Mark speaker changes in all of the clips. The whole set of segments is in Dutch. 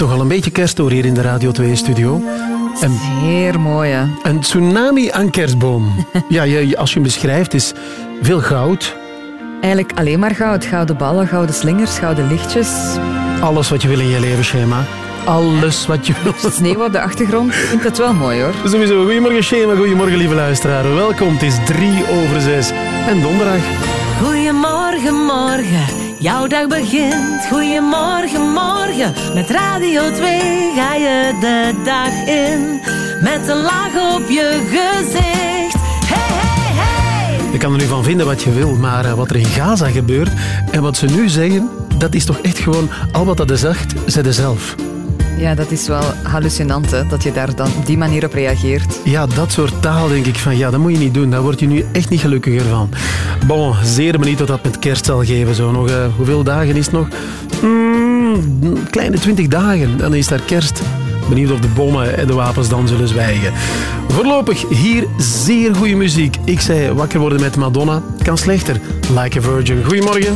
Speaker 1: Toch al een beetje kerstdoor hier in de Radio 2-studio.
Speaker 2: Zeer mooi, hè?
Speaker 1: Een tsunami aan kerstboom. ja, je, als je hem beschrijft, is veel goud.
Speaker 2: Eigenlijk alleen maar goud. Gouden ballen, gouden slingers, gouden lichtjes.
Speaker 1: Alles wat je wil in je levensschema. Alles wat je wil.
Speaker 2: Sneeuw op de achtergrond. Ik vind dat wel mooi, hoor.
Speaker 1: Sowieso. Goedemorgen, schema. Goedemorgen, lieve luisteraar. Welkom. Het is drie over zes. En donderdag.
Speaker 3: Goedemorgen, morgen. Jouw dag begint. Goedemorgen, morgen. Met Radio 2 ga je de dag in. Met een laag op je gezicht. Hey, hey, hey.
Speaker 1: Je kan er nu van vinden wat je wil, maar eh, wat er in Gaza gebeurt en wat ze nu zeggen, dat is toch echt gewoon al wat dat is zegt, ze zelf.
Speaker 2: Ja, dat is wel hallucinant, dat je daar dan op die manier op reageert.
Speaker 1: Ja, dat soort taal denk ik van, ja, dat moet je niet doen. Daar word je nu echt niet gelukkiger van. Bon, zeer benieuwd wat dat met kerst zal geven. Zo. Nog, uh, hoeveel dagen is het nog? Mm, kleine twintig dagen, dan is daar kerst. Benieuwd of de bommen en de wapens dan zullen zwijgen. Voorlopig hier zeer goede muziek. Ik zei wakker worden met Madonna. Kan slechter. Like a Virgin. Goedemorgen.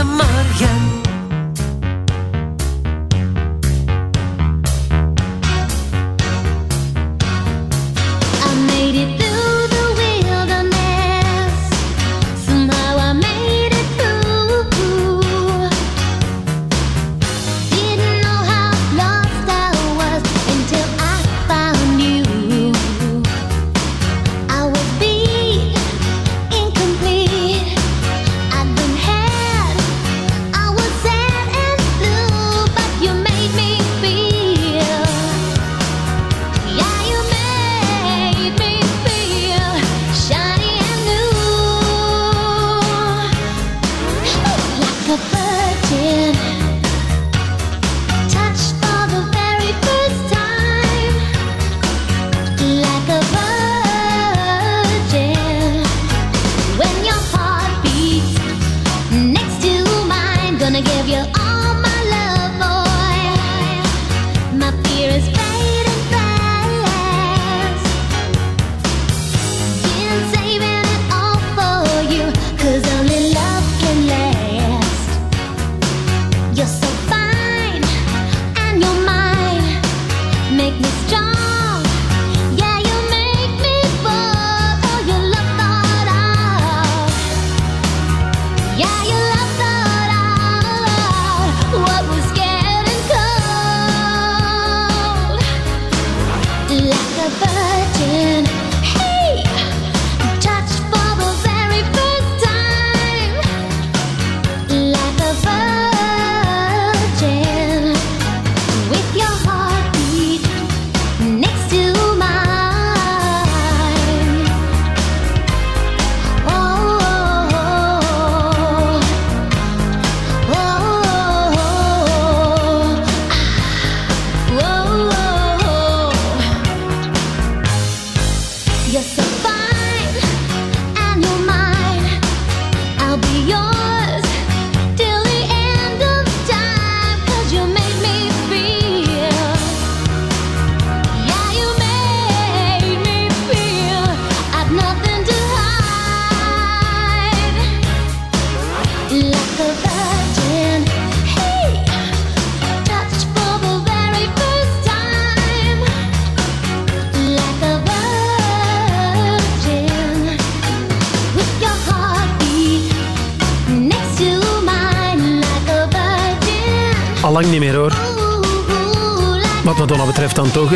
Speaker 1: Lang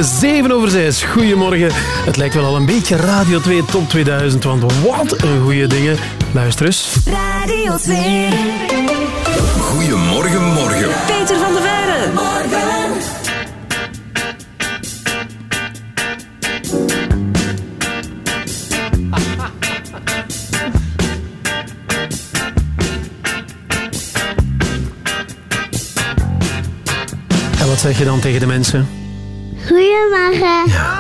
Speaker 1: 7 over 6. Goedemorgen. Het lijkt wel al een beetje Radio 2 Top 2000, want wat een goede dingen. Luister eens.
Speaker 3: Radio 2.
Speaker 4: Goedemorgen, morgen.
Speaker 3: Peter van der Veijden. Morgen.
Speaker 1: zeg je dan tegen de mensen?
Speaker 5: Goedemorgen.
Speaker 1: Ja.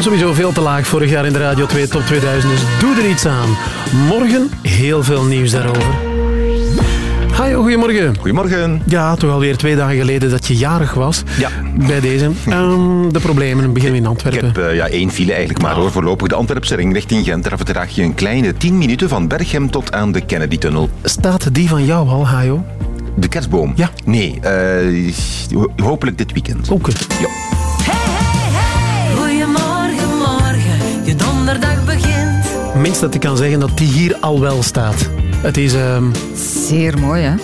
Speaker 5: Stond sowieso veel te laag vorig jaar in de Radio 2 Top 2000, dus doe er iets aan. Morgen heel veel nieuws daarover. Hi, goedemorgen.
Speaker 6: Goedemorgen.
Speaker 5: Ja, toch alweer twee dagen geleden dat je jarig was.
Speaker 6: Ja.
Speaker 5: Bij deze. Ehm, de problemen beginnen in
Speaker 6: Ik
Speaker 5: Antwerpen.
Speaker 6: heb eh, ja, één file eigenlijk maar hoor. Voorlopig de Antwerpse ring richting Gent. Daar vertraag je een kleine 10 minuten van Berchem tot aan de Kennedy-tunnel.
Speaker 5: Staat die van jou al, Hajo?
Speaker 6: De kerstboom?
Speaker 5: Ja.
Speaker 6: Nee, eh, ho- hopelijk dit weekend.
Speaker 5: Oké.
Speaker 6: Ja.
Speaker 5: Minst dat ik kan zeggen dat die hier al wel staat. Het is... ehm,
Speaker 2: Zeer mooi, hè?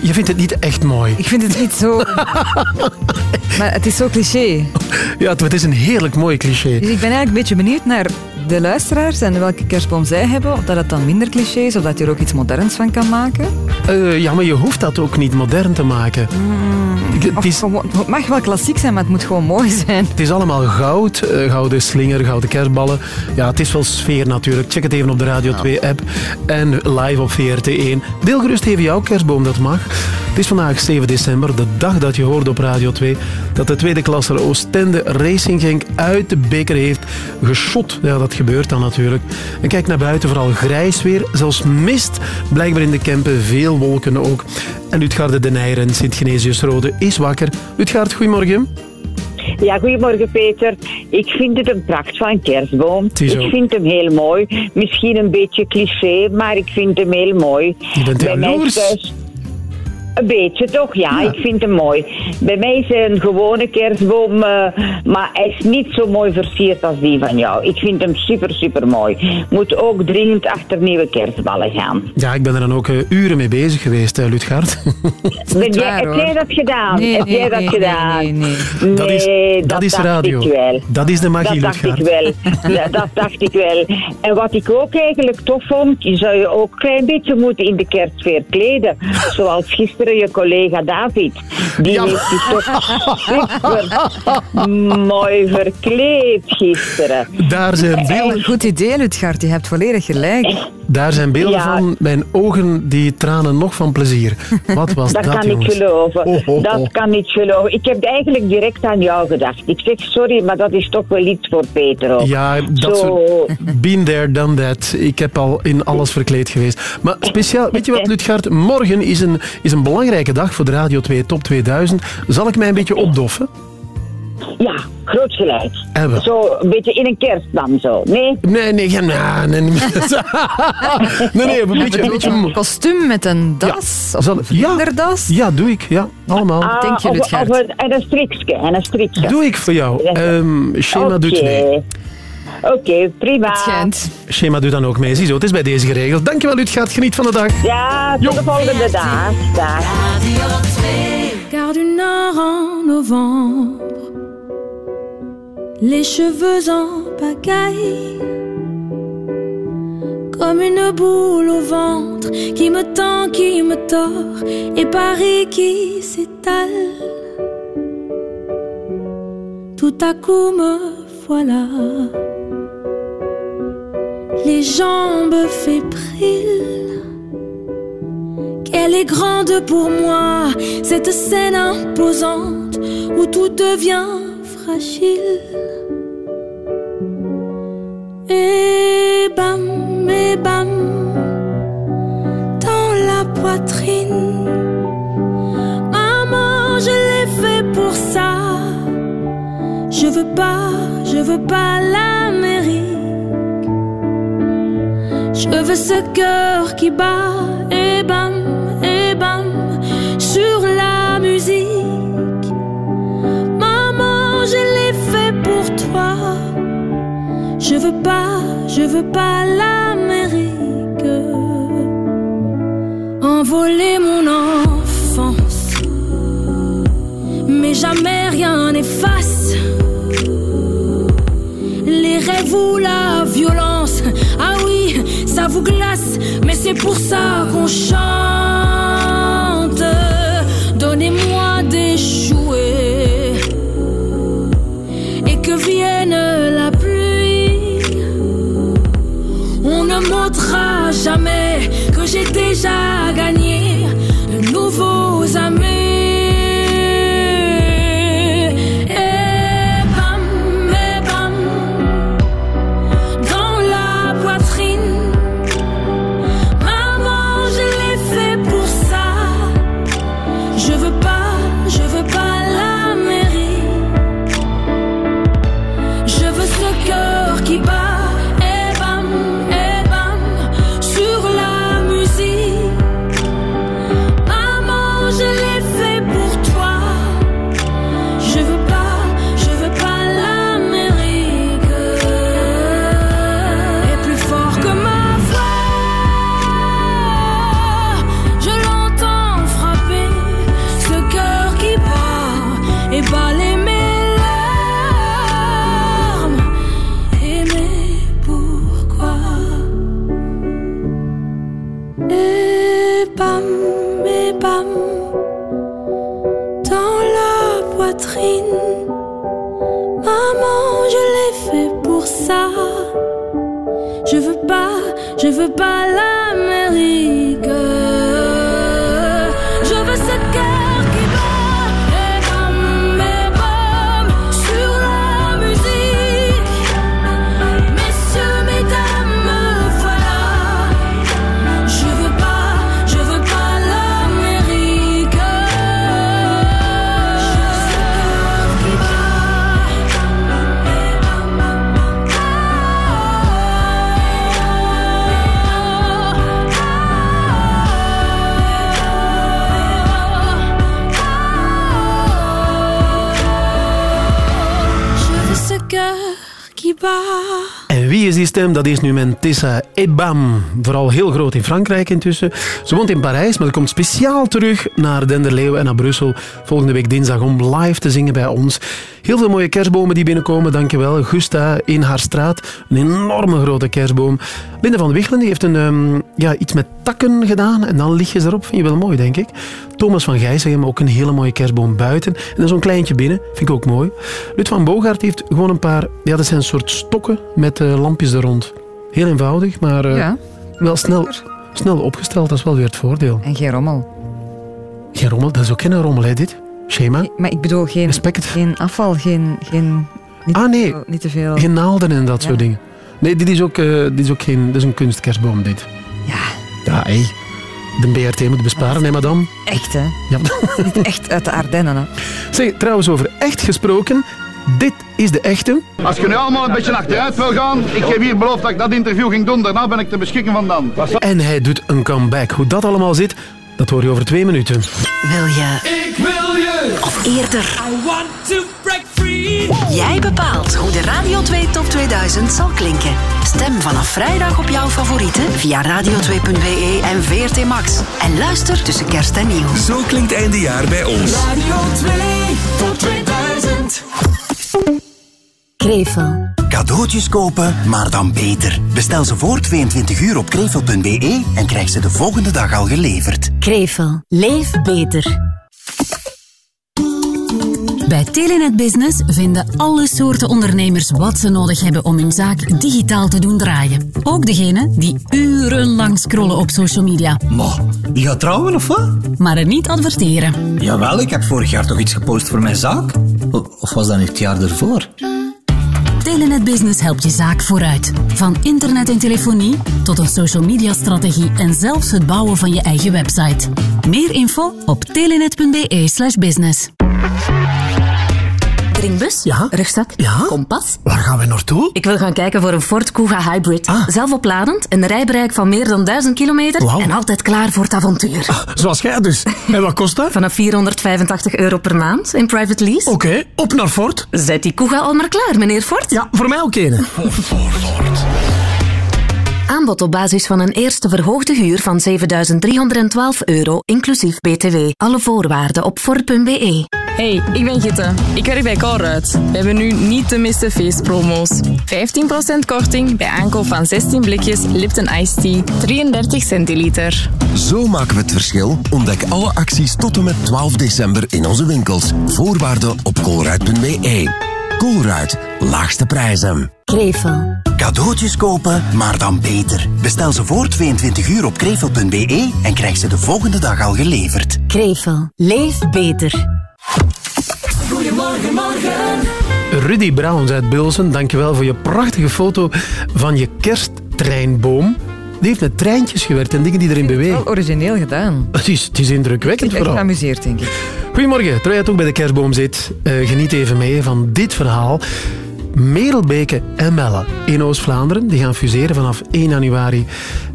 Speaker 5: je vindt het niet echt mooi.
Speaker 2: Ik vind het niet zo... maar het is zo cliché.
Speaker 5: Ja, het, het is een heerlijk mooi cliché.
Speaker 2: Dus ik ben eigenlijk een beetje benieuwd naar de luisteraars en welke kerstboom zij hebben. Of dat het dan minder cliché is, of dat je er ook iets moderns van kan maken.
Speaker 5: Eh, ja, maar je hoeft dat ook niet modern te maken. Het, is,
Speaker 2: gewoon- het mag wel klassiek zijn, maar het moet gewoon mooi zijn.
Speaker 5: het is allemaal goud. eh, gouden slinger, gouden kerstballen. Ja, het is wel sfeer natuurlijk. Check het even op de Radio 2-app. En live op VRT1. Deel gerust even jouw kerstboom, dat mag. Het is vandaag 7 december, de dag dat je hoorde op Radio 2 dat de tweede klasse Oostende Racing Genk uit de beker heeft geschot. Ja, dat gebeurt dan natuurlijk. En kijk naar buiten, vooral grijs weer, zelfs mist. Blijkbaar in de Kempen, veel wolken ook. En Lutgarde de Nijren en Sint-Genesius-Rode is wakker. Lutgaard, goedemorgen.
Speaker 7: Ja, goedemorgen Peter. Ik vind het een pracht van een kerstboom. Ik vind hem heel mooi. Misschien een beetje cliché, maar ik vind hem heel mooi.
Speaker 5: Je bent
Speaker 7: Bij mij
Speaker 5: jaloers.
Speaker 7: thuis- Een beetje toch, ja,
Speaker 5: Ja.
Speaker 7: Ik vind hem mooi. Bij mij is hij een gewone kerstboom, eh, maar hij is niet zo mooi versierd als die van jou. Ik vind hem super, super mooi. Moet ook dringend achter nieuwe kerstballen gaan.
Speaker 5: Ja, ik ben er dan ook eh, uren mee bezig geweest, uh, Lutgaard.
Speaker 7: Ben jij,
Speaker 2: waar,
Speaker 7: heb jij dat gedaan?
Speaker 2: Nee,
Speaker 7: heb
Speaker 2: nee,
Speaker 7: jij dat
Speaker 2: nee,
Speaker 7: gedaan?
Speaker 2: nee, nee,
Speaker 5: Dat is,
Speaker 7: Nee,
Speaker 5: dat is
Speaker 7: dacht
Speaker 5: radio.
Speaker 7: Ik wel.
Speaker 5: Dat is de magie,
Speaker 7: Dat dacht ik
Speaker 5: Lutgaard.
Speaker 7: wel. Dat, dat dacht ik wel. En wat ik ook eigenlijk tof vond, je zou je ook een klein beetje moeten in de kerstsfeer kleden. Zoals gisteren je collega David. Die
Speaker 5: Ja.
Speaker 7: heeft zich toch super mooi verkleed gisteren.
Speaker 5: Daar zijn beelden,
Speaker 2: Een goed idee, Lutgaard. Je hebt volledig gelijk.
Speaker 5: daar zijn beelden
Speaker 7: Ja.
Speaker 5: van mijn ogen die tranen nog van plezier. Wat was dat,
Speaker 7: Dat kan
Speaker 5: jongens?
Speaker 7: ik geloven.
Speaker 5: Oh, oh, oh.
Speaker 7: Dat kan ik geloven. Ik heb eigenlijk direct aan jou gedacht. Ik zeg sorry, maar dat is toch wel iets voor Peter ook.
Speaker 5: Ja, dat
Speaker 7: Zo.
Speaker 5: soort... Been there, done that. Ik heb al in alles verkleed geweest. Maar speciaal, weet je wat, Lutgaard? Morgen is een, is een belangrijke dag voor de Radio 2 Top 2000. Zal ik mij een beetje opdoffen?
Speaker 7: Ja, groot gelijk.
Speaker 5: Hebben.
Speaker 7: Zo een beetje in een kerstdam zo. Nee?
Speaker 5: Nee, nee, ja, nee, nee, nee, nee, een beetje... Een beetje
Speaker 2: Een kostuum met een das? Of
Speaker 5: Zal-
Speaker 2: een vlinderdas?
Speaker 5: Ja, doe ik. Ja, allemaal.
Speaker 7: Ah,
Speaker 2: denk je,
Speaker 7: of, of en een strikje. En een strikje.
Speaker 5: Doe ik voor jou. Ehm Schema doet mee.
Speaker 7: Oké. Oké, prima.
Speaker 2: Het schijnt.
Speaker 5: Schema doet dan ook mee. Ziezo, het is bij deze geregeld. Dankjewel, Lutgaat. Geniet van de dag.
Speaker 7: Ja, tot de volgende dag. Dag.
Speaker 8: Radio 2.
Speaker 9: Gare du Nord en novembre, les cheveux en pagaille, comme une boule au ventre qui me tend, qui me tord, et Paris qui s'étale. Tout à coup me voilà, les jambes fébriles. Qu'elle est grande pour moi, cette scène imposante où tout devient fragile. Et bam, et bam, dans la poitrine. Maman, je l'ai fait pour ça. Je veux pas, je veux pas l'Amérique. Je veux ce cœur qui bat et bam, et bam sur la musique. Maman, je l'ai fait pour toi. Je veux pas, je veux pas l'Amérique. Envoler mon enfance, mais jamais rien n'efface les rêves ou la vous glace, mais c'est pour ça qu'on chante. Donnez-moi des jouets et que vienne la pluie. On ne montrera jamais que j'ai déjà gagné
Speaker 5: Dat is nu Mentissa Ebam. Vooral heel groot in Frankrijk intussen. Ze woont in Parijs, maar ze komt speciaal terug naar Denderleeuw en naar Brussel volgende week dinsdag om live te zingen bij ons. Heel veel mooie kerstbomen die binnenkomen, dankjewel. Gusta in haar straat, een enorme grote kerstboom. Linda van Wichelen die heeft een, ehm, ja, iets met takken gedaan en dan lig je erop. Vind je wel mooi, denk ik. Thomas van Gijsegem ook een hele mooie kerstboom buiten. En dan zo'n kleintje binnen, vind ik ook mooi. Lut van Bogaert heeft gewoon een paar, ja, dat zijn een soort stokken met eh, lampjes er rond. Heel eenvoudig, maar eh,
Speaker 2: Ja,
Speaker 5: wel snel, snel opgesteld. Dat is wel weer het voordeel.
Speaker 2: en geen rommel.
Speaker 5: Geen rommel, dat is ook geen rommel, hè, dit? Schema?
Speaker 2: Maar ik bedoel, geen,
Speaker 5: Respect.
Speaker 2: geen afval, geen... geen niet,
Speaker 5: Ah, nee.
Speaker 2: veel- niet te veel...
Speaker 5: Geen naalden en dat
Speaker 2: Ja.
Speaker 5: soort dingen. Nee, dit is ook, eh, dit is ook geen, dit is een kunstkerstboom, dit.
Speaker 2: Ja,
Speaker 5: Ja, hé. De BRT moet besparen, hè, madame?
Speaker 2: echt hè.
Speaker 5: Ja.
Speaker 2: Niet echt uit de Ardennen hè.
Speaker 5: Zeg, trouwens, over echt gesproken. Dit is de echte.
Speaker 10: Als je nu allemaal een beetje achteruit wil gaan, ik heb hier beloofd dat ik dat interview ging doen. Daarna ben ik ter beschikking van dan.
Speaker 5: En hij doet een comeback. Hoe dat allemaal zit, dat hoor je over twee minuten.
Speaker 11: Wil je
Speaker 12: Ik wil je.
Speaker 11: of eerder?
Speaker 12: I want to break free.
Speaker 11: Jij bepaalt hoe de Radio 2 Top 2000 zal klinken. Stem vanaf vrijdag op jouw favorieten via radio2.be en VRT Max. En luister tussen kerst en nieuw.
Speaker 13: Zo klinkt einde jaar bij ons.
Speaker 12: Radio 2 tot 2000.
Speaker 11: Krevel.
Speaker 14: Cadeautjes kopen, maar dan beter. Bestel ze voor 22 uur op krevel.be en krijg ze de volgende dag al geleverd.
Speaker 11: Krevel. Leef beter. Bij Telenet Business vinden alle soorten ondernemers wat ze nodig hebben om hun zaak digitaal te doen draaien. Ook degenen die urenlang scrollen op social media,
Speaker 15: Maar, die gaat trouwen of wat?
Speaker 11: maar er niet adverteren.
Speaker 15: Jawel, ik heb vorig jaar toch iets gepost voor mijn zaak? O- Of was dat nu het jaar ervoor?
Speaker 11: Telenet Business helpt je zaak vooruit. Van internet en telefonie tot een social media strategie en zelfs het bouwen van je eigen website. Meer info op telenet.be Drinkbus?
Speaker 5: Ja?
Speaker 11: Rugzak?
Speaker 5: Ja?
Speaker 11: Kompas?
Speaker 5: Waar gaan we naartoe?
Speaker 11: Ik wil gaan kijken voor een Ford Kuga Hybrid. Zelfopladend, een rijbereik van meer dan 1000 kilometer
Speaker 5: Wauw.
Speaker 11: en altijd klaar voor het avontuur.
Speaker 5: Zoals jij dus. En wat kost dat?
Speaker 11: Vanaf 485 euro per maand in private lease.
Speaker 5: Oké, op naar Fort.
Speaker 11: Zet die Kuga al maar klaar, meneer Ford.
Speaker 5: Ja, voor mij ook een.
Speaker 11: Aanbod op basis van een eerste verhoogde huur van 7.312 euro, inclusief BTW. Alle voorwaarden op Ford.be.
Speaker 16: Hey, ik ben Gitte. Ik werk bij Colruyt. We hebben nu niet de meeste feestpromo's. 15% korting bij aankoop van 16 blikjes Lipton Iced Tea, 33 centiliter.
Speaker 13: Zo maken we het verschil. Ontdek alle acties tot en met 12 december in onze winkels. Voorwaarden op colruyt.be. Colruyt, laagste prijzen.
Speaker 11: Krevel.
Speaker 14: Cadeautjes kopen, maar dan beter. Bestel ze voor 22 uur op krevel.be en krijg ze de volgende dag al geleverd.
Speaker 11: Krevel. Leef beter.
Speaker 5: Rudy Brouwens uit Bilsen, dankjewel voor je prachtige foto van je kersttreinboom. Die heeft met treintjes gewerkt en dingen die erin bewegen.
Speaker 2: Wel origineel gedaan.
Speaker 5: Het is, het is indrukwekkend vooral.
Speaker 2: geamuseerd, denk ik.
Speaker 5: Goedemorgen, terwijl je toch bij de kerstboom zit, eh, geniet even mee van dit verhaal. Merelbeke en Melle in Oost-Vlaanderen, die gaan fuseren vanaf 1 januari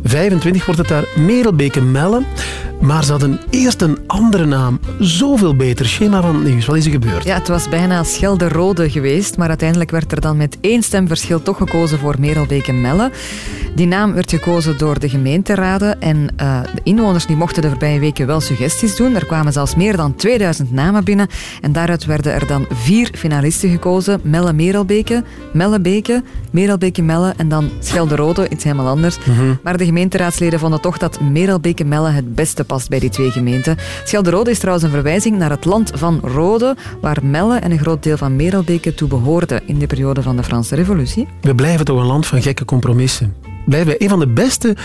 Speaker 5: 25 wordt het daar Merelbeke Melle. Maar ze hadden eerst een andere naam. Zoveel beter. Schema van het nieuws. Wat is er gebeurd?
Speaker 2: Ja, het was bijna Schelde-Rode geweest, maar uiteindelijk werd er dan met één stemverschil toch gekozen voor Merelbeek en Melle. Die naam werd gekozen door de gemeenteraden en eh, de inwoners die mochten de voorbije weken wel suggesties doen. Er kwamen zelfs meer dan 2000 namen binnen en daaruit werden er dan vier finalisten gekozen. Melle Merelbeke, Melle Beke, Merelbeke Melle en dan Schelde-Rode, iets helemaal anders. Maar de gemeenteraadsleden vonden toch dat Merelbeke Melle het beste bij die twee gemeenten. Schelde-Rode is trouwens een verwijzing naar het land van Rode, waar Melle en een groot deel van Merelbeke toe behoorden in de periode van de Franse Revolutie.
Speaker 5: We blijven toch een land van gekke compromissen. Blijven. Een van de beste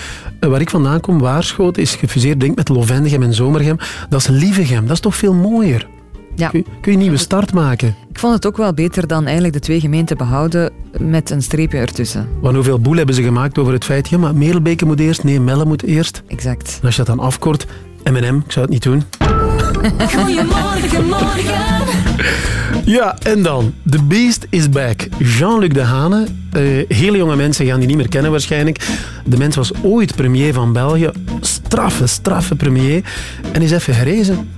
Speaker 5: eh, waar ik vandaan kom, Waarschoten, is gefuseerd denk met Lovendegem en Zomergem. Dat is Lievegem. Dat is toch veel mooier?
Speaker 2: Ja.
Speaker 5: Kun, kun je een nieuwe start maken?
Speaker 2: Ik vond het ook wel beter dan eigenlijk de twee gemeenten behouden met een streepje ertussen.
Speaker 5: Want hoeveel boel hebben ze gemaakt over het feit, ja, maar Merelbeke moet eerst, nee, Melle moet eerst.
Speaker 2: Exact.
Speaker 5: En als je dat dan afkort, M&M, ik zou het niet doen.
Speaker 12: Goedemorgen, morgen.
Speaker 5: Ja, en dan, The Beast is back. Jean-Luc Dehane. Eh hele jonge mensen gaan die niet meer kennen waarschijnlijk. De mens was ooit premier van België. Straffe, straffe premier. En is even gerezen.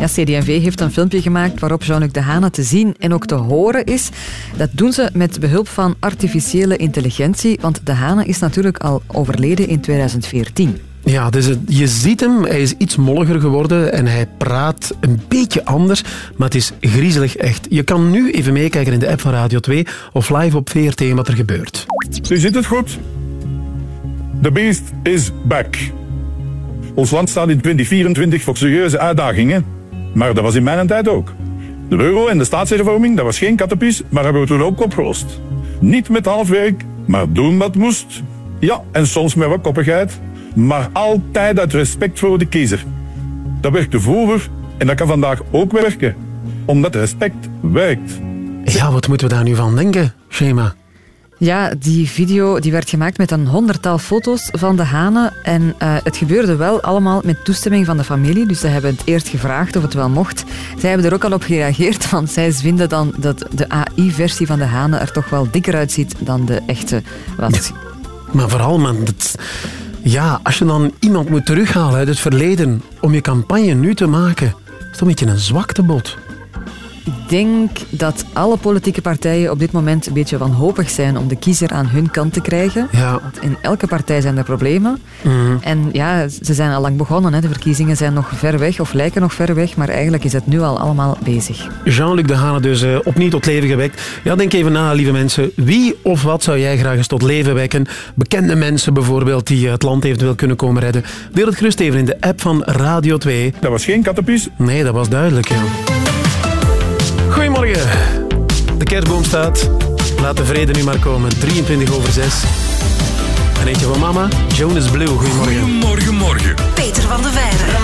Speaker 2: Ja, CD&V heeft een filmpje gemaakt waarop Jean-Luc Dehane te zien en ook te horen is. Dat doen ze met behulp van artificiële intelligentie, want Dehane is natuurlijk al overleden in 2014.
Speaker 5: Ja, dus het- je ziet hem, hij is iets molliger geworden en hij praat een beetje anders, maar het is griezelig echt. Je kan nu even meekijken in de app van Radio 2 of live op VRT wat er gebeurt.
Speaker 17: U ziet het goed. The beast is back. Ons land staat in 2024 voor serieuze uitdagingen. Maar dat was in mijn tijd ook. De euro en de staatshervorming, dat was geen kattenpies, maar hebben we toen ook opgelost. Niet met halfwerk, maar doen wat moest. Ja, en soms met wat koppigheid. Maar altijd uit respect voor de kiezer. Dat werkte vroeger en dat kan vandaag ook werken. Omdat respect werkt.
Speaker 5: Ja, wat moeten we daar nu van denken, Schema?
Speaker 2: Ja, die video die werd gemaakt met een honderdtal foto's van de hanen. En eh, het gebeurde wel allemaal met toestemming van de familie. Dus ze hebben het eerst gevraagd of het wel mocht. Zij hebben er ook al op gereageerd, want zij vinden dan dat de AI-versie van de hanen er toch wel dikker uitziet dan de echte was.
Speaker 5: Maar vooral, man, dat- ja, als je dan iemand moet terughalen uit het verleden om je campagne nu te maken, is toch een beetje een zwaktebod.
Speaker 2: Ik denk dat alle politieke partijen op dit moment een beetje wanhopig zijn om de kiezer aan hun kant te krijgen.
Speaker 5: Ja.
Speaker 2: Want in elke partij zijn er problemen.
Speaker 5: Mhm.
Speaker 2: En ja, ze zijn al lang begonnen. Hè. De verkiezingen zijn nog ver weg of lijken nog ver weg, maar eigenlijk is het nu al allemaal bezig.
Speaker 5: Jean-Luc de Hane dus eh, opnieuw tot leven gewekt. Ja, denk even na, lieve mensen. Wie of wat zou jij graag eens tot leven wekken? Bekende mensen bijvoorbeeld die het land eventueel kunnen komen redden. Deel het gerust even in de app van Radio 2.
Speaker 17: Dat was geen kattenpies?
Speaker 5: Nee, dat was duidelijk, ja. Goedemorgen. De kerstboom staat. Laat de vrede nu maar komen. 23 over 6. En eentje van mama, Jonas Blue. Goedemorgen.
Speaker 13: Goedemorgen, morgen.
Speaker 18: Peter van de Veijden.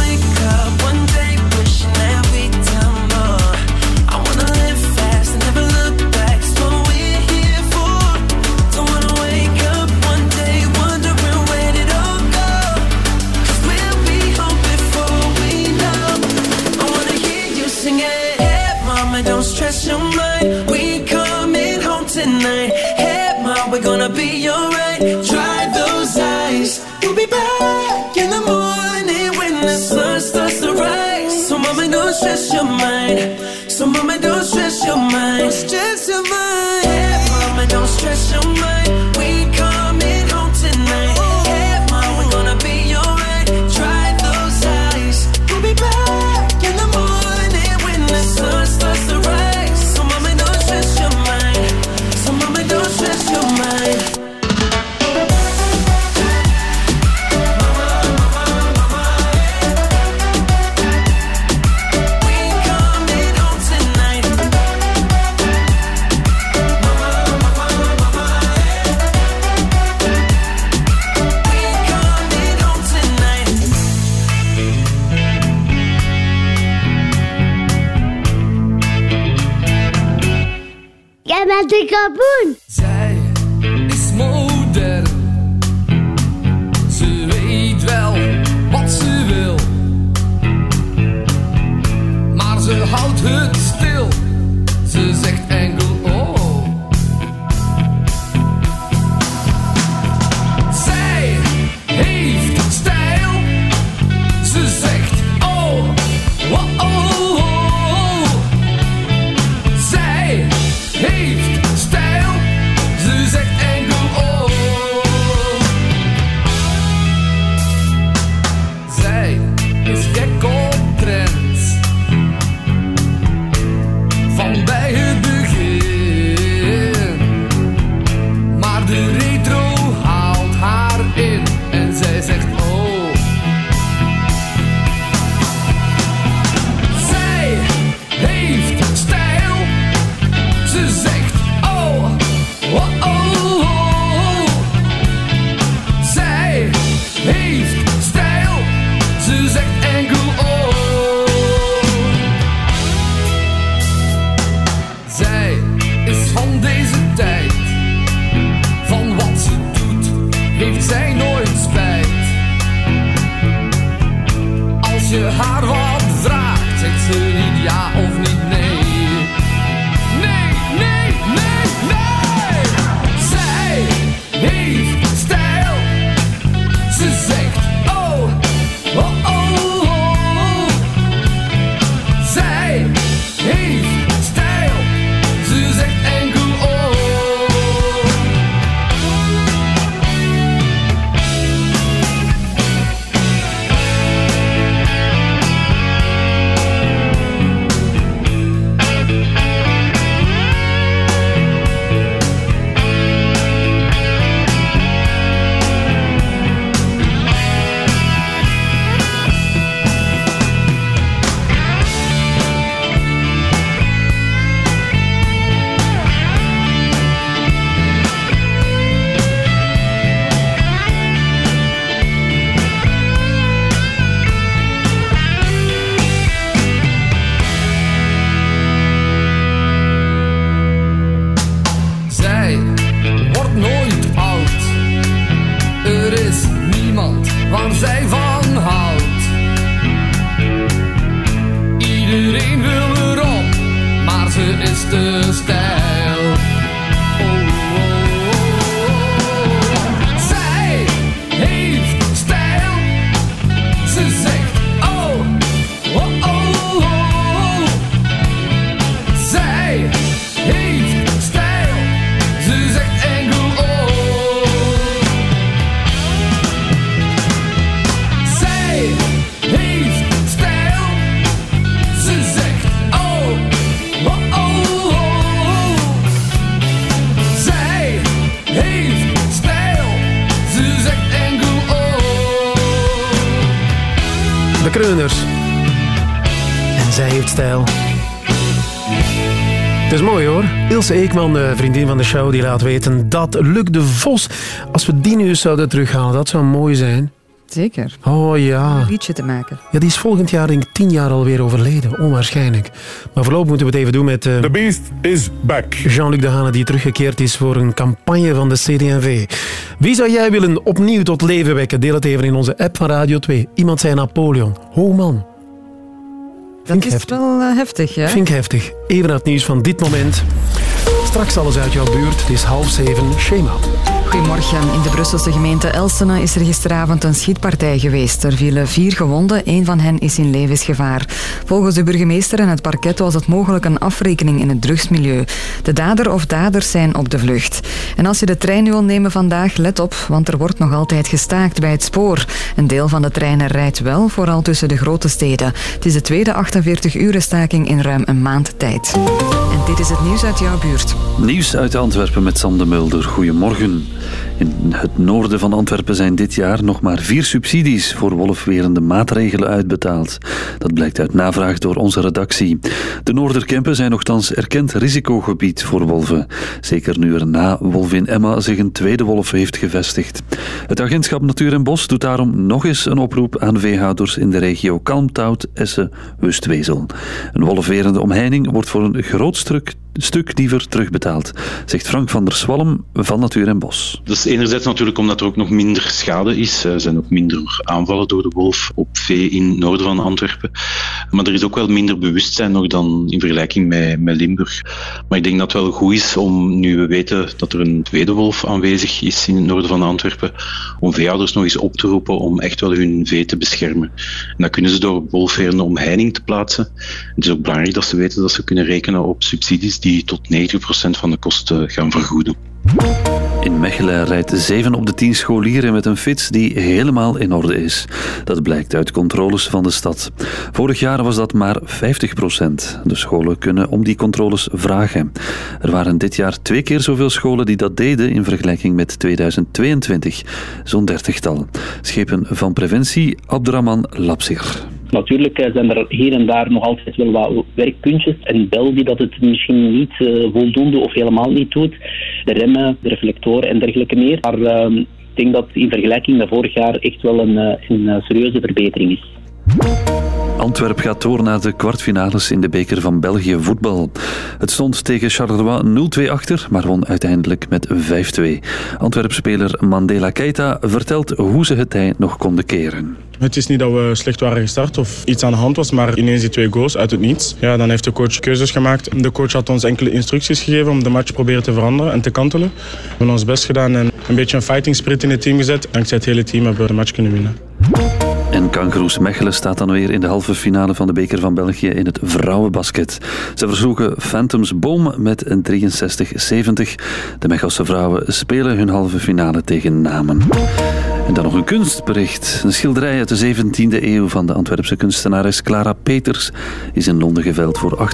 Speaker 19: your
Speaker 5: Ilse Eekman, de vriendin van de show, die laat weten dat Luc de Vos, als we die nu eens zouden terughalen, dat zou mooi zijn.
Speaker 2: Zeker.
Speaker 5: Oh ja.
Speaker 2: Een liedje te maken.
Speaker 5: Ja, die is volgend jaar denk ik tien jaar alweer overleden. Onwaarschijnlijk. Maar voorlopig moeten we het even doen met... eh,
Speaker 17: The Beast is back.
Speaker 5: Jean-Luc Dehane die teruggekeerd is voor een campagne van de CD&V. Wie zou jij willen opnieuw tot leven wekken? Deel het even in onze app van Radio 2. Iemand zei Napoleon. Oh man.
Speaker 2: Dat is wel eh, heftig, ja?
Speaker 5: Vind ik heftig. Even naar het nieuws van dit moment. Straks alles uit jouw buurt. Het is half zeven. Schema.
Speaker 2: Goedemorgen. In de Brusselse gemeente Elsene is er gisteravond een schietpartij geweest. Er vielen vier gewonden, één van hen is in levensgevaar. Volgens de burgemeester en het parket was het mogelijk een afrekening in het drugsmilieu. De dader of daders zijn op de vlucht. En als je de trein wil nemen vandaag, let op, want er wordt nog altijd gestaakt bij het spoor. Een deel van de treinen rijdt wel, vooral tussen de grote steden. Het is de tweede 48-uren staking in ruim een maand tijd. En dit is het nieuws uit jouw buurt.
Speaker 18: Nieuws uit Antwerpen met Sam de Mulder. Goedemorgen. In het noorden van Antwerpen zijn dit jaar nog maar vier subsidies voor wolfwerende maatregelen uitbetaald. Dat blijkt uit navraag door onze redactie. De Noorderkempen zijn nogthans erkend risicogebied voor wolven. Zeker nu er na wolvin Emma zich een tweede wolf heeft gevestigd. Het agentschap Natuur en Bos doet daarom nog eens een oproep aan veehouders in de regio Kalmthout, Essen, Wustwezel. Een wolfwerende omheining wordt voor een groot stuk stuk liever terugbetaald, zegt Frank van der Swalm van Natuur en Bos.
Speaker 20: Dat is enerzijds natuurlijk omdat er ook nog minder schade is. Er zijn ook minder aanvallen door de wolf op vee in het noorden van Antwerpen. Maar er is ook wel minder bewustzijn nog dan in vergelijking met, met Limburg. Maar ik denk dat het wel goed is om, nu we weten dat er een tweede wolf aanwezig is in het noorden van Antwerpen, om veehouders nog eens op te roepen om echt wel hun vee te beschermen. En dat kunnen ze door wolfverende omheining te plaatsen. Het is ook belangrijk dat ze weten dat ze kunnen rekenen op subsidies die tot 90% van de kosten gaan vergoeden.
Speaker 18: In Mechelen rijdt 7 op de 10 scholieren met een fiets die helemaal in orde is. Dat blijkt uit controles van de stad. Vorig jaar was dat maar 50% De scholen kunnen om die controles vragen. Er waren dit jaar twee keer zoveel scholen die dat deden in vergelijking met 2022. Zo'n dertigtal. Schepen van preventie Abdraman Lapsir.
Speaker 21: Natuurlijk eh, zijn er hier en daar nog altijd wel wat werkpuntjes. En bel die dat het misschien niet eh, voldoende of helemaal niet doet. De remmen, de reflectoren en dergelijke meer. Maar ehm, ik denk dat in vergelijking met vorig jaar echt wel een, eh, een serieuze verbetering is.
Speaker 18: Antwerp gaat door naar de kwartfinales in de beker van België voetbal. Het stond tegen Charleroi 0-2 achter, maar won uiteindelijk met 5-2. Antwerp-speler Mandela Keita vertelt hoe ze het tij nog konden keren.
Speaker 22: Het is niet dat we slecht waren gestart of iets aan de hand was, maar ineens die twee goals uit het niets. Ja, dan heeft de coach keuzes gemaakt. De coach had ons enkele instructies gegeven om de match proberen te veranderen en te kantelen. We hebben ons best gedaan en een beetje een fighting spirit in het team gezet. Dankzij het hele team hebben we de match kunnen winnen.
Speaker 18: En Kangaroes Mechelen staat dan weer in de halve finale van de beker van België in het vrouwenbasket. Ze verzoeken Phantoms Boom met een 63-70. De Mechelse vrouwen spelen hun halve finale tegen Namen. En dan nog een kunstbericht. Een schilderij uit de 17e eeuw van de Antwerpse kunstenares Clara Peters is in Londen geveild voor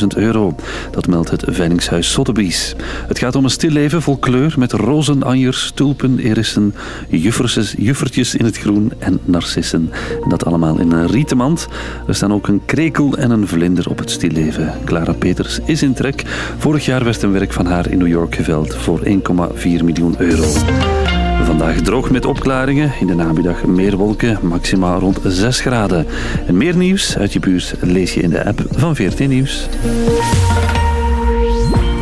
Speaker 18: 815.000 euro. Dat meldt het veilingshuis Sotheby's. Het gaat om een stilleven vol kleur met rozen, anjers, tulpen, irissen, juffertjes, in het groen en narcissen. En dat allemaal in een rieten mand. Er staan ook een krekel en een vlinder op het stilleven. Clara Peters is in trek. Vorig jaar werd een werk van haar in New York geveld voor 1,4 miljoen euro. Vandaag droog met opklaringen. In de namiddag meer wolken, maximaal rond 6 graden. En meer nieuws uit je buurt lees je in de app van 14 Nieuws.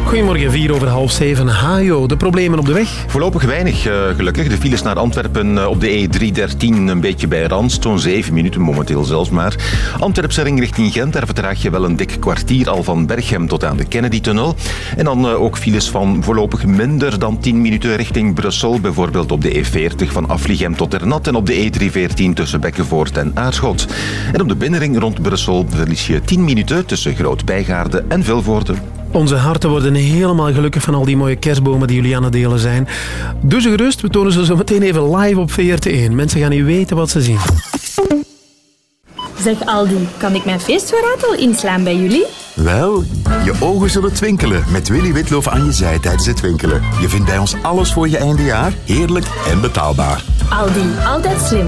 Speaker 5: Goedemorgen, vier over half zeven. Hajo, de problemen op de weg?
Speaker 23: Voorlopig weinig, eh, gelukkig. De files naar Antwerpen eh, op de E313 een beetje bij Rans. Zo'n zeven minuten momenteel zelfs maar. Antwerpse ring richting Gent, daar vertraag je wel een dik kwartier al van Berchem tot aan de Kennedy-tunnel. En dan eh, ook files van voorlopig minder dan 10 minuten richting Brussel. Bijvoorbeeld op de E40 van Afligem tot Ternat en op de E314 tussen Bekkenvoort en Aarschot. En op de binnenring rond Brussel verlies je 10 minuten tussen Groot-Bijgaarde en Vilvoorde.
Speaker 5: Onze harten worden helemaal gelukkig van al die mooie kerstbomen die jullie aan het delen zijn. Dus gerust, we tonen ze zo meteen even live op VRT1. Mensen gaan niet weten wat ze zien.
Speaker 1: Zeg Aldi, kan ik mijn feestverraad al inslaan bij jullie?
Speaker 4: Wel, je ogen zullen twinkelen met Willy Witloof aan je zij tijdens het winkelen. Je vindt bij ons alles voor je eindejaar, heerlijk en betaalbaar.
Speaker 1: Aldi, altijd slim.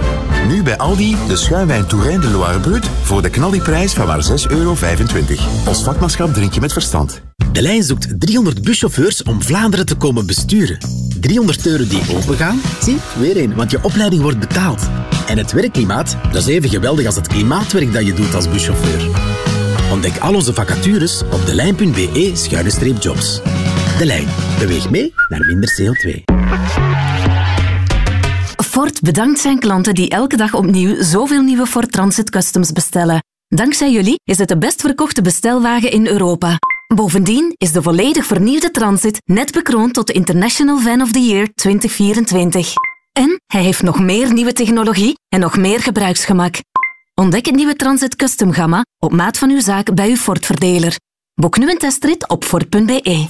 Speaker 4: Nu bij Aldi de schuimwijn Touraine de Loire Brut voor de knaldiprijs van maar 6,25 euro. Ons vakmanschap drink je met verstand.
Speaker 24: De lijn zoekt 300 buschauffeurs om Vlaanderen te komen besturen. 300 euro die opengaan? Zie, weer een, want je opleiding wordt betaald. En het werkklimaat, dat is even geweldig als het klimaatwerk dat je doet als buschauffeur. Ontdek al onze vacatures op delijn.be-jobs. De Lijn. Beweeg mee naar minder CO2.
Speaker 25: Ford bedankt zijn klanten die elke dag opnieuw zoveel nieuwe Ford Transit Customs bestellen. Dankzij jullie is het de best verkochte bestelwagen in Europa. Bovendien is de volledig vernieuwde Transit net bekroond tot de International Van of the Year 2024. En hij heeft nog meer nieuwe technologie en nog meer gebruiksgemak. Ontdek het nieuwe Transit Custom Gamma op maat van uw zaak bij uw Ford-verdeler. Boek nu een testrit op Ford.be.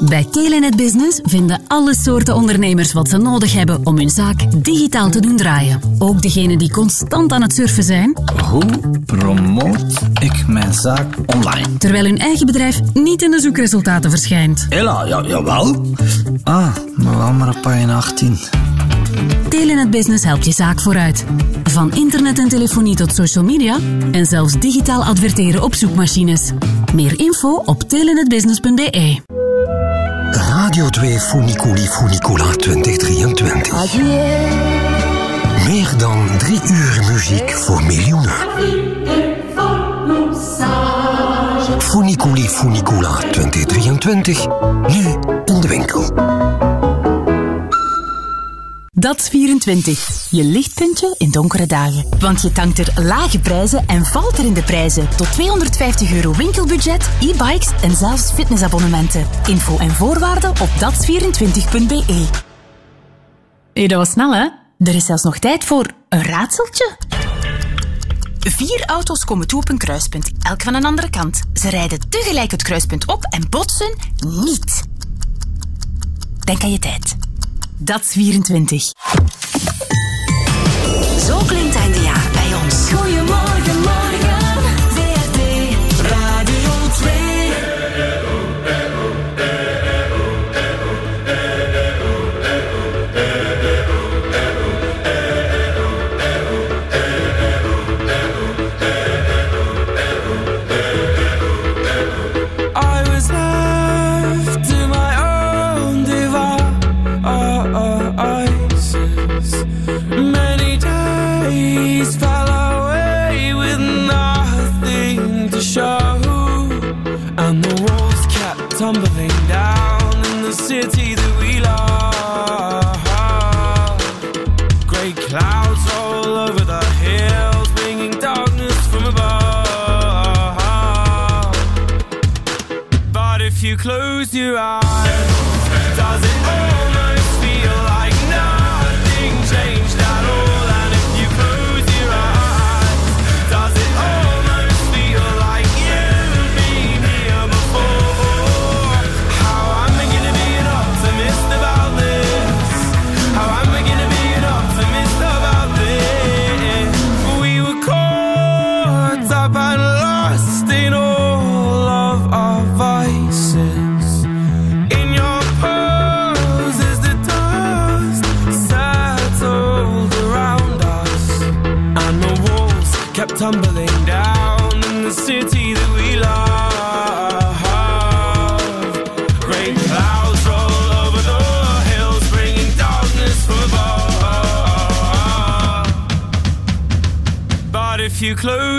Speaker 25: Bij Telenet Business vinden alle soorten ondernemers wat ze nodig hebben om hun zaak digitaal te doen draaien. Ook degenen die constant aan het surfen zijn.
Speaker 15: Hoe promoot ik mijn zaak online?
Speaker 25: Terwijl hun eigen bedrijf niet in de zoekresultaten verschijnt.
Speaker 15: Hela, ja, jawel. Ah, maar wel maar op pagina 18.
Speaker 25: Telenet Business helpt je zaak vooruit. Van internet en telefonie tot social media en zelfs digitaal adverteren op zoekmachines. Meer info op telenetbusiness.be.
Speaker 26: Radio 2 Funiculi Funicula 2023. Meer dan drie uur muziek voor miljoenen. Funiculi Funicula 2023. Nu in de winkel.
Speaker 25: Dat 24. Je lichtpuntje in donkere dagen. Want je tankt er lage prijzen en valt er in de prijzen. Tot 250 euro winkelbudget, e-bikes en zelfs fitnessabonnementen. Info en voorwaarden op dat24.be. Hé, dat was snel, hè? Er is zelfs nog tijd voor een raadseltje. Vier auto's komen toe op een kruispunt, elk van een andere kant. Ze rijden tegelijk het kruispunt op en botsen niet. Denk aan je tijd. Dat is 24.
Speaker 27: Zo klinkt het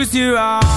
Speaker 28: But if you close your eyes,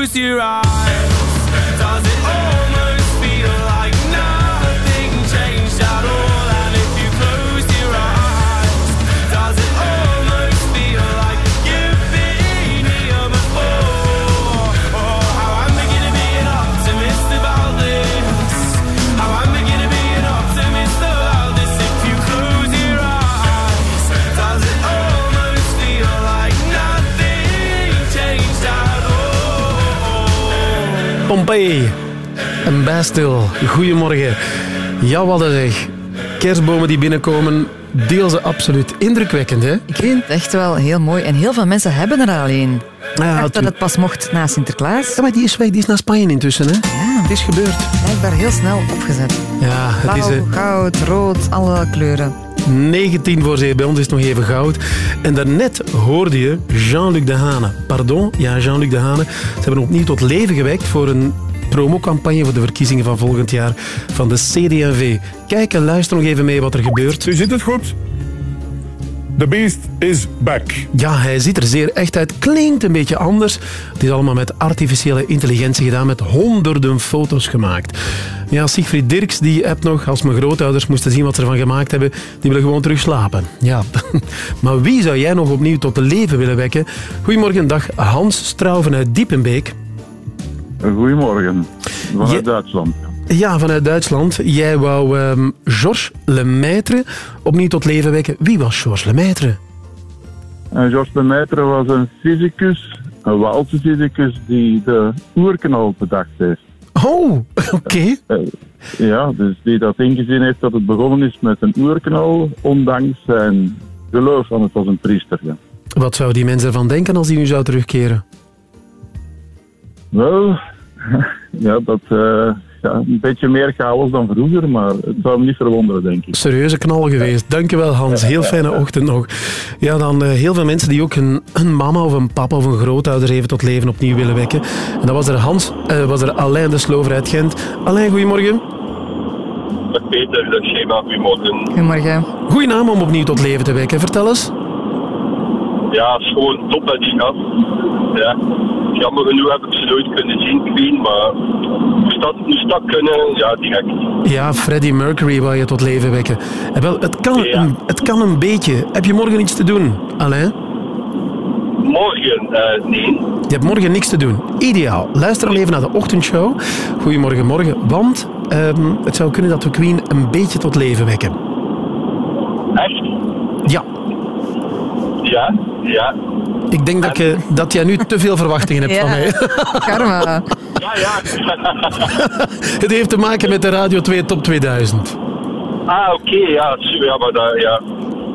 Speaker 28: you close your eyes, all?
Speaker 5: Pompeii en Bastille. Goedemorgen. Ja, wat een zeg. Kerstbomen die binnenkomen, deel ze absoluut indrukwekkend, hè?
Speaker 2: Ik vind het echt wel heel mooi. En heel veel mensen hebben er al een.
Speaker 5: Ja,
Speaker 2: Ik dacht dat het pas mocht na Sinterklaas.
Speaker 5: Ja, maar die is weg. Die is naar Spanje intussen, hè?
Speaker 2: Ja.
Speaker 5: Het is gebeurd.
Speaker 2: Blijkbaar heel snel opgezet.
Speaker 5: Ja, het is...
Speaker 2: Blauw, goud, rood, alle kleuren.
Speaker 5: 19 voor 7. Bij ons is het nog even goud. En daarnet hoorde je Jean-Luc Dehane. Pardon, ja, Jean-Luc Dehane. Ze hebben opnieuw tot leven gewekt voor een promocampagne voor de verkiezingen van volgend jaar van de CD&V. Kijk en luister nog even mee wat er gebeurt.
Speaker 17: U ziet het goed? The Beast is back.
Speaker 5: Ja, hij ziet er zeer echt uit. Klinkt een beetje anders. Het is allemaal met artificiële intelligentie gedaan, met honderden foto's gemaakt. Ja, Siegfried Dirks, die app nog, als mijn grootouders moesten zien wat ze ervan gemaakt hebben, die willen gewoon terug slapen. Ja, maar wie zou jij nog opnieuw tot de leven willen wekken? Goedemorgen, dag Hans Strauven uit Diepenbeek.
Speaker 29: Goedemorgen, vanuit
Speaker 5: Je-
Speaker 29: Duitsland.
Speaker 5: Ja, vanuit Duitsland. Jij wou ehm Georges Lemaitre opnieuw tot leven wekken. Wie was Georges Lemaitre?
Speaker 29: En Georges Lemaitre was een fysicus, een Waalse fysicus, die de oerknal bedacht heeft.
Speaker 5: Oh, oké.
Speaker 29: Ja, dus die dat ingezien heeft dat het begonnen is met een oerknal, ondanks zijn geloof, want het was een priester. Ja.
Speaker 5: Wat zou die mensen ervan denken als die nu zou terugkeren?
Speaker 29: Wel, ja, dat eh, een beetje meer chaos dan vroeger, maar het zou me niet verwonderen, denk ik.
Speaker 5: Serieuze knal geweest. Dankjewel Hans. Heel fijne ochtend nog. Ja, dan eh, heel veel mensen die ook een, een mama of een papa of een grootouder even tot leven opnieuw willen wekken. En dan was er Hans, eh, was er Alain de Slover uit Gent. Alain, goedemorgen.
Speaker 30: Dag Peter, dag Shema, goedemorgen.
Speaker 2: Goedemorgen.
Speaker 5: Goeie naam om opnieuw tot leven te wekken. Vertel eens.
Speaker 30: Ja, het is gewoon top dat die gast. Ja. Jammer genoeg heb ik ze nooit kunnen zien, Queen, maar moest dat, moest dat kunnen, ja, direct.
Speaker 5: Ja, Freddie Mercury wou je tot leven wekken. En wel, het kan, een, het kan een beetje. Heb je morgen iets te doen, Alain?
Speaker 30: Morgen, eh, nee.
Speaker 5: Je hebt morgen niks te doen. Ideaal. Luister al even naar de ochtendshow. Goedemorgen, morgen. Want ehm, het zou kunnen dat we Queen een beetje tot leven wekken.
Speaker 30: Echt?
Speaker 5: Ja.
Speaker 30: Ja, ja.
Speaker 5: Ik denk dat, je, dat jij nu te veel verwachtingen hebt
Speaker 2: Ja.
Speaker 5: van mij.
Speaker 2: Karma.
Speaker 30: Ja, ja.
Speaker 5: Het heeft te maken met de Radio 2 Top 2000.
Speaker 30: ah, oké, ja, super, ja, maar dat, ja.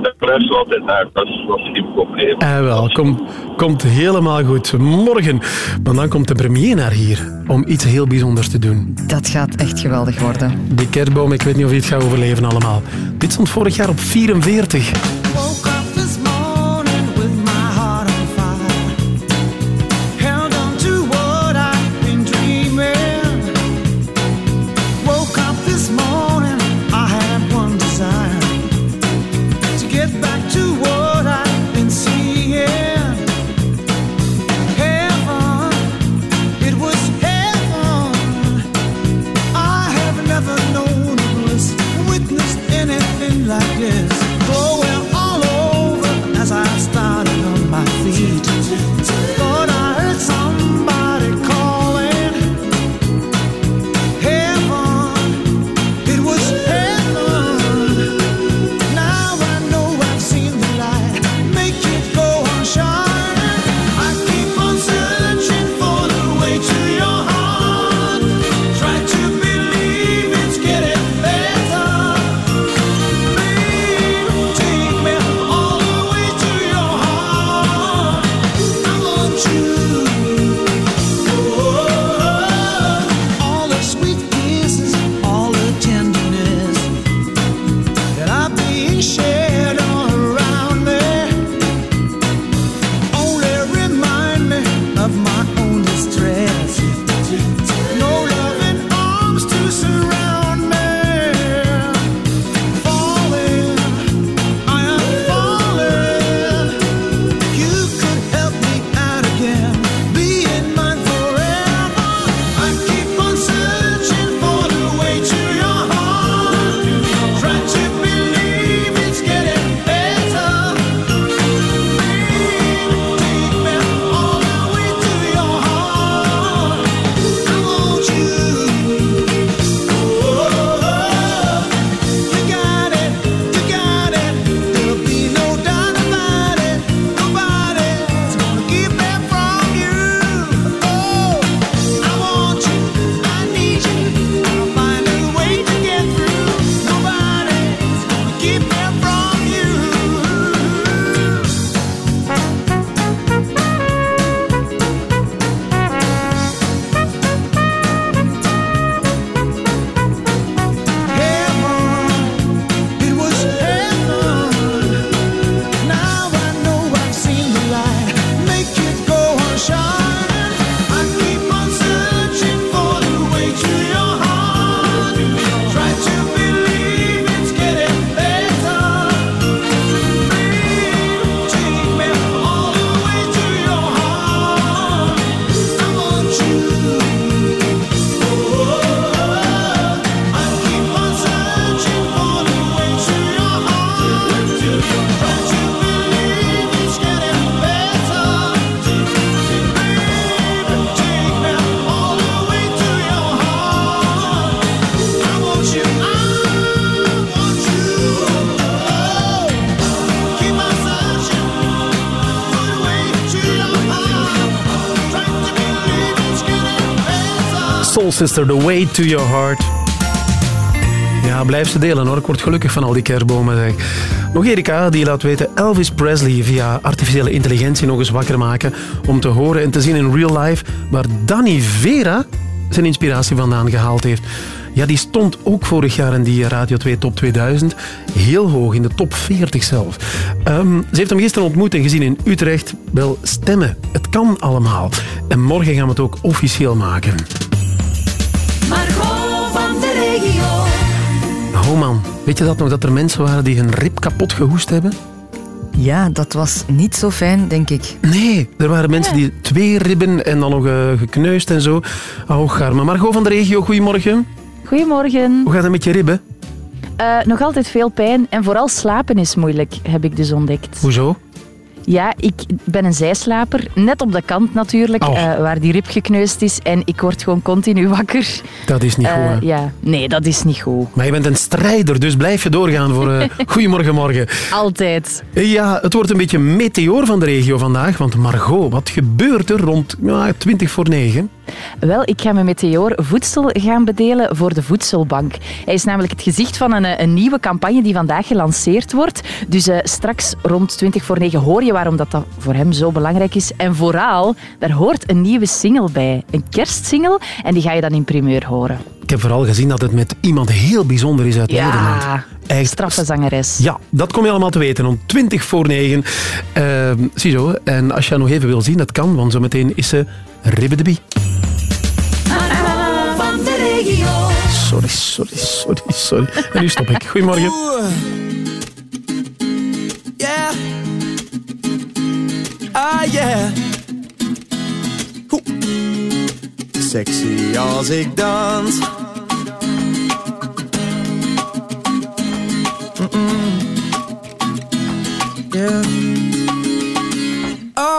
Speaker 30: Daar blijft altijd naar, dat is, dat is geen probleem.
Speaker 5: Eh wel, kom, komt helemaal goed. Morgen. Maar dan komt de premier naar hier om iets heel bijzonders te doen.
Speaker 2: Dat gaat echt geweldig worden.
Speaker 5: Die kerstboom, ik weet niet of je het gaat overleven allemaal. Dit stond vorig jaar op 44. Sister, The Way to Your Heart. Ja, blijf ze delen hoor. Ik word gelukkig van al die kerstbomen. Zeg. Nog Erika, die laat weten Elvis Presley via artificiële intelligentie nog eens wakker maken om te horen en te zien in real life waar Danny Vera zijn inspiratie vandaan gehaald heeft. Ja, die stond ook vorig jaar in die Radio 2 Top 2000. Heel hoog, in de top 40 zelf. Ehm, ze heeft hem gisteren ontmoet en gezien in Utrecht. Wel, stemmen. Het kan allemaal. En morgen gaan we het ook officieel maken. Oh man, weet je dat nog, dat er mensen waren die hun rib kapot gehoest hebben?
Speaker 2: Ja, dat was niet zo fijn, denk ik.
Speaker 5: Nee, er waren mensen die twee ribben en dan nog eh, gekneusd en zo. Oh, garme. Margot van de regio, goedemorgen.
Speaker 31: Goedemorgen.
Speaker 5: Hoe gaat het met je ribben?
Speaker 31: Eh, nog altijd veel pijn en vooral slapen is moeilijk, heb ik dus ontdekt.
Speaker 5: Hoezo?
Speaker 31: Ja, ik ben een zijslaper, net op de kant natuurlijk,
Speaker 5: Oh.
Speaker 31: eh, waar die rib gekneusd is. En ik word gewoon continu wakker.
Speaker 5: Dat is niet
Speaker 31: Eh,
Speaker 5: goed?
Speaker 31: Ja, nee, dat is niet goed.
Speaker 5: Maar je bent een strijder, dus blijf je doorgaan voor eh Goedemorgen Morgen.
Speaker 31: Altijd.
Speaker 5: Ja, het wordt een beetje meteoor van de regio vandaag. Want Margot, wat gebeurt er rond ja, 20 voor 9?
Speaker 31: Wel, ik ga met Meteor voedsel gaan bedelen voor de Voedselbank. Hij is namelijk het gezicht van een, eh, een nieuwe campagne die vandaag gelanceerd wordt. Dus eh, straks rond 20 voor 9 hoor je waarom dat, dat voor hem zo belangrijk is. En vooral, daar hoort een nieuwe single bij. Een kerstsingle. En die ga je dan in primeur horen.
Speaker 5: Ik heb vooral gezien dat het met iemand heel bijzonder is uit Nederland.
Speaker 31: Ja,
Speaker 5: Echt
Speaker 31: straffe zangeres.
Speaker 5: Ja, dat kom je allemaal te weten om 20 voor 9. Ehm ziezo, en als je haar nog even wil zien, dat kan, want zometeen is ze Ribbedebie.
Speaker 1: Margot van de regio.
Speaker 5: Sorry, sorry, sorry, sorry. En nu stop ik. Goedemorgen.
Speaker 12: Yeah. Ah, yeah. Hoe. Sexy als ik dans. Mm-mm. Yeah.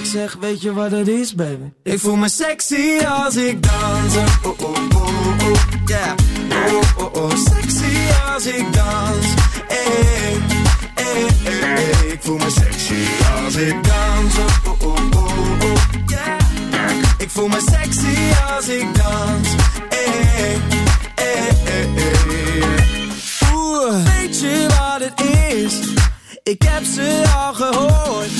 Speaker 12: Ik zeg, weet je wat het is, baby? Ik voel me sexy als ik dans. Oh, oh, oh, oh, yeah. Oh, oh, oh, sexy als ik dans. Hey, hey, hey, hey. Ik voel me sexy als ik dans. Oh, oh, oh, oh, oh, yeah. Ik voel me sexy als ik dans. Hey, hey, hey, hey. Weet je wat het is? Ik heb ze al gehoord.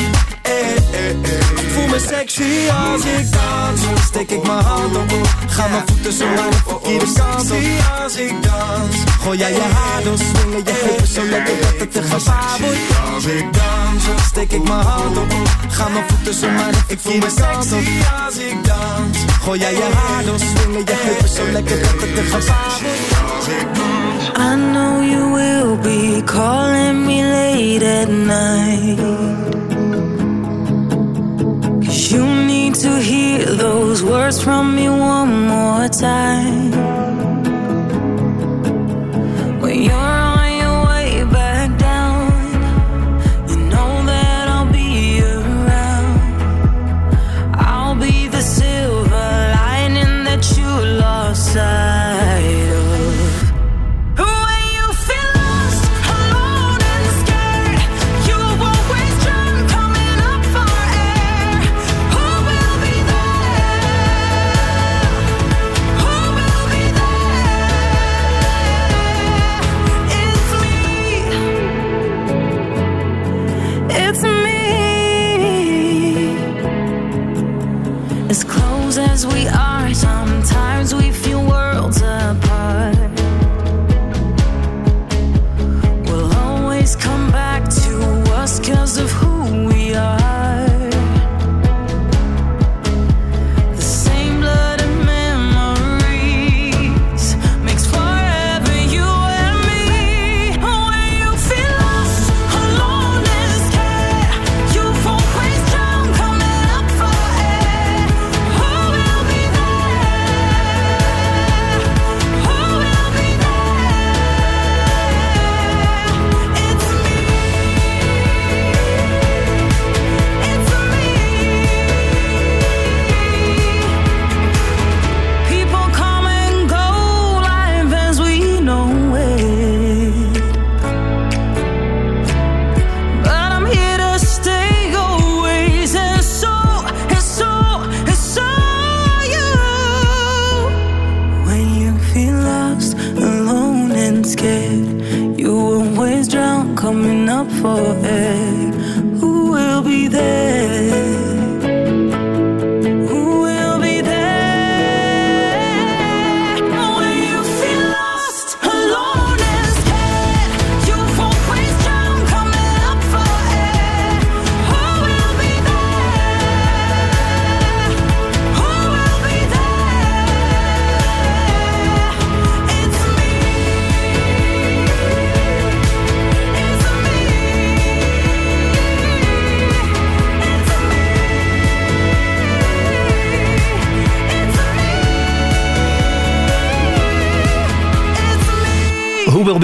Speaker 12: hey, hey, hey. Ik voel me sexy als steek ik mijn hand op. Ga mijn voeten zo naar de verkeerde kant op. als ik dans, gooi jij je haar door, swingen je heupen zo lekker dat het te gevaar wordt. Als ik dans, steek ik mijn hand op. Ga mijn voeten zo naar de verkeerde kant op. als ik dans, gooi jij je haar door, swingen je heupen zo lekker dat het te gevaar wordt. Als ik dans.
Speaker 1: I know you will be calling me late at night. To hear those words from me one more time. When you're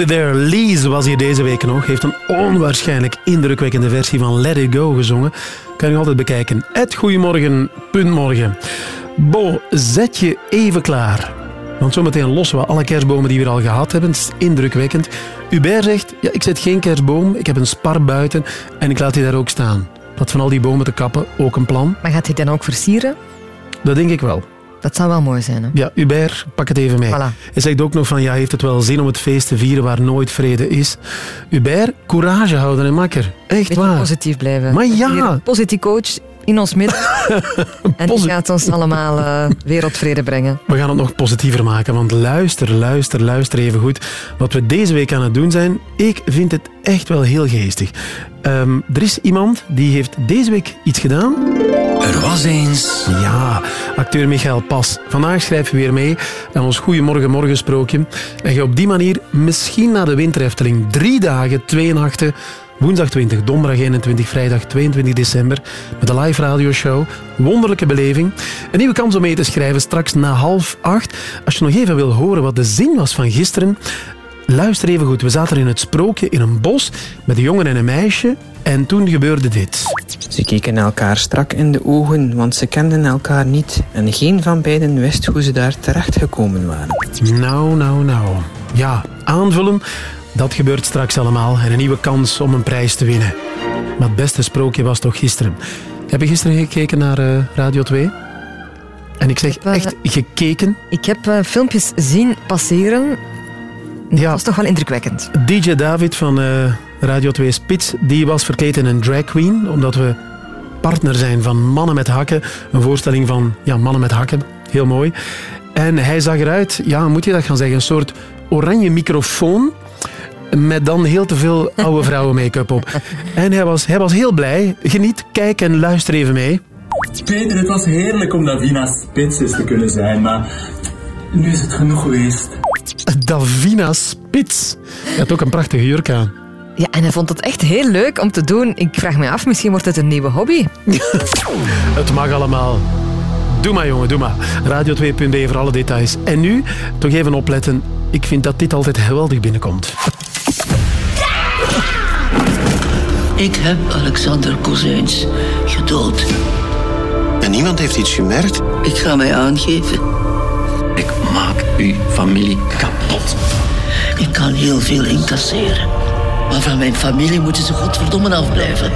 Speaker 1: There?
Speaker 5: Lise was hier deze week nog. Heeft een onwaarschijnlijk indrukwekkende versie van Let It Go gezongen. Kan je altijd bekijken. Het Goedemorgen, punt morgen. Bo, zet je even klaar. Want zometeen lossen we alle kerstbomen die we al gehad hebben. Het is indrukwekkend. Hubert zegt, ja, ik zet geen kerstboom. Ik heb een spar buiten en ik laat die daar ook staan. Wat van al die bomen te kappen, ook een plan.
Speaker 2: Maar gaat hij dan ook versieren?
Speaker 5: Dat denk ik wel.
Speaker 2: Dat zou wel mooi zijn, hè?
Speaker 5: Ja, Hubert, pak het even mee.
Speaker 2: Voilà.
Speaker 5: Hij zegt ook nog van, ja, heeft het wel zin om het feest te vieren waar nooit vrede is. Hubert, courage houden en makker. Echt
Speaker 2: Beetje
Speaker 5: waar.
Speaker 2: positief blijven.
Speaker 5: Maar ja.
Speaker 2: Positief coach in ons midden. en die gaat ons allemaal eh, wereldvrede brengen.
Speaker 5: We gaan het nog positiever maken, want luister, luister, luister even goed. Wat we deze week aan het doen zijn, ik vind het echt wel heel geestig. Ehm, er is iemand die heeft deze week iets gedaan.
Speaker 24: Er was eens...
Speaker 5: Ja, acteur Michael Pas. Vandaag schrijft hij weer mee aan ons Goeiemorgen Morgen sprookje. En je op die manier misschien naar de winterhefteling drie dagen, twee nachten... Woensdag 20, donderdag 21, vrijdag 22 december met de live radioshow. Wonderlijke beleving. Een nieuwe kans om mee te schrijven straks na half acht. Als je nog even wil horen wat de zin was van gisteren, luister even goed. We zaten in het sprookje in een bos met een jongen en een meisje en toen gebeurde dit.
Speaker 32: Ze keken elkaar strak in de ogen, want ze kenden elkaar niet en geen van beiden wist hoe ze daar terecht gekomen waren.
Speaker 5: Nou, nou, nou. Ja, aanvullen, dat gebeurt straks allemaal. En een nieuwe kans om een prijs te winnen. Maar het beste sprookje was toch gisteren. Heb je gisteren gekeken naar eh, Radio 2? En ik zeg echt gekeken.
Speaker 2: Ik heb eh, filmpjes zien passeren. Dat was toch wel indrukwekkend.
Speaker 5: DJ David van eh, Radio 2 Spits, die was verkleed in een drag queen, omdat we partner zijn van Mannen met Hakken. Een voorstelling van ja, Mannen met Hakken. Heel mooi. En hij zag eruit, ja, hoe moet je dat gaan zeggen, een soort oranje microfoon met dan heel te veel oude vrouwen make-up op. En hij was, hij was heel blij. Geniet, kijk en luister even mee.
Speaker 15: Peter, het was heerlijk om Davina Spitses te kunnen zijn, maar nu is het genoeg geweest.
Speaker 5: Davina Spits. Hij had ook een prachtige jurk aan.
Speaker 2: Ja, en hij vond het echt heel leuk om te doen. Ik vraag me af, misschien wordt het een nieuwe hobby.
Speaker 5: Het mag allemaal. Doe maar, jongen, doe maar. Radio2.be voor alle details. En nu, toch even opletten. Ik vind dat dit altijd geweldig binnenkomt.
Speaker 33: Ik heb Alexander Kozijns gedood.
Speaker 34: En niemand heeft iets gemerkt?
Speaker 33: Ik ga mij aangeven. Ik maak uw familie kapot. Ik kan heel veel incasseren. Maar van mijn familie moeten ze godverdomme afblijven.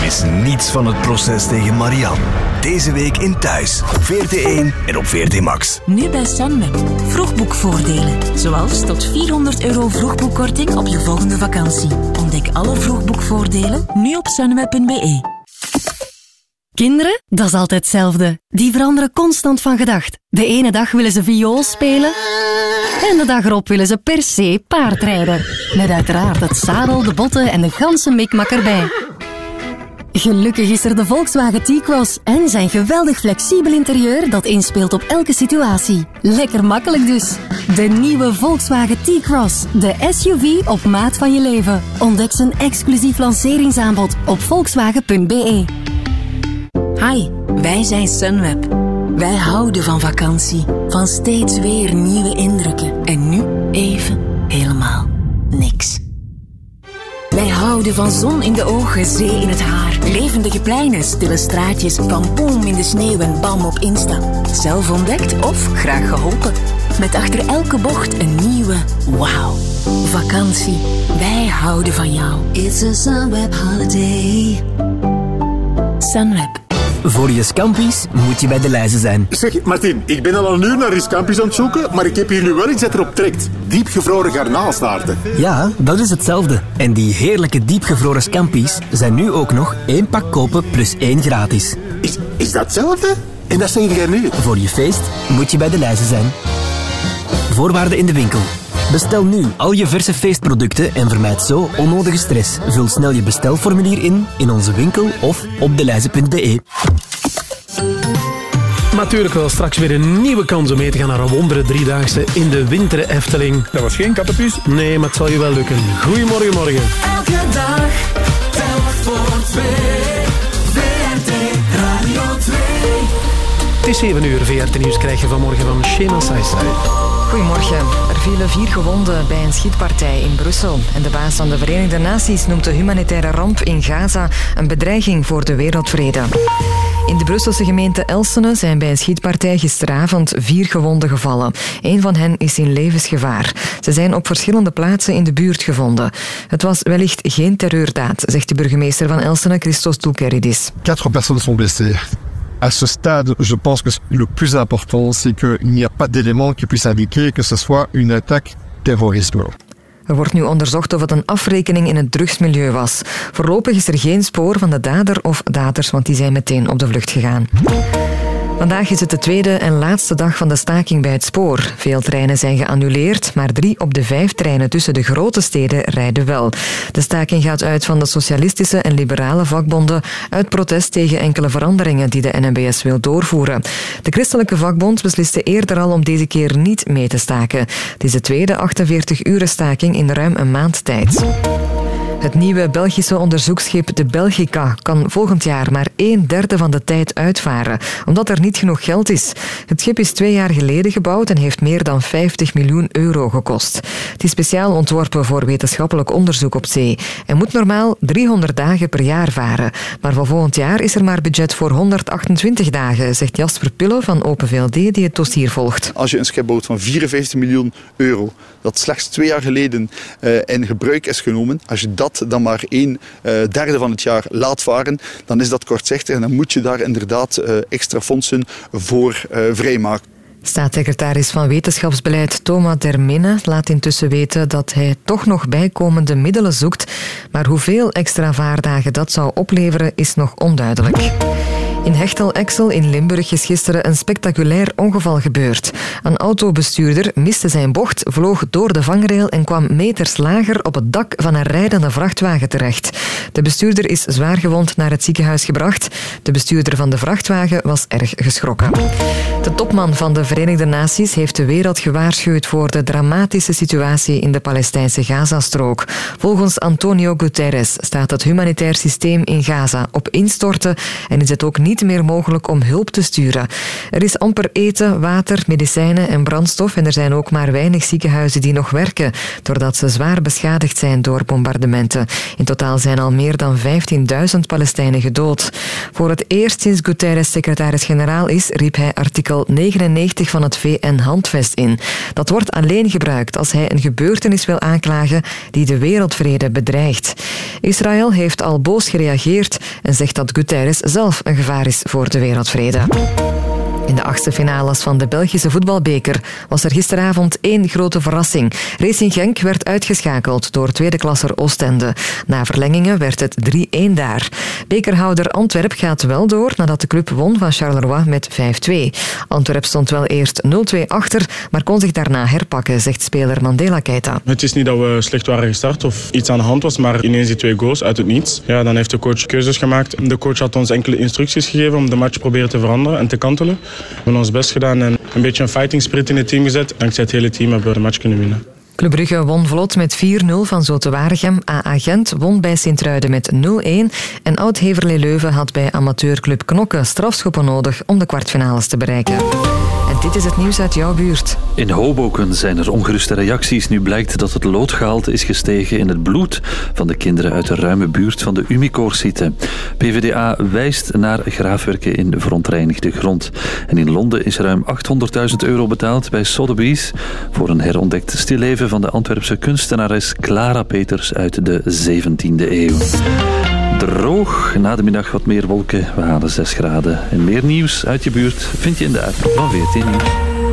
Speaker 35: Mis niets van het proces tegen Marianne. Deze week in Thuis, op VRT1 en op VRT Max.
Speaker 25: Nu bij Sunweb. Vroegboekvoordelen. Zoals tot 400 euro vroegboekkorting op je volgende vakantie. Ontdek alle vroegboekvoordelen nu op sunweb.be.
Speaker 11: Kinderen, dat is altijd hetzelfde. Die veranderen constant van gedacht. De ene dag willen ze viool spelen en de dag erop willen ze per se paardrijden. Met uiteraard het zadel, de botten en de ganse mikmak erbij. Gelukkig is er de Volkswagen T-Cross en zijn geweldig flexibel interieur dat inspeelt op elke situatie. Lekker makkelijk dus. De nieuwe Volkswagen T-Cross, de SUV op maat van je leven. Ontdek zijn exclusief lanceringsaanbod op volkswagen.be.
Speaker 25: Hi, wij zijn Sunweb. Wij houden van vakantie, van steeds weer nieuwe indrukken. En nu even helemaal niks. Wij houden van zon in de ogen, zee in het haar. Levendige pleinen, stille straatjes, boom in de sneeuw en bam op Insta. Zelf ontdekt of graag geholpen. Met achter elke bocht een nieuwe wauw. Vakantie, wij houden van jou. It's a Sunweb holiday. Sunweb.
Speaker 24: Voor je scampi's moet je bij de lijzen zijn.
Speaker 36: Zeg, Martin, ik ben al een uur naar die scampi's aan het zoeken, maar ik heb hier nu wel iets dat erop trekt. Diepgevroren garnaalstaarten.
Speaker 24: Ja, dat is hetzelfde. En die heerlijke diepgevroren scampi's zijn nu ook nog één pak kopen plus één gratis.
Speaker 36: Is, is dat hetzelfde? En dat zeg jij nu?
Speaker 24: Voor je feest moet je bij de lijzen zijn. Voorwaarden in de winkel. Bestel nu al je verse feestproducten en vermijd zo onnodige stress. Vul snel je bestelformulier in in onze winkel of op deleize.be.
Speaker 5: Natuurlijk wel straks weer een nieuwe kans om mee te gaan naar een wondere driedaagse in de Winter Efteling.
Speaker 17: Dat was geen kattenpies?
Speaker 5: Nee, maar het zal je wel lukken. Goedemorgen, morgen.
Speaker 37: Elke dag, telk voor twee. VRT Radio 2.
Speaker 5: Het is 7 uur. VRT Nieuws krijg je vanmorgen van Shema Saisai.
Speaker 2: Goedemorgen. Er vielen vier gewonden bij een schietpartij in Brussel. En de baas van de Verenigde Naties noemt de humanitaire ramp in Gaza een bedreiging voor de wereldvrede. In de Brusselse gemeente Elsene zijn bij een schietpartij gisteravond vier gewonden gevallen. Een van hen is in levensgevaar. Ze zijn op verschillende plaatsen in de buurt gevonden. Het was wellicht geen terreurdaad, zegt de burgemeester van Elsene, Christos Doulkeridis.
Speaker 38: Quatre personnes sont blessées. À ce stade, je pense que le plus important, c'est qu'il n'y a pas d'éléments qui puissent indiquer que ce soit une attaque terroriste.
Speaker 2: Er wordt nu onderzocht of het een afrekening in het drugsmilieu was. Voorlopig is er geen spoor van de dader of daders, want die zijn meteen op de vlucht gegaan. Vandaag is het de tweede en laatste dag van de staking bij het spoor. Veel treinen zijn geannuleerd, maar drie op de vijf treinen tussen de grote steden rijden wel. De staking gaat uit van de socialistische en liberale vakbonden uit protest tegen enkele veranderingen die de NMBS wil doorvoeren. De christelijke vakbond besliste eerder al om deze keer niet mee te staken. Het is de tweede 48-uren staking in ruim een maand tijd. Het nieuwe Belgische onderzoeksschip de Belgica kan volgend jaar maar een derde van de tijd uitvaren, omdat er niet genoeg geld is. Het schip is twee jaar geleden gebouwd en heeft meer dan 50 miljoen euro gekost. Het is speciaal ontworpen voor wetenschappelijk onderzoek op zee en moet normaal 300 dagen per jaar varen. Maar voor volgend jaar is er maar budget voor 128 dagen, zegt Jasper Pille van Open VLD die het dossier volgt.
Speaker 39: Als je een schip bouwt van 54 miljoen euro, dat slechts twee jaar geleden eh, in gebruik is genomen, als je dat dan maar een eh, derde van het jaar laat varen, dan is dat kortzichtig en dan moet je daar inderdaad eh, extra fondsen voor eh, vrijmaken.
Speaker 2: Staatssecretaris van Wetenschapsbeleid Thomas Derminne laat intussen weten dat hij toch nog bijkomende middelen zoekt, maar hoeveel extra vaardagen dat zou opleveren is nog onduidelijk. In Hechtel-Exel in Limburg is gisteren een spectaculair ongeval gebeurd. Een autobestuurder miste zijn bocht, vloog door de vangrail en kwam meters lager op het dak van een rijdende vrachtwagen terecht. De bestuurder is zwaargewond naar het ziekenhuis gebracht. De bestuurder van de vrachtwagen was erg geschrokken. De topman van de Verenigde Naties heeft de wereld gewaarschuwd voor de dramatische situatie in de Palestijnse Gazastrook. Volgens Antonio Guterres staat het humanitair systeem in Gaza op instorten en is het ook niet meer mogelijk om hulp te sturen. Er is amper eten, water, medicijnen en brandstof en er zijn ook maar weinig ziekenhuizen die nog werken, doordat ze zwaar beschadigd zijn door bombardementen. In totaal zijn al meer dan 15.000 Palestijnen gedood. Voor het eerst sinds Guterres secretaris-generaal is, riep hij artikel 99 van het VN-handvest in. Dat wordt alleen gebruikt als hij een gebeurtenis wil aanklagen die de wereldvrede bedreigt. Israël heeft al boos gereageerd en zegt dat Guterres zelf een gevaar is voor de wereldvrede. In de achtste finales van de Belgische voetbalbeker was er gisteravond één grote verrassing. Racing Genk werd uitgeschakeld door tweede klasser Oostende. Na verlengingen werd het 3-1 daar. Bekerhouder Antwerp gaat wel door nadat de club won van Charleroi met 5-2. Antwerp stond wel eerst 0-2 achter, maar kon zich daarna herpakken, zegt speler Mandela Keita.
Speaker 22: Het is niet dat we slecht waren gestart of iets aan de hand was, maar ineens die twee goals uit het niets. Ja, dan heeft de coach keuzes gemaakt. De coach had ons enkele instructies gegeven om de match proberen te veranderen en te kantelen. We hebben ons best gedaan en een beetje een fighting spirit in het team gezet. Dankzij het hele team hebben we de match kunnen winnen.
Speaker 2: Club Brugge won vlot met 4-0 van Zote Waregem. AA Gent won bij Sint-Truiden met 0-1. En Oud-Heverlee Leuven had bij amateurclub Knokke strafschoppen nodig om de kwartfinales te bereiken. Dit is het nieuws uit jouw buurt.
Speaker 40: In Hoboken zijn er ongeruste reacties. Nu blijkt dat het loodgehalte is gestegen in het bloed van de kinderen uit de ruime buurt van de Umicore-site. PvdA wijst naar graafwerken in verontreinigde grond. En in Londen is ruim 800.000 euro betaald bij Sotheby's voor een herontdekt stilleven van de Antwerpse kunstenares Clara Peters uit de 17e eeuw. Droog, na de middag wat meer wolken, we halen 6 graden. En meer nieuws uit je buurt vind je in de app van VRT Nieuws.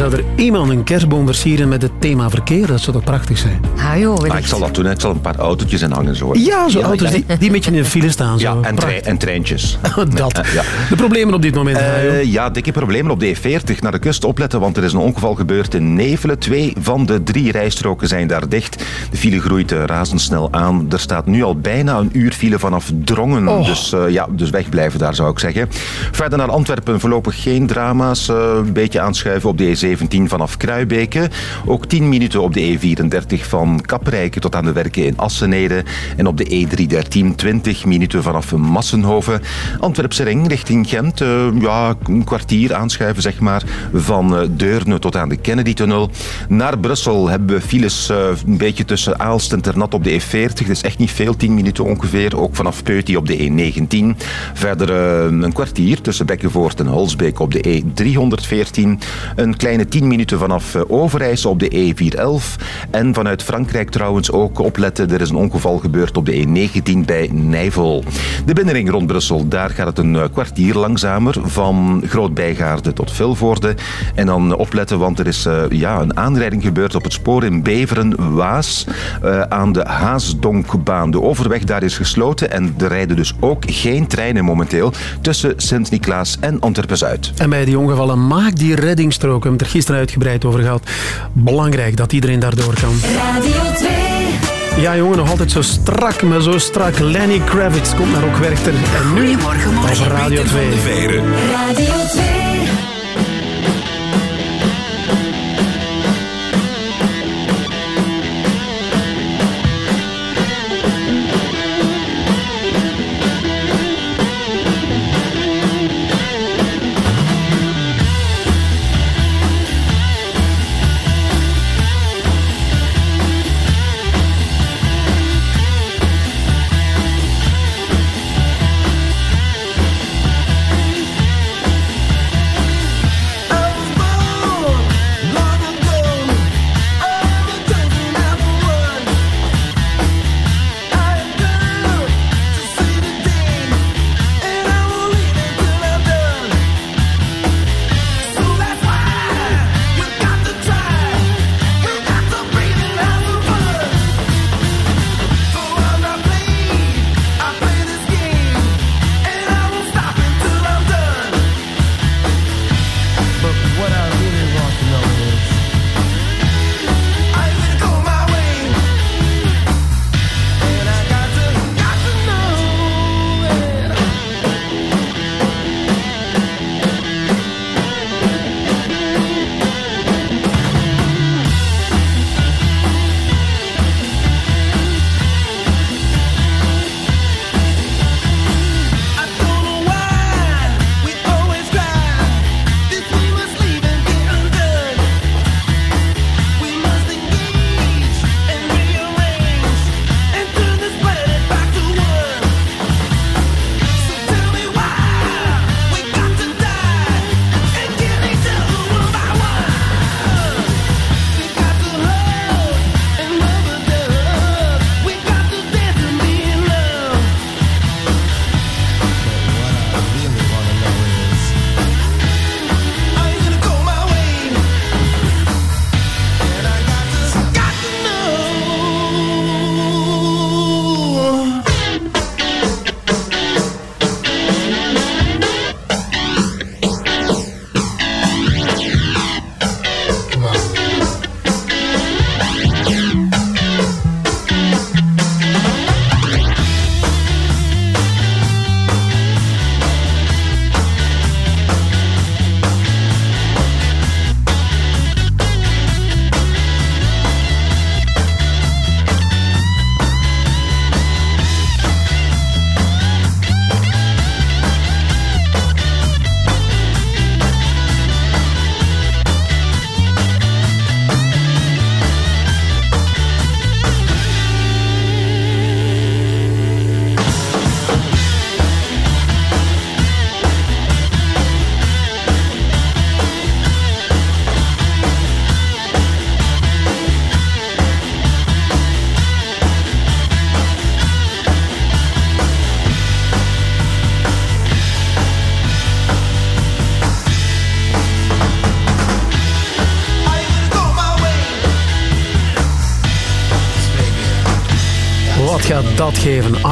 Speaker 5: Zou er iemand een kerstboom versieren met het thema verkeer? Dat zou toch prachtig zijn?
Speaker 2: Ah joh, weet
Speaker 23: Ah, ik zal dat doen. Ik zal een paar autootjes in hangen. Zo.
Speaker 5: Ja, zo auto's Die, die een beetje in de file staan. Zo.
Speaker 23: Ja, en, trein- en treintjes.
Speaker 5: Dat.
Speaker 23: Ja.
Speaker 5: De problemen op dit moment.
Speaker 23: Eh,
Speaker 5: Hajo.
Speaker 23: ja, dikke problemen op de E40 naar de kust. Opletten, want er is een ongeval gebeurd in Nevelen. Twee van de drie rijstroken zijn daar dicht. De file groeit eh, razendsnel aan. Er staat nu al bijna een uur file vanaf Drongen.
Speaker 5: Oh.
Speaker 23: Dus, eh, ja, dus wegblijven daar, zou ik zeggen. Verder naar Antwerpen voorlopig geen drama's. Eh, een beetje aanschuiven op de E17 vanaf Kruibeke. Ook 10 minuten op de E34 van Kaprijke tot aan de werken in Assenede. En op de E313 20 minuten vanaf Massenhoven. Antwerpse ring richting Gent. eh, ja, een kwartier aanschuiven, zeg maar. Van eh, Deurne tot aan de Kennedy-tunnel. Naar Brussel hebben we files eh, een beetje tussen Aalst en Ternat op de E40. Dat is echt niet veel, 10 minuten ongeveer. Ook vanaf Peuty op de E19. Verder een kwartier tussen Bekkenvoort en Holsbeek op de E314. Een kleine 10 minuten vanaf eh, Overijssel op de E411. En vanuit Frankrijk trouwens ook opletten. Er is een ongeval gebeurd op de E19 bij Nijvel. De binnenring rond Brussel, daar gaat het een eh, kwartier langzamer. Van Groot-Bijgaarde tot Vilvoorde. En dan opletten, want er is eh, ja, een aanrijding gebeurd op het spoor in Beveren-Waas. aan de Haasdonkbaan. De overweg daar is gesloten. En er rijden dus ook geen treinen momenteel tussen Sint-Niklaas en Antwerpen-Zuid.
Speaker 5: En bij die ongevallen, maak die reddingstrook. Hebben het er gisteren uitgebreid over gehad. Belangrijk dat iedereen daardoor kan.
Speaker 9: Radio 2.
Speaker 5: Ja, jongen, nog altijd zo strak, maar zo strak. Lenny Kravitz komt naar ook Werchter. En nu op Radio 2.
Speaker 9: Radio 2.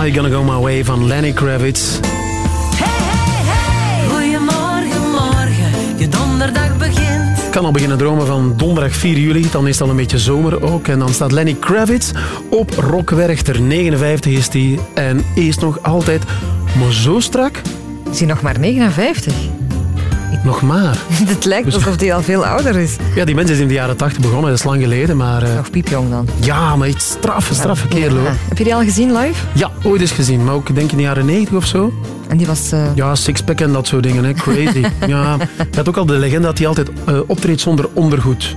Speaker 5: Geven. I Gonna Go My Way van Lenny Kravitz.
Speaker 9: Goedemorgen, morgen, je donderdag begint.
Speaker 5: Ik kan al beginnen dromen van donderdag 4 juli. Dan is het al een beetje zomer ook. En dan staat Lenny Kravitz op Rock Werchter. 59 is die. En is nog altijd maar zo strak.
Speaker 2: Is hij nog maar 59?
Speaker 5: Nog maar.
Speaker 2: Het lijkt alsof hij al veel ouder is.
Speaker 5: Ja, die mensen is in de jaren 80 begonnen. Dat is lang geleden. Maar, eh,
Speaker 2: Nog piepjong dan.
Speaker 5: ja, maar iets straffe, straffe kerel hoor.
Speaker 2: Ja. Heb je die al gezien live?
Speaker 5: Ja, ooit eens gezien. Maar ook denk ik in de jaren 90 of zo.
Speaker 2: En die was... eh,
Speaker 5: Ja, sixpack en dat soort dingen. Hè. Crazy. ja, je had ook al de legende dat hij altijd eh, optreedt zonder ondergoed.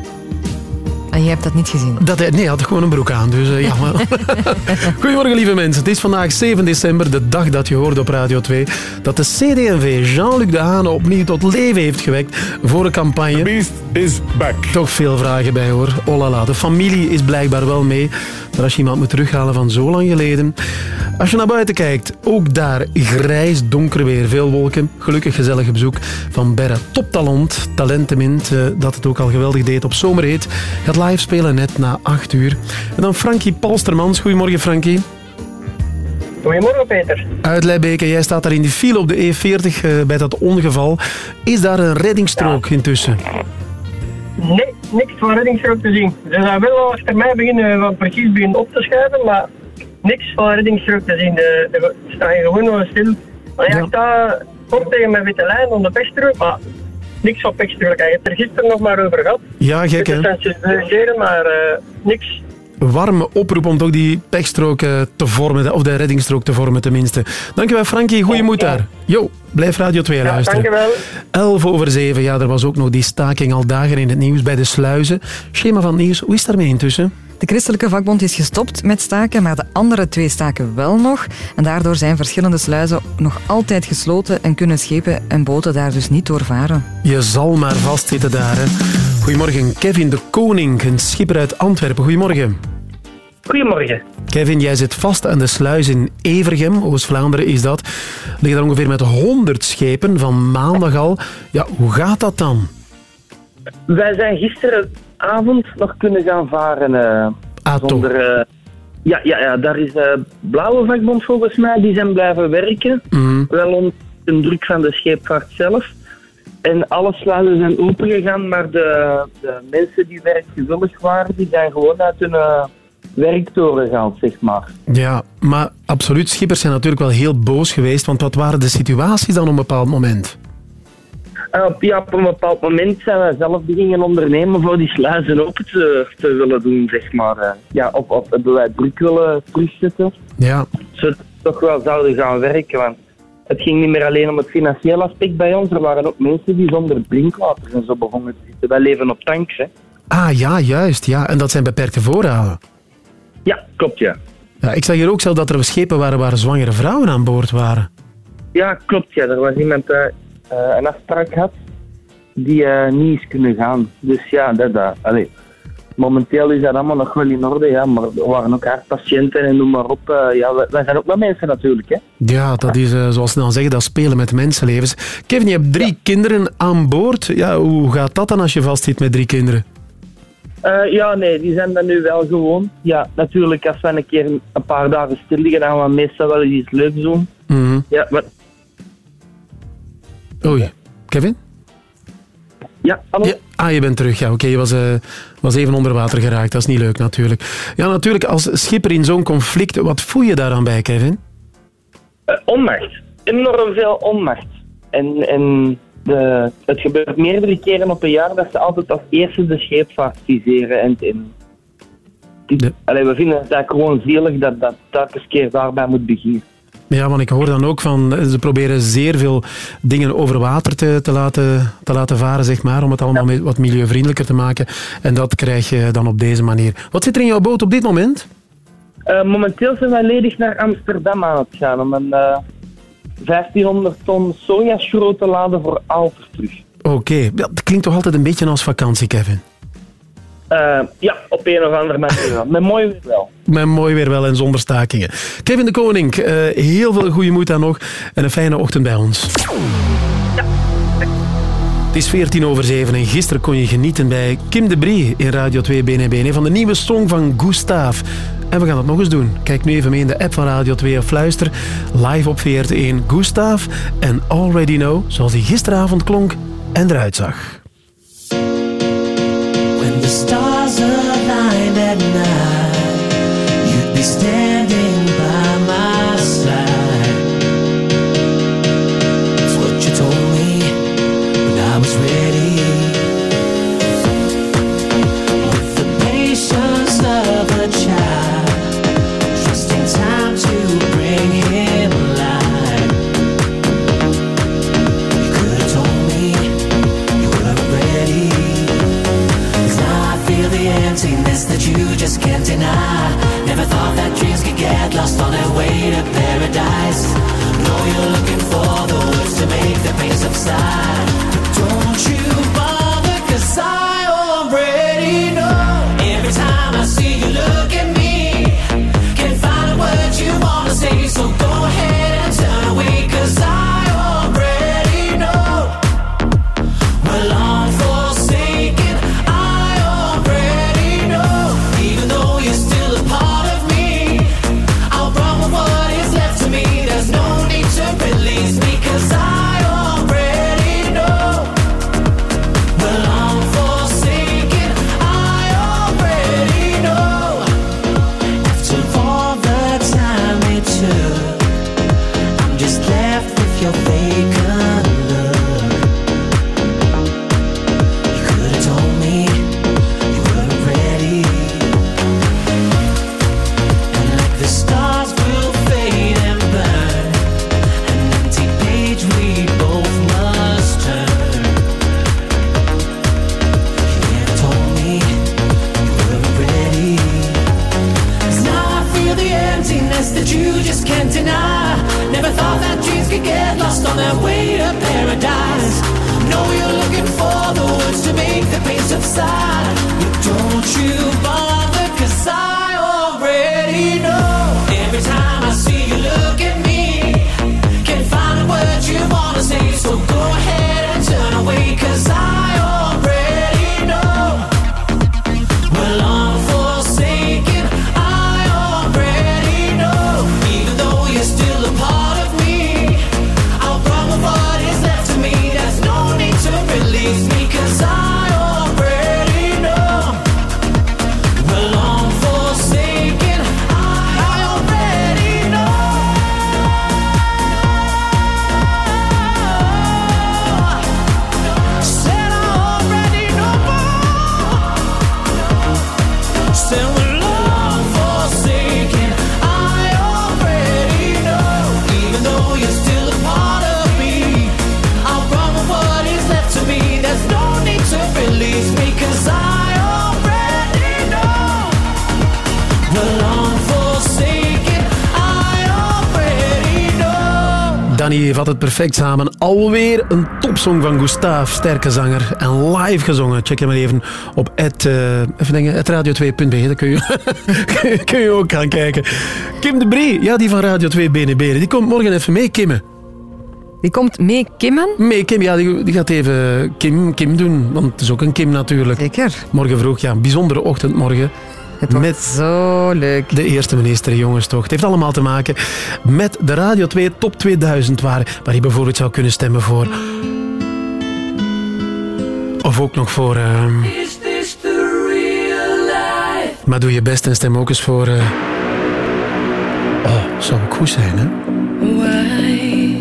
Speaker 2: En je hebt dat niet gezien?
Speaker 5: Dat hij, nee, hij had gewoon een broek aan. Dus eh, ja. maar- Goedemorgen, lieve mensen. Het is vandaag 7 december, de dag dat je hoorde op Radio 2 dat de CD&V Jean-Luc de Haan opnieuw tot leven heeft gewekt voor een campagne. The
Speaker 17: beast is back.
Speaker 5: Toch veel vragen bij hoor. Oh la la. De familie is blijkbaar wel mee. Maar als je iemand moet terughalen van zo lang geleden. Als je naar buiten kijkt, ook daar grijs, donker weer, veel wolken. Gelukkig gezellig bezoek van Berre. Toptalent, talentenmint, eh, dat het ook al geweldig deed op Zomerheet. Gaat live spelen net na 8 uur. En dan Frankie Palstermans. Goedemorgen Frankie.
Speaker 41: Goedemorgen Peter.
Speaker 5: Uit Leibeke, jij staat daar in die file op de E40 eh, bij dat ongeval. Is daar een reddingsstrook intussen?
Speaker 41: Nee, niks van reddingsgroep te zien. Ze zijn wel achter mij beginnen van precies beginnen op te schuiven, maar niks van reddingsgroep te zien. De, de, we staan gewoon nog stil. Maar ja, ik sta kort tegen mijn witte lijn om de pechstrook, maar niks van pechstrook. Ik heb het er gisteren nog maar over gehad.
Speaker 5: Ja, gek hè?
Speaker 41: Het maar eh, niks.
Speaker 5: warme oproep om toch die pechstrook te vormen, of de reddingsstrook te vormen tenminste. Dankjewel Frankie, goeie moed daar. Jo, blijf Radio 2 luisteren.
Speaker 41: dankjewel.
Speaker 5: 11 over 7, ja, er was ook nog die staking al dagen in het nieuws bij de sluizen. Schema van nieuws, hoe is het daarmee intussen?
Speaker 2: De christelijke vakbond is gestopt met staken, maar de andere twee staken wel nog. En daardoor zijn verschillende sluizen nog altijd gesloten en kunnen schepen en boten daar dus niet doorvaren.
Speaker 5: Je zal maar vastzitten daar. Hè. Goedemorgen, Kevin de Koning, een schipper uit Antwerpen. Goedemorgen.
Speaker 41: Goedemorgen.
Speaker 5: Kevin, jij zit vast aan de sluis in Evergem, Oost-Vlaanderen is dat. Liggen daar ongeveer met 100 schepen van maandag al. Ja, hoe gaat dat dan?
Speaker 41: Wij zijn gisteravond nog kunnen gaan varen. eh,
Speaker 5: Ah,
Speaker 41: zonder, eh, ja, ja, ja, daar is de Blauwe Vakbond volgens mij. Die zijn blijven werken.
Speaker 5: Mhm.
Speaker 41: Wel onder de druk van de scheepvaart zelf. En alle sluizen zijn open gegaan, maar de, de mensen die werkgewillig waren, die zijn gewoon uit hun eh, werktoren gehaald, zeg maar.
Speaker 5: Ja, maar absoluut, schippers zijn natuurlijk wel heel boos geweest, want wat waren de situaties dan op een bepaald moment?
Speaker 41: En op, ja, op een bepaald moment zijn wij zelf beginnen ondernemen voor die sluizen open te, te willen doen, zeg maar. Eh, Ja, op, op, hebben wij druk willen terugzetten,
Speaker 5: Ja,
Speaker 41: zodat we toch wel zouden gaan werken. Want het ging niet meer alleen om het financiële aspect bij ons, er waren ook mensen die zonder blinkwater en zo begonnen te zitten. Wij leven op tanks, hè.
Speaker 5: ah ja, juist, ja. En dat zijn beperkte voorraden.
Speaker 41: Ja, klopt, ja.
Speaker 5: Ja, ik zag hier ook zelf dat er schepen waren waar zwangere vrouwen aan boord waren.
Speaker 41: Ja, klopt, ja. Er was iemand die eh, een afspraak had die eh, niet is kunnen gaan. Dus ja, dat, dat, allee. Momenteel is dat allemaal nog wel in orde, ja, maar er waren ook hartpatiënten en noem maar op. eh, ja, wij, zijn ook wel mensen natuurlijk, hè.
Speaker 5: Ja, dat is, eh, zoals ze dan zeggen, dat spelen met mensenlevens. Kevin, je hebt drie kinderen aan boord. Ja, hoe gaat dat dan als je vastzit met drie kinderen?
Speaker 41: Eh, ja, nee, die zijn dan nu wel gewoon. Ja, natuurlijk, als we een keer een paar dagen stil liggen, dan gaan we meestal wel eens iets leuks doen.
Speaker 5: Mhm.
Speaker 41: Ja, maar...
Speaker 5: Oei, Kevin?
Speaker 41: Ja, hallo?
Speaker 5: Ah, je bent terug. Ja, oké. je was, eh, was even onder water geraakt. Dat is niet leuk, natuurlijk. Ja, natuurlijk, als schipper in zo'n conflict, wat voel je daaraan bij, Kevin?
Speaker 41: Eh, onmacht. Enorm veel onmacht. En, en de, het gebeurt meerdere keren op een jaar dat ze altijd als eerste de scheepvaart viseren. En, en, Allee, we vinden het eigenlijk gewoon zielig dat dat telkens keer daarbij moet beginnen.
Speaker 5: Ja, want ik hoor dan ook van, eh, ze proberen zeer veel dingen over water te, te, laten, te laten varen, zeg maar, om het allemaal wat milieuvriendelijker te maken. En dat krijg je dan op deze manier. Wat zit er in jouw boot op dit moment?
Speaker 41: Eh, momenteel zijn wij ledig naar Amsterdam aan het gaan om een eh 1500 ton sojaschroot te laden voor Alter terug.
Speaker 5: Oké, dat klinkt toch altijd een beetje als vakantie, Kevin?
Speaker 41: Eh, ja, op een of andere manier wel. Met mooi weer wel.
Speaker 5: Met mooi weer wel en zonder stakingen. Kevin de Koning, eh, heel veel goede moed aan nog en een fijne ochtend bij ons. Het is 14 over 7 en gisteren kon je genieten bij Kim de Brie in Radio 2 BNB van de nieuwe song van Gustave. En we gaan het nog eens doen. Kijk nu even mee in de app van Radio 2 of luister. Live op VRT1 Gustav en Already Know, zoals hij gisteravond klonk en eruit zag.
Speaker 19: When the stars
Speaker 5: perfect samen. Alweer een topsong van Gustav, sterke zanger. En live gezongen. Check hem maar even op het, eh, even denken, het radio2.be. Daar kun je, kun je- kun je ook gaan kijken. Kim de Brie, ja, die van Radio 2 BNB. Die komt morgen even mee, Kimmen.
Speaker 2: Die komt mee Kimmen?
Speaker 5: Mee Kim, ja, die, die gaat even Kim, Kim doen. Want het is ook een Kim natuurlijk.
Speaker 2: Zeker.
Speaker 5: Morgen vroeg, ja, een bijzondere ochtend morgen.
Speaker 2: Het wordt
Speaker 5: met
Speaker 2: zo leuk.
Speaker 5: de eerste minister, jongens toch. Het heeft allemaal te maken met de Radio 2 Top 2000, waar, waar je bijvoorbeeld zou kunnen stemmen voor... Of ook nog voor... ehm,
Speaker 19: Is this the real life?
Speaker 5: maar doe je best en stem ook eens voor... eh, Oh, zou ook goed zijn, hè?
Speaker 19: Why?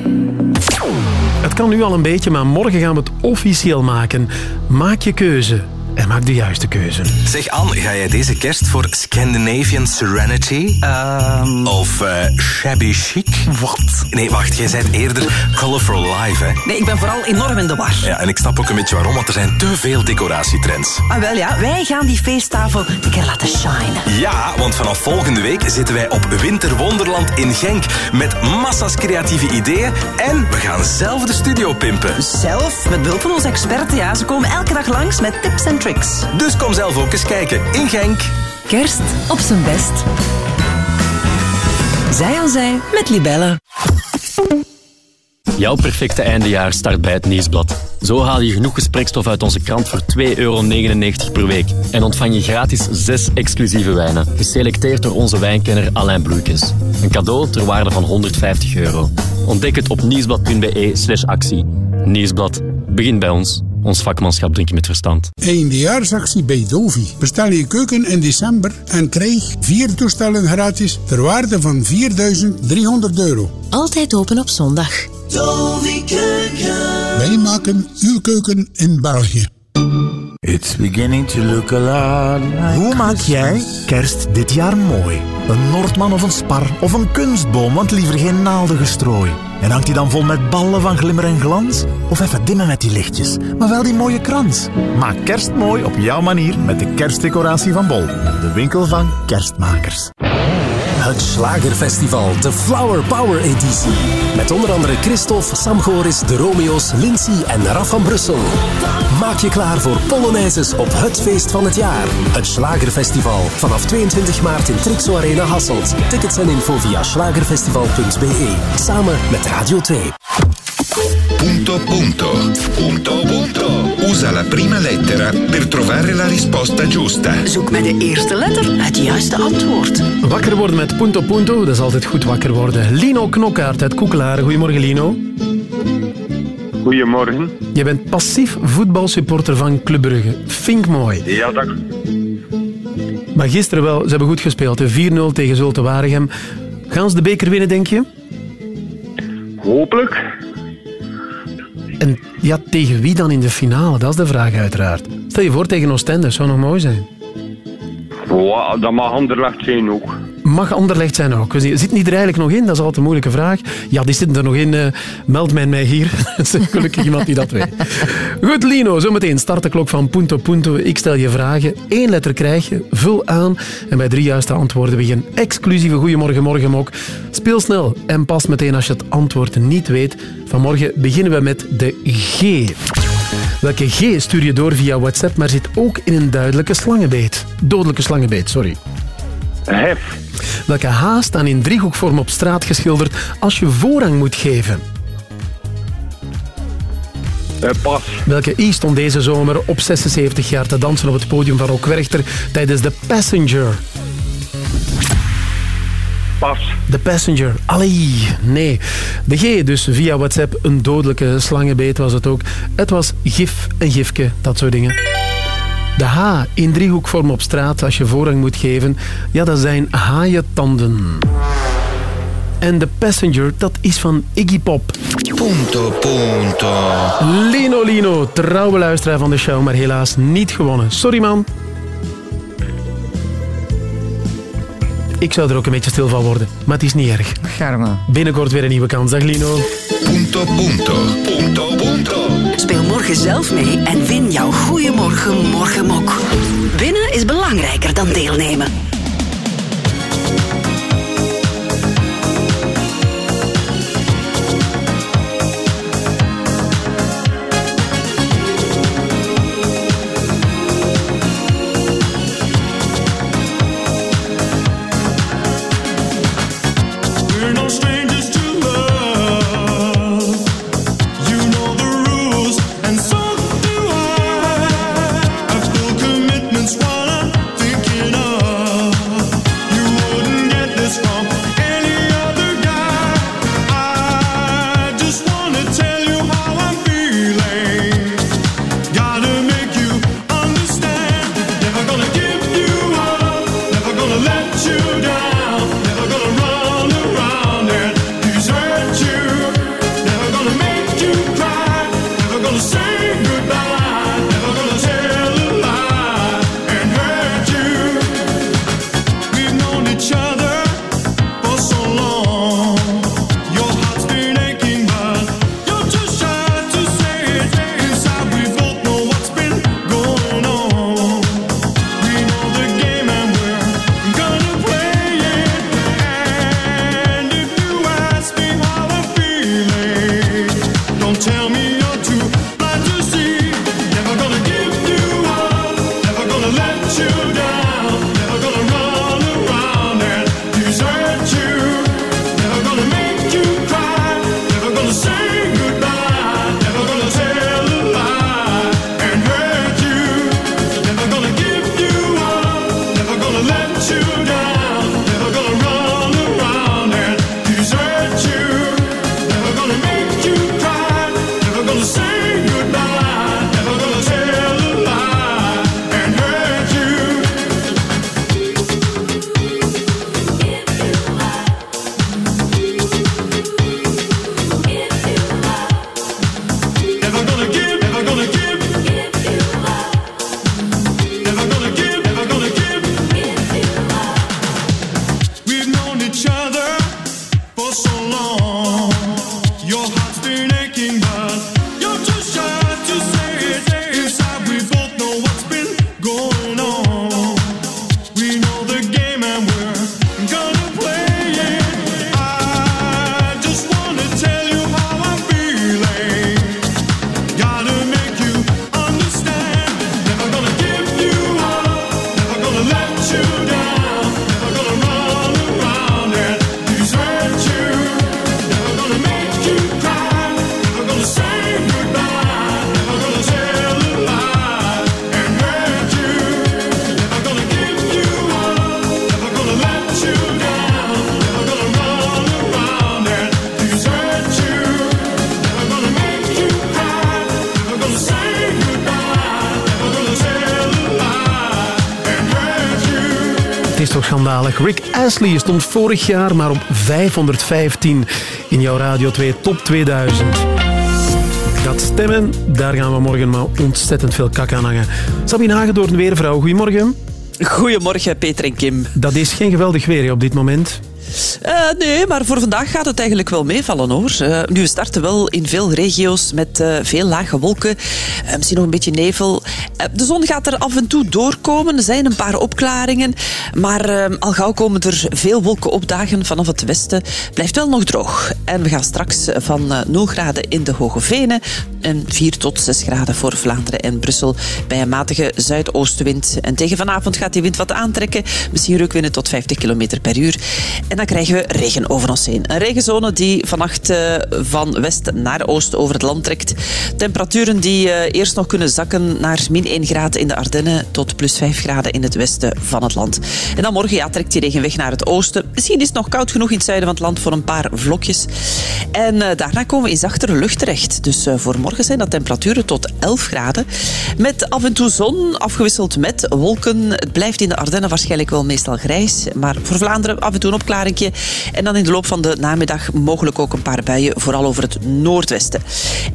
Speaker 5: Het kan nu al een beetje, maar morgen gaan we het officieel maken. Maak je keuze en maak de juiste keuze.
Speaker 4: Zeg Anne, ga jij deze kerst voor Scandinavian Serenity? Of eh, shabby chic? Wat? Nee, wacht, jij bent eerder colorful live, hè?
Speaker 25: Nee, ik ben vooral enorm in de war.
Speaker 4: Ja, en ik snap ook een beetje waarom, want er zijn te veel decoratietrends.
Speaker 25: Ah, wel ja, wij gaan die feesttafel een keer laten shinen.
Speaker 4: Ja, want vanaf volgende week zitten wij op Winterwonderland in Genk met massa's creatieve ideeën en we gaan zelf de studio pimpen.
Speaker 25: Zelf, met behulp van onze experten, ja. Ze komen elke dag langs met tips en tricks.
Speaker 4: Dus kom zelf ook eens kijken in Genk.
Speaker 42: Kerst op zijn best. Zij aan zij met Libelle.
Speaker 43: Jouw perfecte eindejaar start bij het Nieuwsblad. Zo haal je genoeg gesprekstof uit onze krant voor 2,99 euro per week. En ontvang je gratis zes exclusieve wijnen, geselecteerd door onze wijnkenner Alain Bloeikens. Een cadeau ter waarde van 150 euro. Ontdek het op nieuwsblad.be slash actie. Nieuwsblad. Begin bij ons. Ons vakmanschap drink je met verstand.
Speaker 44: Eindejaarsactie bij Dovi. Bestel je keuken in december en krijg vier toestellen gratis ter waarde van 4300 euro.
Speaker 19: Altijd open op zondag.
Speaker 44: Wij maken uw keuken in België.
Speaker 45: It's beginning to look a lot like
Speaker 4: Hoe maak jij kerst dit jaar mooi? Een Noordman of een Spar of een kunstboom, want liever geen naaldige strooi. En hangt die dan vol met ballen van glimmer en glans? Of even dimmen met die lichtjes, maar wel die mooie krans? Maak kerst mooi op jouw manier met de kerstdecoratie van Bol. De winkel van kerstmakers.
Speaker 24: Het Slagerfestival, de Flower Power editie. Met onder andere Christophe, Sam Goris, De Romeo's, Lindsay en Raf van Brussel. Maak je klaar voor Polonaises op het feest van het jaar. Het Slagerfestival. Vanaf 22 maart in Trixo Arena Hasselt. Tickets en info via slagerfestival.be. Samen met Radio 2.
Speaker 46: Punto punto. Punto punto. Usa la prima lettera per trovare la risposta giusta.
Speaker 25: Zoek met de eerste letter het juiste antwoord.
Speaker 5: Wakker worden met Punto Punto, dat is altijd goed wakker worden. Lino Knokkaert uit Koekelaar. Goedemorgen, Lino.
Speaker 27: Goedemorgen.
Speaker 5: Je bent passief voetbalsupporter van Club Brugge. Vind ik mooi.
Speaker 27: Ja, dat...
Speaker 5: Maar gisteren wel, ze hebben goed gespeeld. hè. 4-0 tegen Zulte Waregem. Gaan ze de beker winnen, denk je?
Speaker 27: Hopelijk.
Speaker 5: En ja, tegen wie dan in de finale? Dat is de vraag uiteraard. Stel je voor tegen Oostende, zou nog mooi zijn.
Speaker 27: Wow, dat mag Anderlecht zijn ook.
Speaker 5: Mag Anderlecht zijn ook? Zit niet er eigenlijk nog in? Dat is altijd een moeilijke vraag. Ja, die zitten er nog in. eh, meld mij mij hier. Dat is gelukkig iemand die dat weet. Goed, Lino. Zometeen start de klok van Punto Punto. Ik stel je vragen. Eén letter krijg je. Vul aan. En bij drie juiste antwoorden we een exclusieve Goeiemorgen Morgenmok. Speel snel en pas meteen als je het antwoord niet weet. Vanmorgen beginnen we met de G. Welke G stuur je door via WhatsApp, maar zit ook in een duidelijke slangenbeet. Dodelijke slangenbeet, sorry.
Speaker 27: Hef.
Speaker 5: Welke H staan in driehoekvorm op straat geschilderd als je voorrang moet geven?
Speaker 27: Eh, pas.
Speaker 5: Welke I stond deze zomer op 76 jaar te dansen op het podium van Rock Werchter tijdens The Passenger?
Speaker 27: Pas.
Speaker 5: The Passenger. Allee, nee. De G, dus via WhatsApp een dodelijke slangenbeet was het ook. Het was gif en gifke, dat soort dingen. De H in driehoekvorm op straat als je voorrang moet geven, ja, dat zijn haaientanden. En de Passenger, dat is van Iggy Pop.
Speaker 46: Punto punto.
Speaker 5: Lino Lino, trouwe luisteraar van de show, maar helaas niet gewonnen. Sorry man. Ik zou er ook een beetje stil van worden, maar het is niet erg.
Speaker 2: Garme.
Speaker 5: Binnenkort weer een nieuwe kans. Dag Lino.
Speaker 46: Punto punto. Punto punto.
Speaker 25: Speel morgen zelf mee en win jouw Goeiemorgen Morgenmok. Winnen is belangrijker dan deelnemen.
Speaker 5: Astley stond vorig jaar maar op 515 in jouw Radio 2 Top 2000. Dat stemmen, daar gaan we morgen maar ontzettend veel kak aan hangen. Sabine Hagedoorn, weervrouw, goedemorgen.
Speaker 47: Goedemorgen, Peter en Kim.
Speaker 5: Dat is geen geweldig weer op dit moment.
Speaker 47: Eh, nee, maar voor vandaag gaat het eigenlijk wel meevallen hoor. Eh, nu, we starten wel in veel regio's met eh, veel lage wolken. Misschien nog een beetje nevel. De zon gaat er af en toe doorkomen. Er zijn een paar opklaringen. Maar eh, al gauw komen er veel wolken opdagen vanaf het westen. Blijft wel nog droog. En we gaan straks van eh, 0 graden in de Hoge Venen en 4 tot 6 graden voor Vlaanderen en Brussel bij een matige zuidoostenwind. En tegen vanavond gaat die wind wat aantrekken. Misschien reukwinden tot 50 km per uur. En dan krijgen we regen over ons heen. Een regenzone die vannacht eh, van west naar oost over het land trekt. Temperaturen die eh, eerst nog kunnen zakken naar min 1 graden in de Ardennen tot plus 5 graden in het westen van het land. En dan morgen ja, trekt die regen weg naar het oosten. Misschien is het nog koud genoeg in het zuiden van het land voor een paar vlokjes. En eh, daarna komen we in zachtere lucht terecht. Dus eh, voor morgen zijn dat temperaturen tot 11 graden. Met af en toe zon, afgewisseld met wolken. Het blijft in de Ardennen waarschijnlijk wel meestal grijs. Maar voor Vlaanderen af en toe een opklaringje. En dan in de loop van de namiddag mogelijk ook een paar buien, vooral over het noordwesten.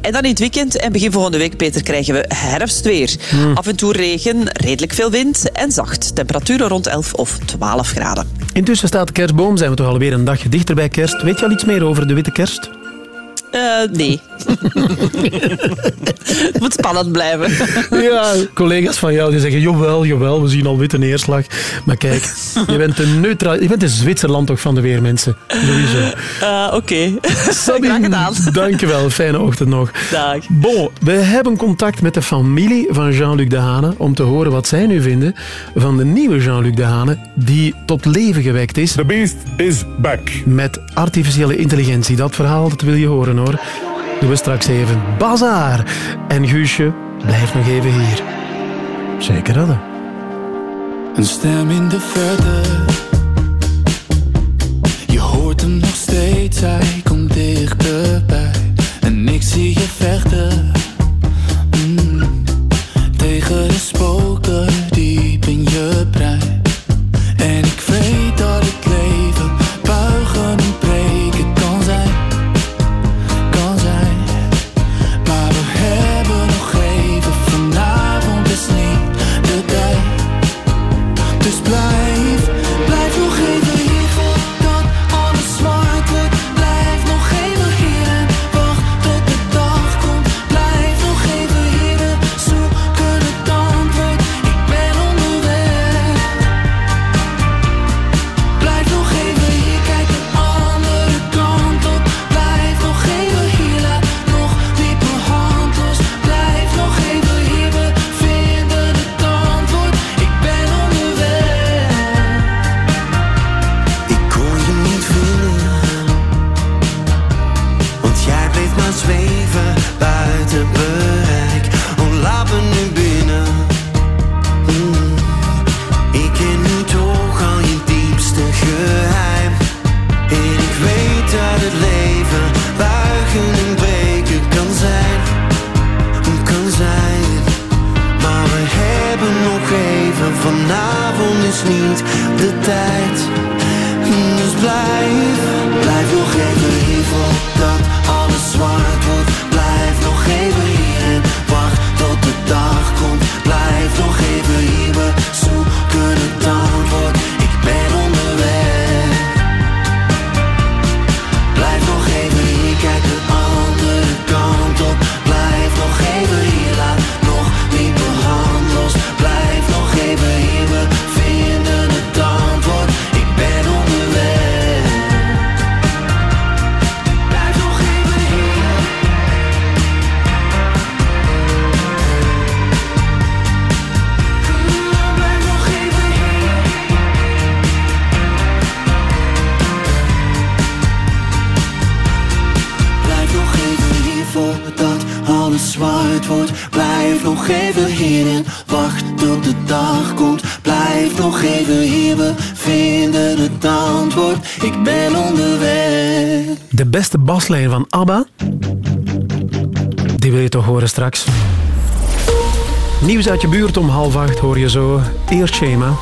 Speaker 47: En dan in het weekend en begin volgende week, Peter, krijgen we herfstweer. Af en toe regen, redelijk veel wind en zacht. Temperaturen rond 11 of 12 graden.
Speaker 5: Intussen staat de kerstboom, zijn we toch alweer een dagje dichter bij kerst. Weet je al iets meer over de witte kerst?
Speaker 47: Eh, nee. Het moet spannend blijven.
Speaker 5: Ja, collega's van jou die zeggen, jawel, jawel, we zien al witte neerslag. Maar kijk, je bent een neutraal... Je bent de Zwitserland toch van de weermensen. Sowieso.
Speaker 47: Eh, Oké.
Speaker 5: Sabine, dankjewel. Fijne ochtend nog.
Speaker 47: Dag.
Speaker 5: Bon, we hebben contact met de familie van Jean-Luc Dehane om te horen wat zij nu vinden van de nieuwe Jean-Luc Dehane die tot leven gewekt is.
Speaker 17: The beast is back.
Speaker 5: Met artificiële intelligentie. Dat verhaal dat wil je horen hoor. Doen we straks even. Bazaar. En Guusje, blijf nog even hier. Zeker hadden.
Speaker 48: Een stem in de verte. Je hoort hem nog steeds, hij komt dichterbij. En ik zie je vechten. Nog even hier en wacht tot de dag komt. Blijf nog even hier, we vinden het antwoord. Ik ben onderweg.
Speaker 49: De
Speaker 5: beste baslijn van ABBA? Die wil je toch horen straks. Nieuws uit je buurt om half acht hoor je zo. Eerst Shema.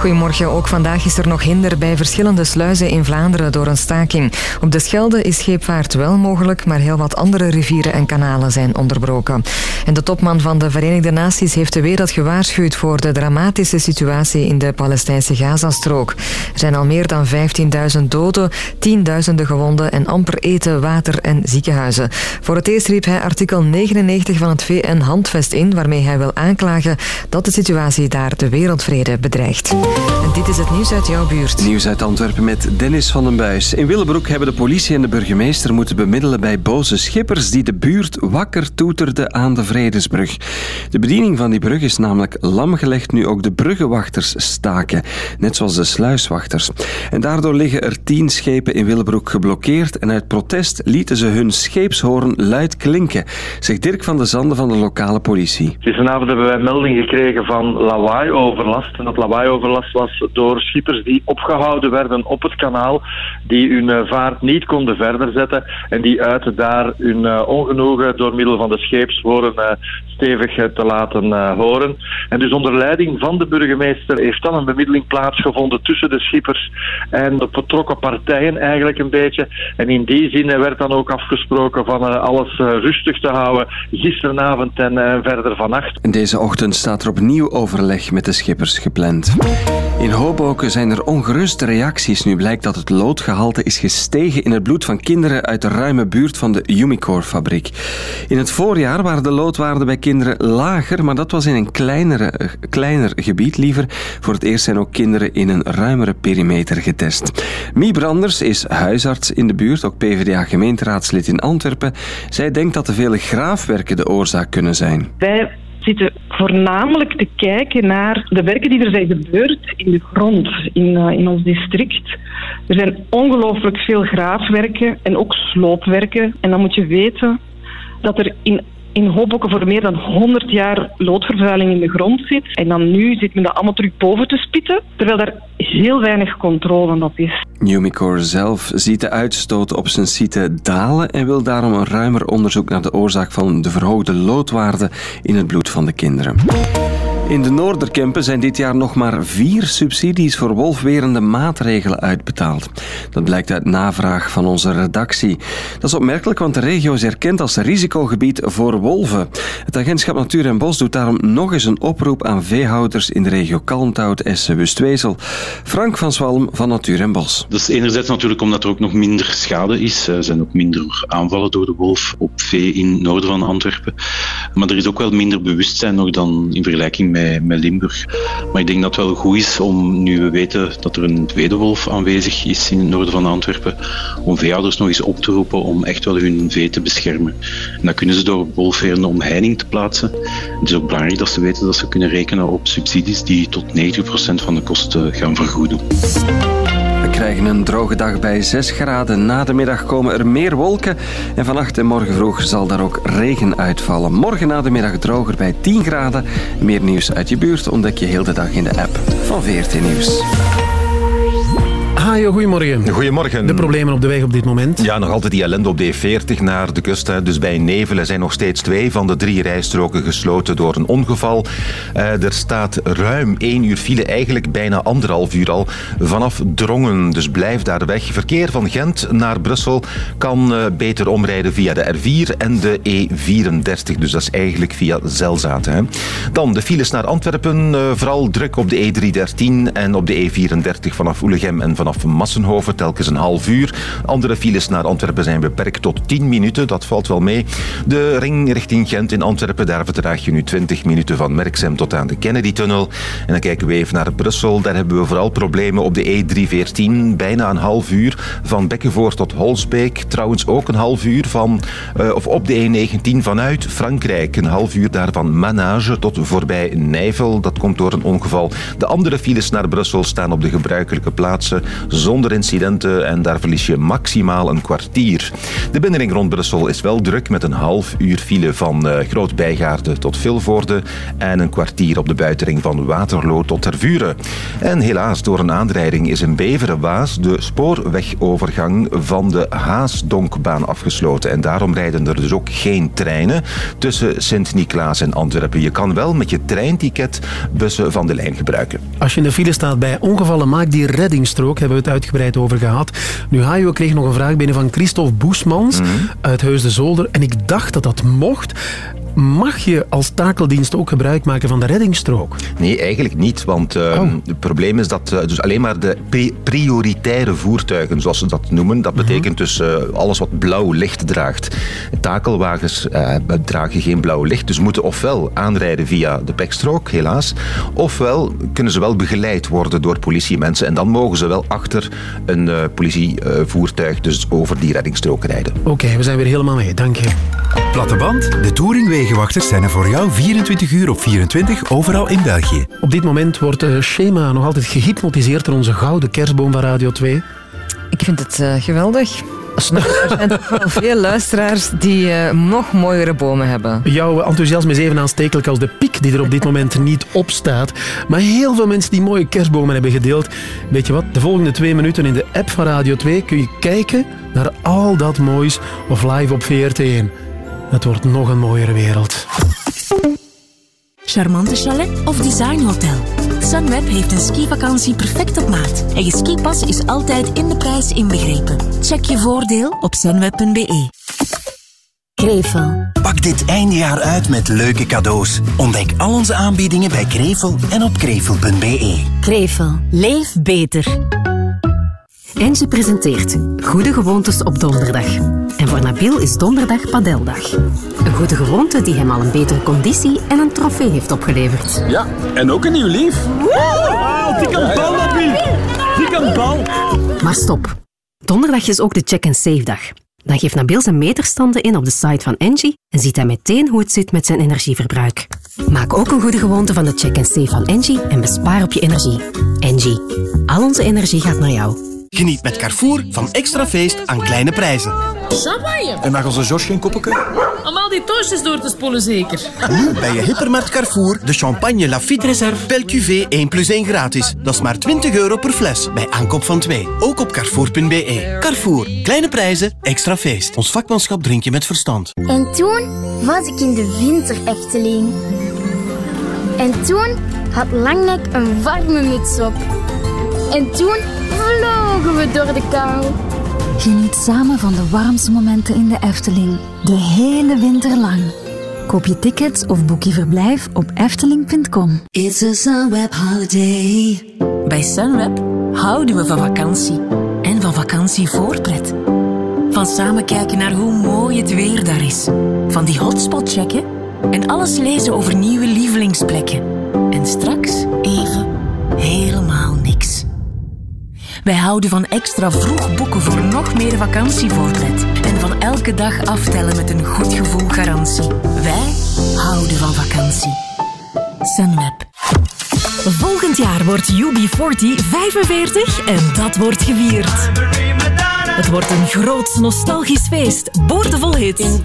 Speaker 2: Goedemorgen. Ook vandaag is er nog hinder bij verschillende sluizen in Vlaanderen door een staking. Op de Schelde is scheepvaart wel mogelijk, maar heel wat andere rivieren en kanalen zijn onderbroken. En de topman van de Verenigde Naties heeft de wereld gewaarschuwd voor de dramatische situatie in de Palestijnse Gazastrook. Er zijn al meer dan 15.000 doden, tienduizenden gewonden en amper eten, water en ziekenhuizen. Voor het eerst riep hij artikel 99 van het VN-handvest in, waarmee hij wil aanklagen dat de situatie daar de wereldvrede bedreigt. En dit is het nieuws uit jouw buurt.
Speaker 50: Nieuws uit Antwerpen met Dennis van den Buis. In Willebroek hebben de politie en de burgemeester moeten bemiddelen bij boze schippers die de buurt wakker toeterden aan de Vredesbrug. De bediening van die brug is namelijk lamgelegd nu ook de bruggenwachters staken, net zoals de sluiswachters. En daardoor liggen er tien schepen in Willebroek geblokkeerd en uit protest lieten ze hun scheepshoorn luid klinken, zegt Dirk van de Zanden van de lokale politie.
Speaker 27: Gisteravond hebben wij melding gekregen van lawaai-overlast. En dat lawaai-overlast was door schippers die opgehouden werden op het kanaal, die hun eh, vaart niet konden verder zetten en die uiten daar hun eh, ongenoegen door middel van de scheepshoren eh, stevig te laten horen. En dus onder leiding van de burgemeester heeft dan een bemiddeling plaatsgevonden tussen de schippers en de betrokken partijen eigenlijk een beetje. En in die zin werd dan ook afgesproken van alles rustig te houden gisteravond en verder vannacht.
Speaker 50: Deze ochtend staat er opnieuw overleg met de schippers gepland. In Hoboken zijn er ongeruste reacties nu blijkt dat het loodgehalte is gestegen in het bloed van kinderen uit de ruime buurt van de Umicore-fabriek. In het voorjaar waren de loodwaarden bij kinderen lager, maar dat was in een kleinere, eh, kleiner gebied liever. Voor het eerst zijn ook kinderen in een ruimere perimeter getest. Mie Branders is huisarts in de buurt, ook PvdA-gemeenteraadslid in Antwerpen. Zij denkt dat de vele graafwerken de oorzaak kunnen zijn.
Speaker 51: Zitten voornamelijk te kijken naar de werken die er zijn gebeurd in de grond, in, eh, in ons district. Er zijn ongelooflijk veel graafwerken en ook sloopwerken. En dan moet je weten dat er in, in Hoboken voor meer dan 100 jaar loodvervuiling in de grond zit. En dan nu zit men dat allemaal terug boven te spitten, terwijl daar heel weinig controle op is.
Speaker 50: Umicore zelf ziet de uitstoot op zijn site dalen en wil daarom een ruimer onderzoek naar de oorzaak van de verhoogde loodwaarde in het bloed van de kinderen. In de Noorderkempen zijn dit jaar nog maar vier subsidies voor wolfwerende maatregelen uitbetaald. Dat blijkt uit navraag van onze redactie. Dat is opmerkelijk, want de regio is erkend als risicogebied voor wolven. Het agentschap Natuur en Bos doet daarom nog eens een oproep aan veehouders in de regio Kalmthout, Essen, Wustwezel. Frank van Zwalm van Natuur en Bos.
Speaker 20: Dat is enerzijds natuurlijk omdat er ook nog minder schade is. Er zijn ook minder aanvallen door de wolf op vee in het noorden van Antwerpen. Maar er is ook wel minder bewustzijn nog dan in vergelijking met, met Limburg. Maar ik denk dat het wel goed is om, nu we weten dat er een tweede wolf aanwezig is in het noorden van Antwerpen, om veehouders nog eens op te roepen om echt wel hun vee te beschermen. En dat kunnen ze door wolfwerende omheining te plaatsen. Het is ook belangrijk dat ze weten dat ze kunnen rekenen op subsidies die tot 90% van de kosten gaan vergoeden.
Speaker 50: We krijgen een droge dag bij 6 graden. Na de middag komen er meer wolken. En vannacht en morgen vroeg zal daar ook regen uitvallen. Morgen na de middag droger bij 10 graden. Meer nieuws uit je buurt ontdek je heel de dag in de app van VRT Nieuws.
Speaker 5: Hajo, goedemorgen.
Speaker 23: Goedemorgen.
Speaker 5: De problemen op de weg op dit moment?
Speaker 23: Ja, nog altijd die ellende op de E40 naar de kust. hè. Dus bij Nevelen zijn nog steeds twee van de drie rijstroken gesloten door een ongeval. Eh, er staat ruim één uur file, eigenlijk bijna anderhalf uur al, vanaf Drongen. Dus blijf daar weg. Verkeer van Gent naar Brussel kan eh, beter omrijden via de R4 en de E34. Dus dat is eigenlijk via Zelzaten. Hè. Dan de files naar Antwerpen. eh, vooral druk op de E313 en op de E34 vanaf Oelegem en vanaf Massenhoven. Telkens een half uur. Andere files naar Antwerpen zijn beperkt tot 10 minuten. Dat valt wel mee. De ring richting Gent in Antwerpen. Daar vertraag je nu 20 minuten van Merksem tot aan de Kennedy-tunnel. En dan kijken we even naar Brussel. Daar hebben we vooral problemen op de E314. Bijna een half uur van Bekkenvoort tot Holsbeek. Trouwens ook een half uur van, eh, of op de E19 vanuit Frankrijk. Een half uur daarvan Manage tot voorbij Nijvel. Dat komt door een ongeval. De andere files naar Brussel staan op de gebruikelijke plaatsen. Zonder incidenten en daar verlies je maximaal een kwartier. De binnenring rond Brussel is wel druk met een half uur file van eh, Groot tot Vilvoorde en een kwartier op de buitenring van Waterloo tot Tervuren. En helaas, door een aanrijding is in Beveren-Waas de spoorwegovergang van de Haasdonkbaan afgesloten. En daarom rijden er dus ook geen treinen tussen Sint-Niklaas en Antwerpen. Je kan wel met je treinticket bussen van de lijn gebruiken.
Speaker 5: Als je in de file staat bij ongevallen, maak die reddingsstrook. Hebben we het uitgebreid over gehad. Nu, Hajo kreeg nog een vraag binnen van Christophe Boesmans uit Heus de Zolder. En ik dacht dat dat mocht. Mag je als takeldienst ook gebruik maken van de reddingsstrook?
Speaker 23: Nee, eigenlijk niet. Want eh, het probleem is dat eh, dus alleen maar de pri- prioritaire voertuigen, zoals ze dat noemen, dat betekent dus eh, alles wat blauw licht draagt. Takelwagens eh, dragen geen blauw licht, dus moeten ofwel aanrijden via de pekstrook, helaas, ofwel kunnen ze wel begeleid worden door politiemensen en dan mogen ze wel achter een eh, politievoertuig dus over die reddingsstrook rijden.
Speaker 5: Oké, we zijn weer helemaal mee. Dank je.
Speaker 52: Platteμπand, de Touringwegenwachters zijn er voor jou 24 uur op 24 overal in België.
Speaker 5: Op dit moment wordt eh, Schema nog altijd gehypnotiseerd door onze gouden kerstboom van Radio 2.
Speaker 2: Ik vind het eh, geweldig. Er zijn toch wel veel luisteraars die eh, nog mooiere bomen hebben.
Speaker 5: Jouw enthousiasme is even aanstekelijk als de piek die er op dit moment niet op staat. Maar heel veel mensen die mooie kerstbomen hebben gedeeld. Weet je wat? De volgende twee minuten in de app van Radio 2 kun je kijken naar al dat moois of live op VRT1. Het wordt nog een mooiere wereld.
Speaker 25: Charmante chalet of designhotel. Sunweb heeft een skivakantie perfect op maat. En je skipas is altijd in de prijs inbegrepen. Check je voordeel op sunweb.be.
Speaker 53: Krevel.
Speaker 54: Pak dit eindejaar uit met leuke cadeaus. Ontdek al onze aanbiedingen bij Krevel en op krevel.be.
Speaker 53: Krevel. Leef beter. Engie presenteert Goede Gewoontes op donderdag. En voor Nabil is donderdag padeldag. Een goede gewoonte die hem al een betere conditie en een trofee heeft opgeleverd.
Speaker 55: Ja, en ook een nieuw lief.
Speaker 53: Wow,
Speaker 55: die kan bal, Nabil. Die kan bal.
Speaker 53: Maar stop. Donderdag is ook de check-and-save dag. Dan geeft Nabil zijn meterstanden in op de site van Engie en ziet hij meteen hoe het zit met zijn energieverbruik. Maak ook een goede gewoonte van de check-and-save van Engie en bespaar op je energie. Engie. Al onze energie gaat naar jou.
Speaker 56: Geniet met Carrefour van extra feest aan kleine prijzen.
Speaker 57: Champagne.
Speaker 56: En mag onze Jos geen koppelke?
Speaker 57: Om al die toastjes door te spoelen zeker.
Speaker 56: Nu bij je hypermarkt Carrefour de champagne Lafite Reserve Belle Cuvée 1 plus 1 gratis. Dat is maar 20 euro per fles bij aankoop van 2. Ook op carrefour.be. Carrefour. Kleine prijzen, extra feest. Ons vakmanschap drink je met verstand.
Speaker 58: En toen was ik in de winter Efteling. En toen had Langnek een warme muts op. En toen vlogen we door de kou.
Speaker 59: Geniet samen van de warmste momenten in de Efteling. De hele winter lang. Koop je tickets of boek je verblijf op efteling.com.
Speaker 25: It's a Sunweb holiday. Bij Sunweb houden we van vakantie. En van vakantie voorpret. Van samen kijken naar hoe mooi het weer daar is. Van die hotspot checken. En alles lezen over nieuwe lievelingsplekken. En straks even helemaal niks. Wij houden van extra vroeg boeken voor nog meer vakantievoorpret. En van elke dag aftellen met een goed gevoel garantie. Wij houden van vakantie. Sunweb.
Speaker 60: Volgend jaar wordt UB40 45 en dat wordt gevierd. Het wordt een groot nostalgisch feest, boordevol hits.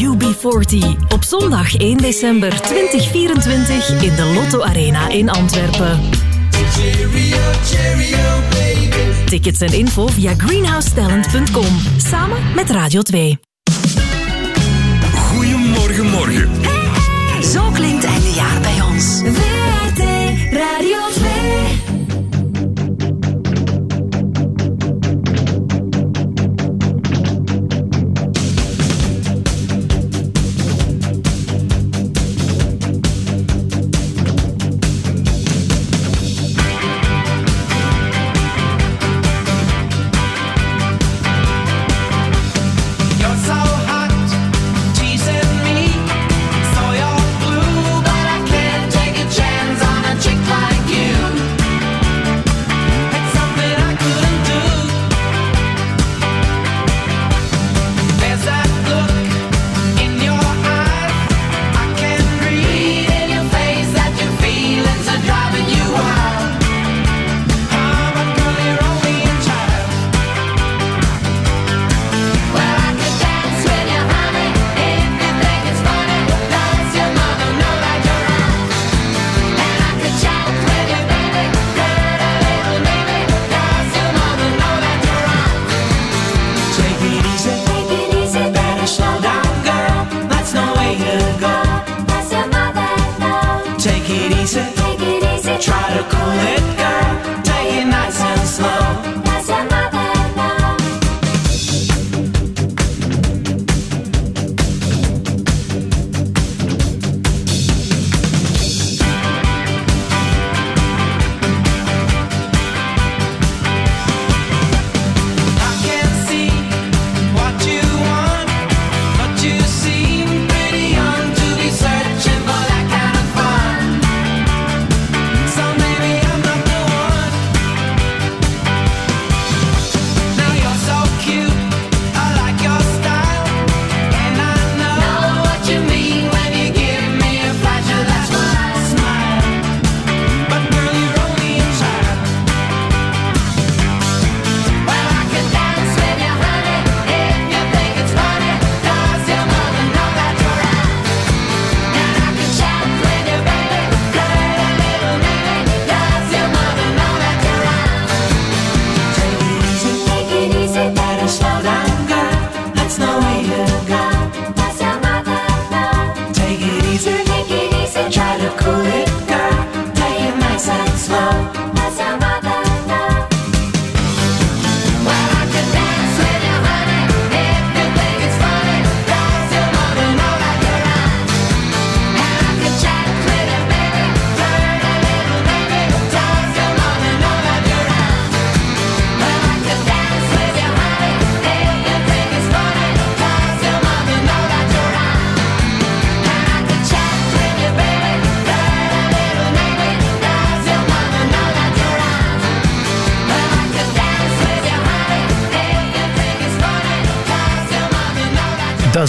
Speaker 60: UB40 op zondag 1 december 2024 in de Lotto Arena in Antwerpen. Tickets en info via greenhousetalent.com. Samen met Radio 2.
Speaker 61: Goedemorgen, morgen.
Speaker 62: Zo klinkt einde jaar bij ons.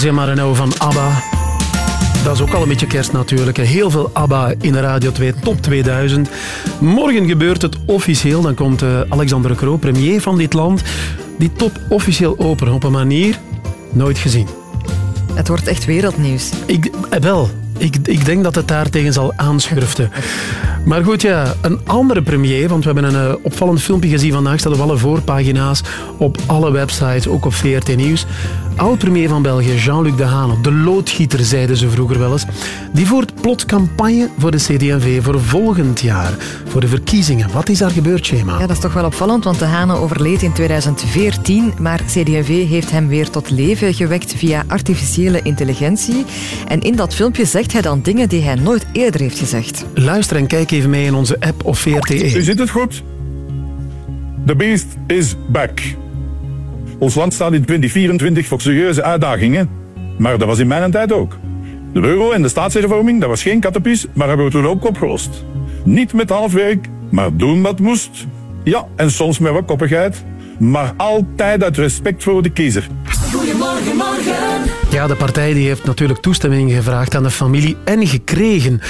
Speaker 5: Een oude van ABBA. Dat is ook al een beetje kerst natuurlijk. Heel veel ABBA in de Radio 2 Top 2000. Morgen gebeurt het officieel. Dan komt eh, Alexander Kroo, premier van dit land, die top officieel open op een manier nooit gezien.
Speaker 2: Het wordt echt wereldnieuws.
Speaker 5: Ik, eh, wel, ik, ik denk dat het daar tegen zal aanschurften. Maar goed, ja, een andere premier, want we hebben een eh, opvallend filmpje gezien vandaag, staat op alle voorpagina's, op alle websites, ook op VRT Nieuws. Oud-premier van België, Jean-Luc Dehaene, de loodgieter zeiden ze vroeger wel eens, die voert plots campagne voor de CD&V voor volgend jaar, voor de verkiezingen. Wat is daar gebeurd, Shema?
Speaker 2: Ja, dat is toch wel opvallend, want De Hane overleed in 2014, maar CD&V heeft hem weer tot leven gewekt via artificiële intelligentie. En in dat filmpje zegt hij dan dingen die hij nooit eerder heeft gezegd.
Speaker 5: Luister en kijk even mee in onze app of E. VRT1.
Speaker 63: U ziet het goed. The beast is back. Ons land staat in 2024 voor serieuze uitdagingen. Maar dat was in mijn tijd ook. De euro en de staatshervorming, dat was geen kattenpies, maar hebben we toen ook opgelost. Niet met halfwerk, maar doen wat moest. Ja, en soms met wat koppigheid. Maar altijd uit respect voor de kiezer.
Speaker 12: Goedemorgen, morgen.
Speaker 5: Ja, de partij die heeft natuurlijk toestemming gevraagd aan de familie en gekregen.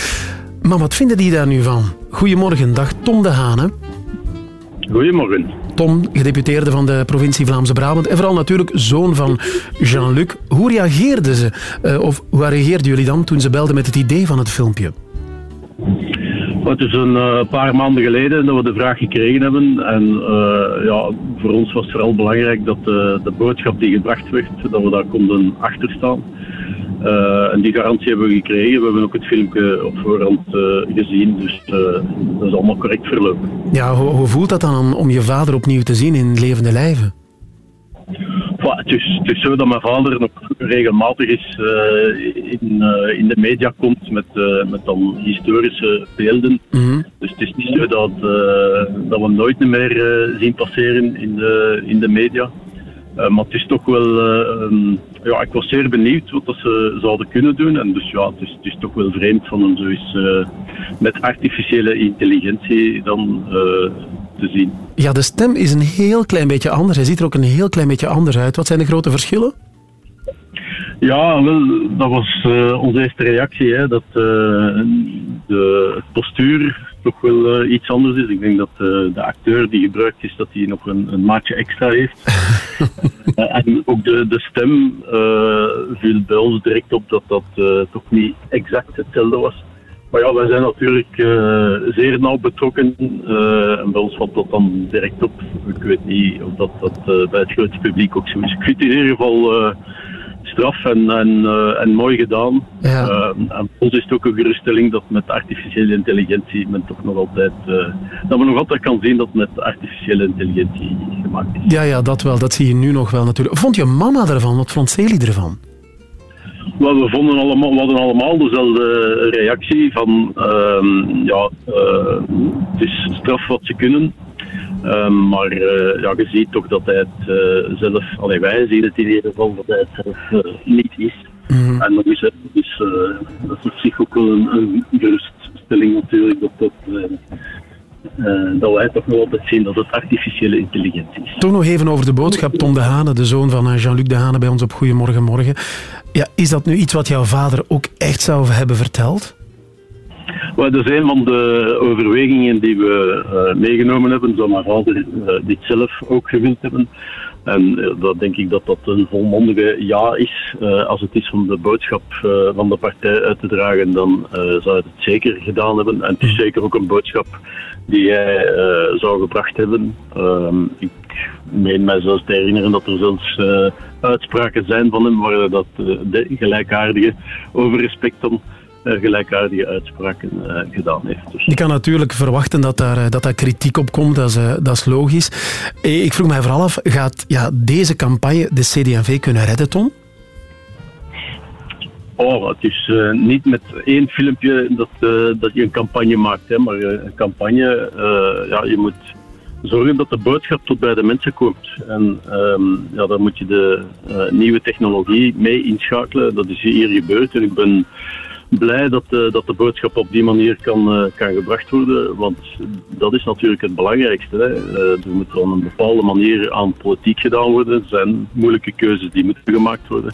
Speaker 5: Maar wat vinden die daar nu van? Goedemorgen, dag Tom de Haan. hè?
Speaker 64: Goedemorgen.
Speaker 5: Tom, gedeputeerde van de provincie Vlaamse Brabant en vooral natuurlijk zoon van Jean-Luc. Hoe reageerden ze, eh, of hoe reageerden jullie dan toen ze belden met het idee van het filmpje?
Speaker 64: Het is een eh, paar maanden geleden dat we de vraag gekregen hebben. En eh, ja, voor ons was het vooral belangrijk dat de, boodschap die gebracht werd, dat we daar konden achter staan. Eh, en die garantie hebben we gekregen. We hebben ook het filmpje op voorhand eh, gezien. Dus eh, dat is allemaal correct verlopen.
Speaker 5: Ja, hoe, hoe voelt dat dan om, je vader opnieuw te zien in levende lijven?
Speaker 64: Het, is, het is zo dat mijn vader nog regelmatig is, in, in de media komt met, met dan historische beelden. Dus het is niet zo dat, dat we hem nooit meer zien passeren in de, in de media. Eh, maar het is toch wel... eh, ehm, ja, ik was zeer benieuwd wat dat ze zouden kunnen doen. En dus ja, het is, het is toch wel vreemd van hem zo eens eh, met artificiële intelligentie dan te zien.
Speaker 5: Ja, de stem is een heel klein beetje anders. Hij ziet er ook een heel klein beetje anders uit. Wat zijn de grote verschillen?
Speaker 64: Ja, wel, dat was onze eerste reactie. Hè, dat de het postuur toch wel eh, iets anders is. Ik denk dat eh, de acteur die gebruikt is, dat hij nog een, een maatje extra heeft. Eh, en ook de, de stem viel bij ons direct op dat dat toch niet exact hetzelfde was. Maar ja, wij zijn natuurlijk zeer nauw betrokken en bij ons valt dat dan direct op. Ik weet niet of dat, dat bij het grote publiek ook zo is. Ik vind in ieder geval straf en, en, eh, en mooi gedaan.
Speaker 5: Ja.
Speaker 64: Eh, en voor ons is het ook een geruststelling dat met artificiële intelligentie men toch nog altijd, eh, dat men nog altijd kan zien dat met artificiële intelligentie gemaakt is.
Speaker 5: Ja, ja, dat wel. Dat zie je nu nog wel natuurlijk. Vond je mama ervan? Wat vond Celi ervan?
Speaker 64: We, vonden allemaal, we hadden allemaal dezelfde reactie van ehm, ja, het is straf wat ze kunnen. Ehm, maar eh, ja, je ziet toch dat hij het eh, zelf, allee, wij zien het in ieder geval dat hij het zelf eh, niet is. En dat is, dus, dat is op zich ook wel een, een geruststelling natuurlijk dat, dat, dat wij toch nog altijd zien dat het artificiële intelligentie is.
Speaker 5: Toch nog even over de boodschap. Tom de Hane, de zoon van Jean-Luc de Hane bij ons op Goedemorgen Morgen. Ja, is dat nu iets wat jouw vader ook echt zou hebben verteld?
Speaker 64: Maar dat is een van de overwegingen die we eh, meegenomen hebben. Zou mijn vader dit zelf ook gewild hebben. En eh, dat denk ik dat dat een volmondige ja is. Eh, als het is om de boodschap van de partij uit te dragen, dan zou het het zeker gedaan hebben. En het is zeker ook een boodschap die hij zou gebracht hebben. Ehm, ik meen mij zelfs te herinneren dat er zelfs uitspraken zijn van hem waar dat de gelijkaardige over respect eh, gelijkaardige uitspraken eh, gedaan heeft. Dus
Speaker 5: Je kan natuurlijk verwachten dat daar, eh, dat daar kritiek op komt, dat is, eh, dat is logisch. Eh, Ik vroeg mij vooral af, gaat ja, deze campagne de CD&V kunnen redden, Tom?
Speaker 64: Oh, het is eh, niet met één filmpje dat, eh, dat je een campagne maakt, hè, maar eh, een campagne, eh, ja, je moet zorgen dat de boodschap tot bij de mensen komt. En ehm, ja, daar moet je de eh, nieuwe technologie mee inschakelen. Dat is hier gebeurd en ik ben blij dat, eh, dat de boodschap op die manier kan, eh, kan gebracht worden. Want dat is natuurlijk het belangrijkste. Hè. Eh, er moet op een bepaalde manier aan politiek gedaan worden. Er zijn moeilijke keuzes die moeten gemaakt worden.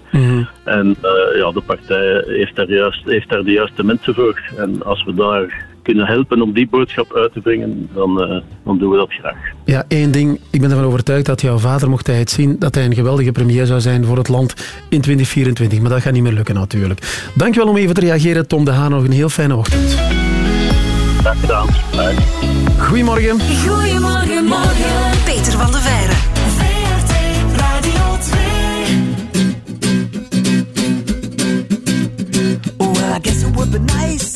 Speaker 64: En eh, ja, de partij heeft daar, juist, heeft daar de juiste mensen voor. En als we daar kunnen helpen om die boodschap uit te brengen, dan, eh, dan doen we dat graag.
Speaker 5: Ja, één ding. Ik ben ervan overtuigd dat jouw vader, mocht hij het zien, dat hij een geweldige premier zou zijn voor het land in 2024. Maar dat gaat niet meer lukken natuurlijk. Dankjewel om even te reageren, Tom de Haan. Nog een heel fijne ochtend.
Speaker 64: Graag gedaan.
Speaker 5: Goedemorgen.
Speaker 62: Goedemorgen, morgen. Peter van de Veire.
Speaker 12: VRT Radio 2.
Speaker 3: Well, I guess it would be nice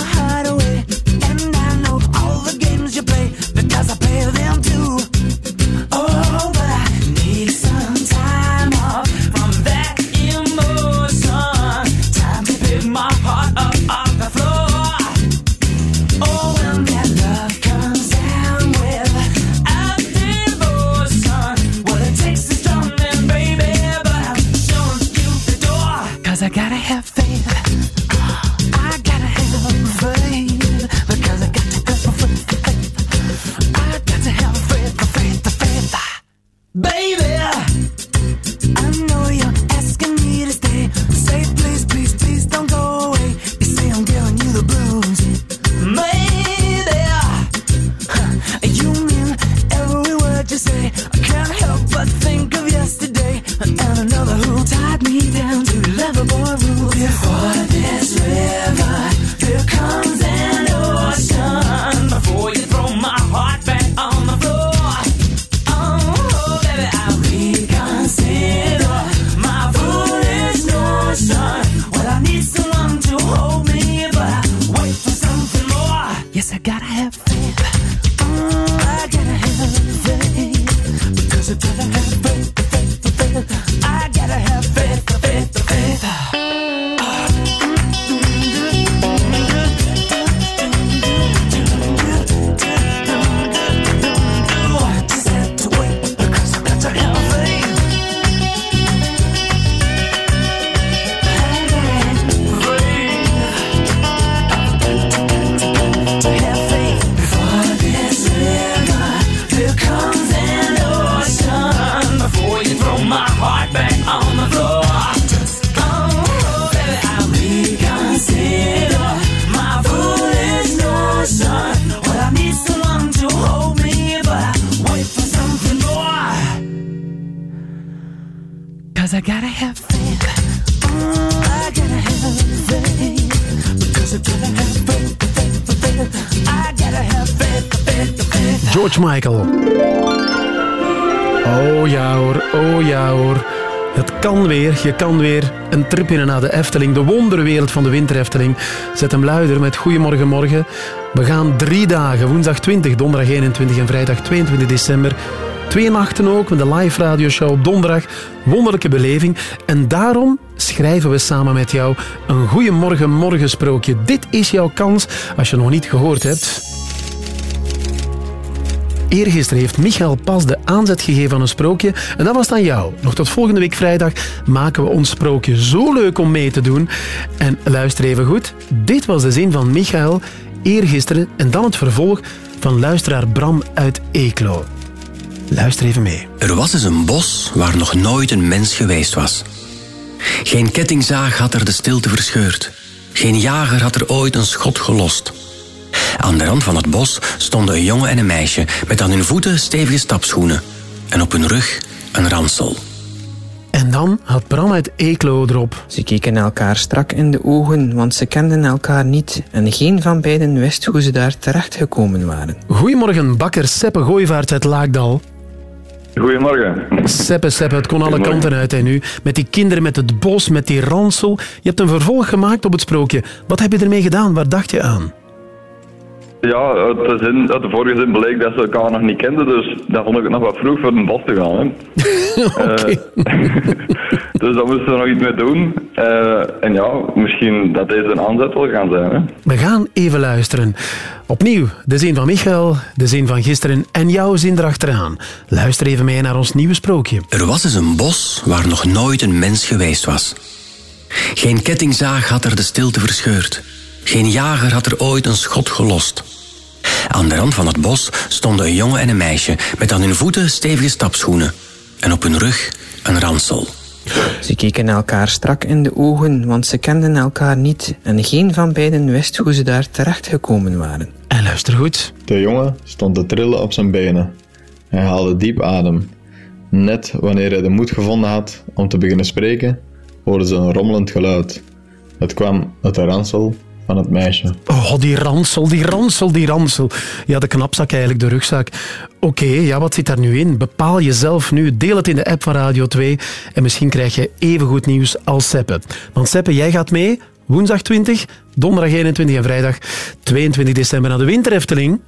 Speaker 3: Say, please, please, please don't go away. You say I'm giving you the blues. Huh, you mean every word you say. I can't help but think of yesterday and another who tied me down to lovable rules. Before this river, Yes, I gotta have faith. Mm, I gotta have faith. Because I gotta have faith, faith, faith. I gotta have faith, faith,
Speaker 5: je kan weer een trip in naar de Efteling, de wonderwereld van de Winter Efteling. Zet hem luider met Goedemorgen Morgen. We gaan drie dagen, woensdag 20, donderdag 21 en vrijdag 22 december. Twee nachten ook met de live radioshow op donderdag. Wonderlijke beleving. En daarom schrijven we samen met jou een Goedemorgen Morgen sprookje. Dit is jouw kans als je nog niet gehoord hebt. Eergisteren heeft Michael Pas de aanzet gegeven aan een sprookje en dat was dan jou. Nog tot volgende week vrijdag maken we ons sprookje zo leuk om mee te doen. En luister even goed, dit was de zin van Michael eergisteren en dan het vervolg van luisteraar Bram uit Eeklo. Luister even mee.
Speaker 65: Er was eens een bos waar nog nooit een mens geweest was. Geen kettingzaag had er de stilte verscheurd. Geen jager had er ooit een schot gelost. Aan de rand van het bos stonden een jongen en een meisje met aan hun voeten stevige stapschoenen en op hun rug een ransel.
Speaker 5: En dan had Bram uit Eeklo erop.
Speaker 32: Ze keken elkaar strak in de ogen, want ze kenden elkaar niet en geen van beiden wist hoe ze daar terecht gekomen waren.
Speaker 5: Goedemorgen, bakker Seppe Gooivaart uit Laakdal.
Speaker 66: Goedemorgen.
Speaker 5: Seppe, Seppe, het kon alle kanten uit en nu. Met die kinderen, met het bos, met die ransel. Je hebt een vervolg gemaakt op het sprookje. Wat heb je ermee gedaan? Waar dacht je aan?
Speaker 66: Ja, uit de, zin, uit de vorige zin bleek dat ze elkaar nog niet kenden, dus dan vond ik het nog wat vroeg voor een bos te gaan. Hè. Eh, Dus daar moesten we nog iets mee doen. Eh, en ja, misschien dat deze een aanzet wil gaan zijn. Hè?
Speaker 5: We gaan even luisteren. Opnieuw, de zin van Michael, de zin van gisteren en jouw zin erachteraan. Luister even mee naar ons nieuwe sprookje.
Speaker 65: Er was eens een bos waar nog nooit een mens geweest was. Geen kettingzaag had er de stilte verscheurd. Geen jager had er ooit een schot gelost. Aan de rand van het bos stonden een jongen en een meisje met aan hun voeten stevige stapschoenen en op hun rug een ransel.
Speaker 32: Ze keken elkaar strak in de ogen, want ze kenden elkaar niet en geen van beiden wist hoe ze daar terecht gekomen waren.
Speaker 5: En luister goed.
Speaker 67: De jongen stond te trillen op zijn benen. Hij haalde diep adem. Net wanneer hij de moed gevonden had om te beginnen spreken, hoorde ze een rommelend geluid. Het kwam uit de ransel van het meisje.
Speaker 5: Oh, die ransel, die ransel, die ransel. Ja, de knapzak eigenlijk, de rugzak. Oké, ja, wat zit daar nu in? Bepaal jezelf nu. Deel het in de app van Radio 2 en misschien krijg je even goed nieuws als Seppe. Want Seppe, jij gaat mee woensdag 20, donderdag 21 en vrijdag 22 december naar de Winterefteling.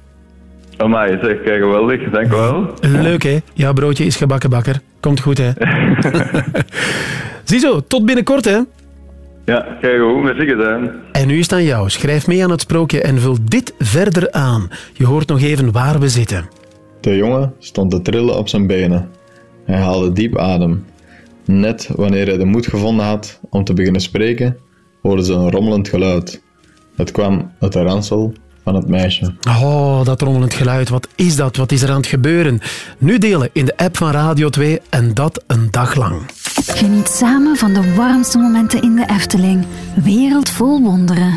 Speaker 66: Amai, zeg, kijk, geweldig. Dank u wel.
Speaker 5: Leuk, hè? Jouw broodje is gebakken bakker. Komt goed, hè? Ziezo, tot binnenkort, hè?
Speaker 66: Ja, kijk, hoe merci gedaan.
Speaker 5: En nu is het aan jou. Schrijf mee aan het sprookje en vul dit verder aan. Je hoort nog even waar we zitten.
Speaker 67: De jongen stond te trillen op zijn benen. Hij haalde diep adem. Net wanneer hij de moed gevonden had om te beginnen spreken, hoorde ze een rommelend geluid. Het kwam uit de ransel van het meisje.
Speaker 5: Oh, dat rommelend geluid. Wat is dat? Wat is er aan het gebeuren? Nu delen in de app van Radio 2 en dat een dag lang.
Speaker 59: Geniet samen van de warmste momenten in de Efteling. Wereld vol wonderen.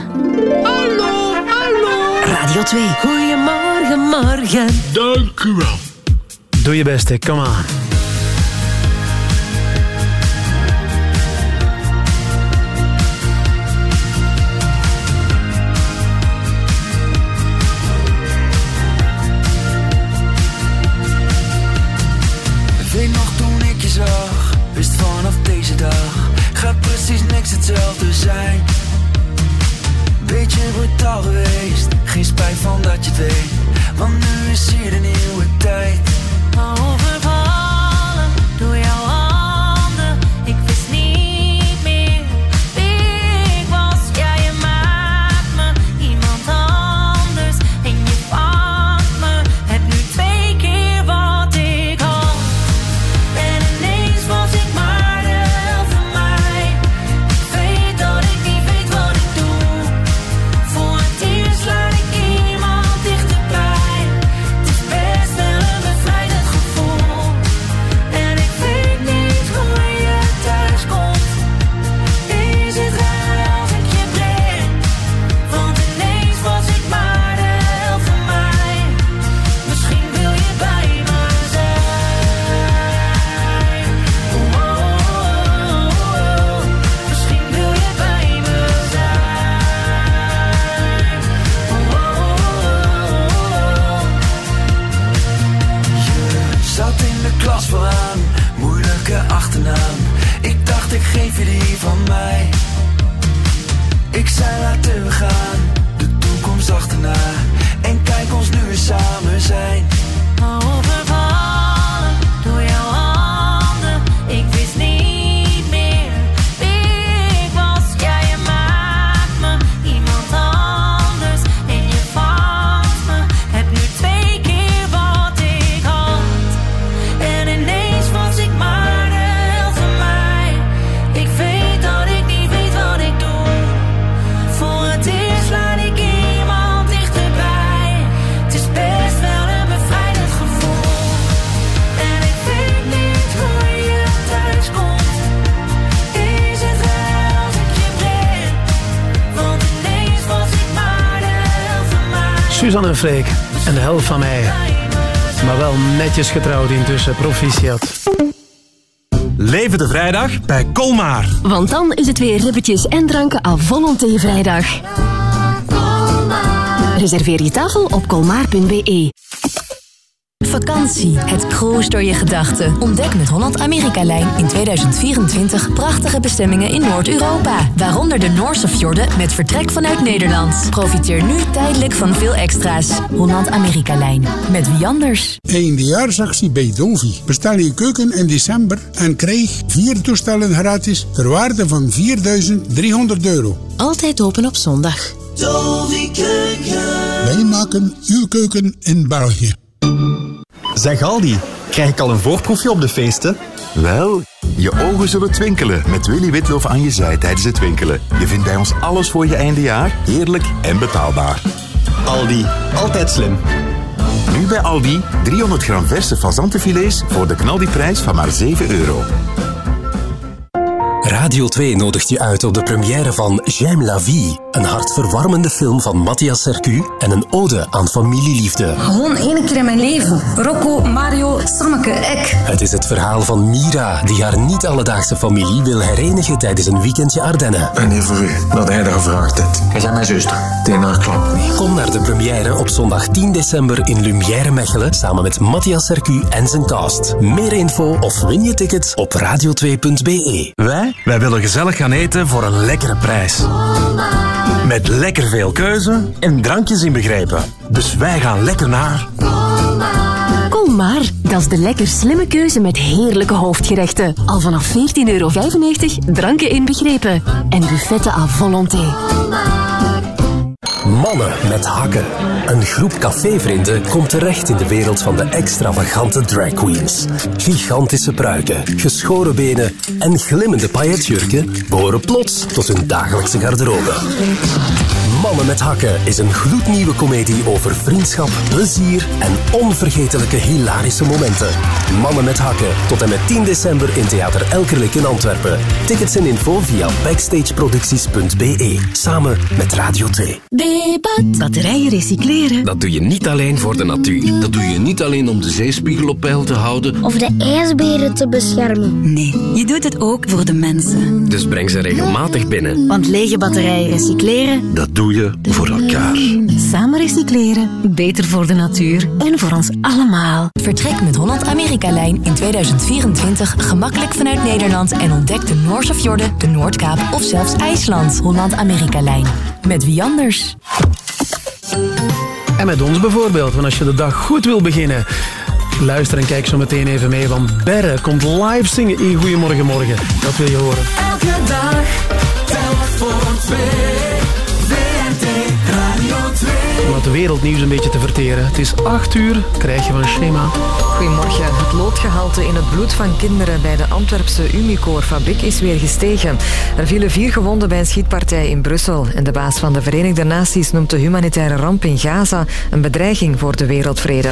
Speaker 12: Hallo, hallo.
Speaker 62: Radio 2.
Speaker 12: Goedemorgen, morgen.
Speaker 5: Dank u wel. Doe je best, hè. Kom aan.
Speaker 3: Precies niks hetzelfde zijn. Beetje brutaal geweest, geen spijt van dat je het weet, want nu is hier de nieuwe tijd.
Speaker 5: Freek en de helft van mij. Maar wel netjes getrouwd intussen. Proficiat.
Speaker 68: Leven de vrijdag bij Colmar.
Speaker 60: Want dan is het weer ribbetjes en dranken à volonté vrijdag. Reserveer je tafel op colmar.be.
Speaker 25: Vakantie, het cruise door je gedachten. Ontdek met Holland Amerika-lijn in 2024 prachtige bestemmingen in Noord-Europa. Waaronder de Noorse fjorden met vertrek vanuit Nederland. Profiteer nu tijdelijk van veel extra's. Holland Amerika-lijn. Met wie anders?
Speaker 44: Eindejaarsactie bij Dovi. Bestel je keuken in december en krijg vier toestellen gratis ter waarde van 4300 euro.
Speaker 25: Altijd open op zondag.
Speaker 44: Wij maken uw keuken in België.
Speaker 69: Zeg Aldi, krijg ik al een voorproefje op de feesten?
Speaker 4: Wel, je ogen zullen twinkelen met Willy Witlof aan je zij tijdens het winkelen. Je vindt bij ons alles voor je eindejaar, heerlijk en betaalbaar.
Speaker 69: Aldi, altijd slim.
Speaker 4: Nu bij Aldi 300 gram verse fazantenfilets voor de knaldiprijs van maar 7 euro.
Speaker 24: Radio 2 nodigt je uit op de première van J'aime la vie. Een hartverwarmende film van Matthias Sercu en een ode aan familieliefde.
Speaker 70: Gewoon één keer in mijn leven. Rocco, Mario, Sammeke, ik.
Speaker 24: Het is het verhaal van Mira, die haar niet-alledaagse familie wil herenigen tijdens een weekendje Ardennen.
Speaker 15: En hier voor u, dat hij dat gevraagd heeft. Jij bent mijn zuster. Tegen haar klap niet.
Speaker 24: Kom naar de première op zondag 10 december in Lumière Mechelen samen met Matthias Sercu en zijn cast. Meer info of win je ticket op radio2.be.
Speaker 71: Wij? Wij willen gezellig gaan eten voor een lekkere prijs. Met lekker veel keuze en drankjes inbegrepen. Dus wij gaan lekker naar...
Speaker 72: Kom maar, dat is de lekker slimme keuze met heerlijke hoofdgerechten. Al vanaf 14,95 euro, dranken inbegrepen. En buffetten à volonté.
Speaker 24: Mannen met hakken. Een groep cafévrienden komt terecht in de wereld van de extravagante drag queens. Gigantische pruiken, geschoren benen en glimmende pailletjurken behoren plots tot hun dagelijkse garderobe. Mannen met hakken is een gloednieuwe komedie over vriendschap, plezier en onvergetelijke hilarische momenten. Mannen met hakken tot en met 10 december in Theater Elkerlijk in Antwerpen. Tickets en info via backstageproducties.be. Samen met Radio 2.
Speaker 72: Debat. Batterijen recycleren.
Speaker 73: Dat doe je niet alleen voor de natuur. Dat doe je niet alleen om de zeespiegel op peil te houden.
Speaker 74: Of de ijsberen te beschermen.
Speaker 72: Nee, je doet het ook voor de mensen.
Speaker 73: Dus breng ze regelmatig binnen.
Speaker 72: Want lege batterijen recycleren.
Speaker 73: Dat doe voor elkaar.
Speaker 72: Samen recycleren. Beter voor de natuur en voor ons allemaal.
Speaker 25: Vertrek met Holland Amerika-lijn in 2024 gemakkelijk vanuit Nederland en ontdek de Noorse fjorden, de Noordkaap of zelfs IJsland. Holland Amerika-lijn. Met wie anders?
Speaker 5: En met ons bijvoorbeeld, want als je de dag goed wil beginnen... Luister en kijk zo meteen even mee, want Berre komt live zingen in Goedemorgen Morgen. Dat wil je horen.
Speaker 75: Elke dag, telk voor twee. VRT Radio 2.
Speaker 5: Om het wereldnieuws een beetje te verteren. Het is 8 uur, krijg je van Schema.
Speaker 2: Goedemorgen. Het loodgehalte in het bloed van kinderen bij de Antwerpse Umicore-fabriek is weer gestegen. Er vielen vier gewonden bij een schietpartij in Brussel. En de baas van de Verenigde Naties noemt de humanitaire ramp in Gaza een bedreiging voor de wereldvrede.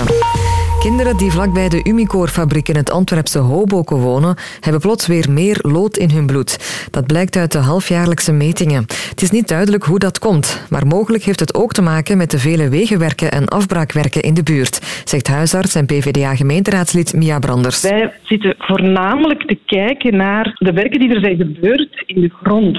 Speaker 2: Kinderen die vlakbij de Umicore-fabriek in het Antwerpse Hoboken wonen, hebben plots weer meer lood in hun bloed. Dat blijkt uit de halfjaarlijkse metingen. Het is niet duidelijk hoe dat komt, maar mogelijk heeft het ook te maken met de vele wegenwerken en afbraakwerken in de buurt, zegt huisarts en PvdA-gemeenteraadslid Mia Branders.
Speaker 51: Wij zitten voornamelijk te kijken naar de werken die er zijn gebeurd in de grond.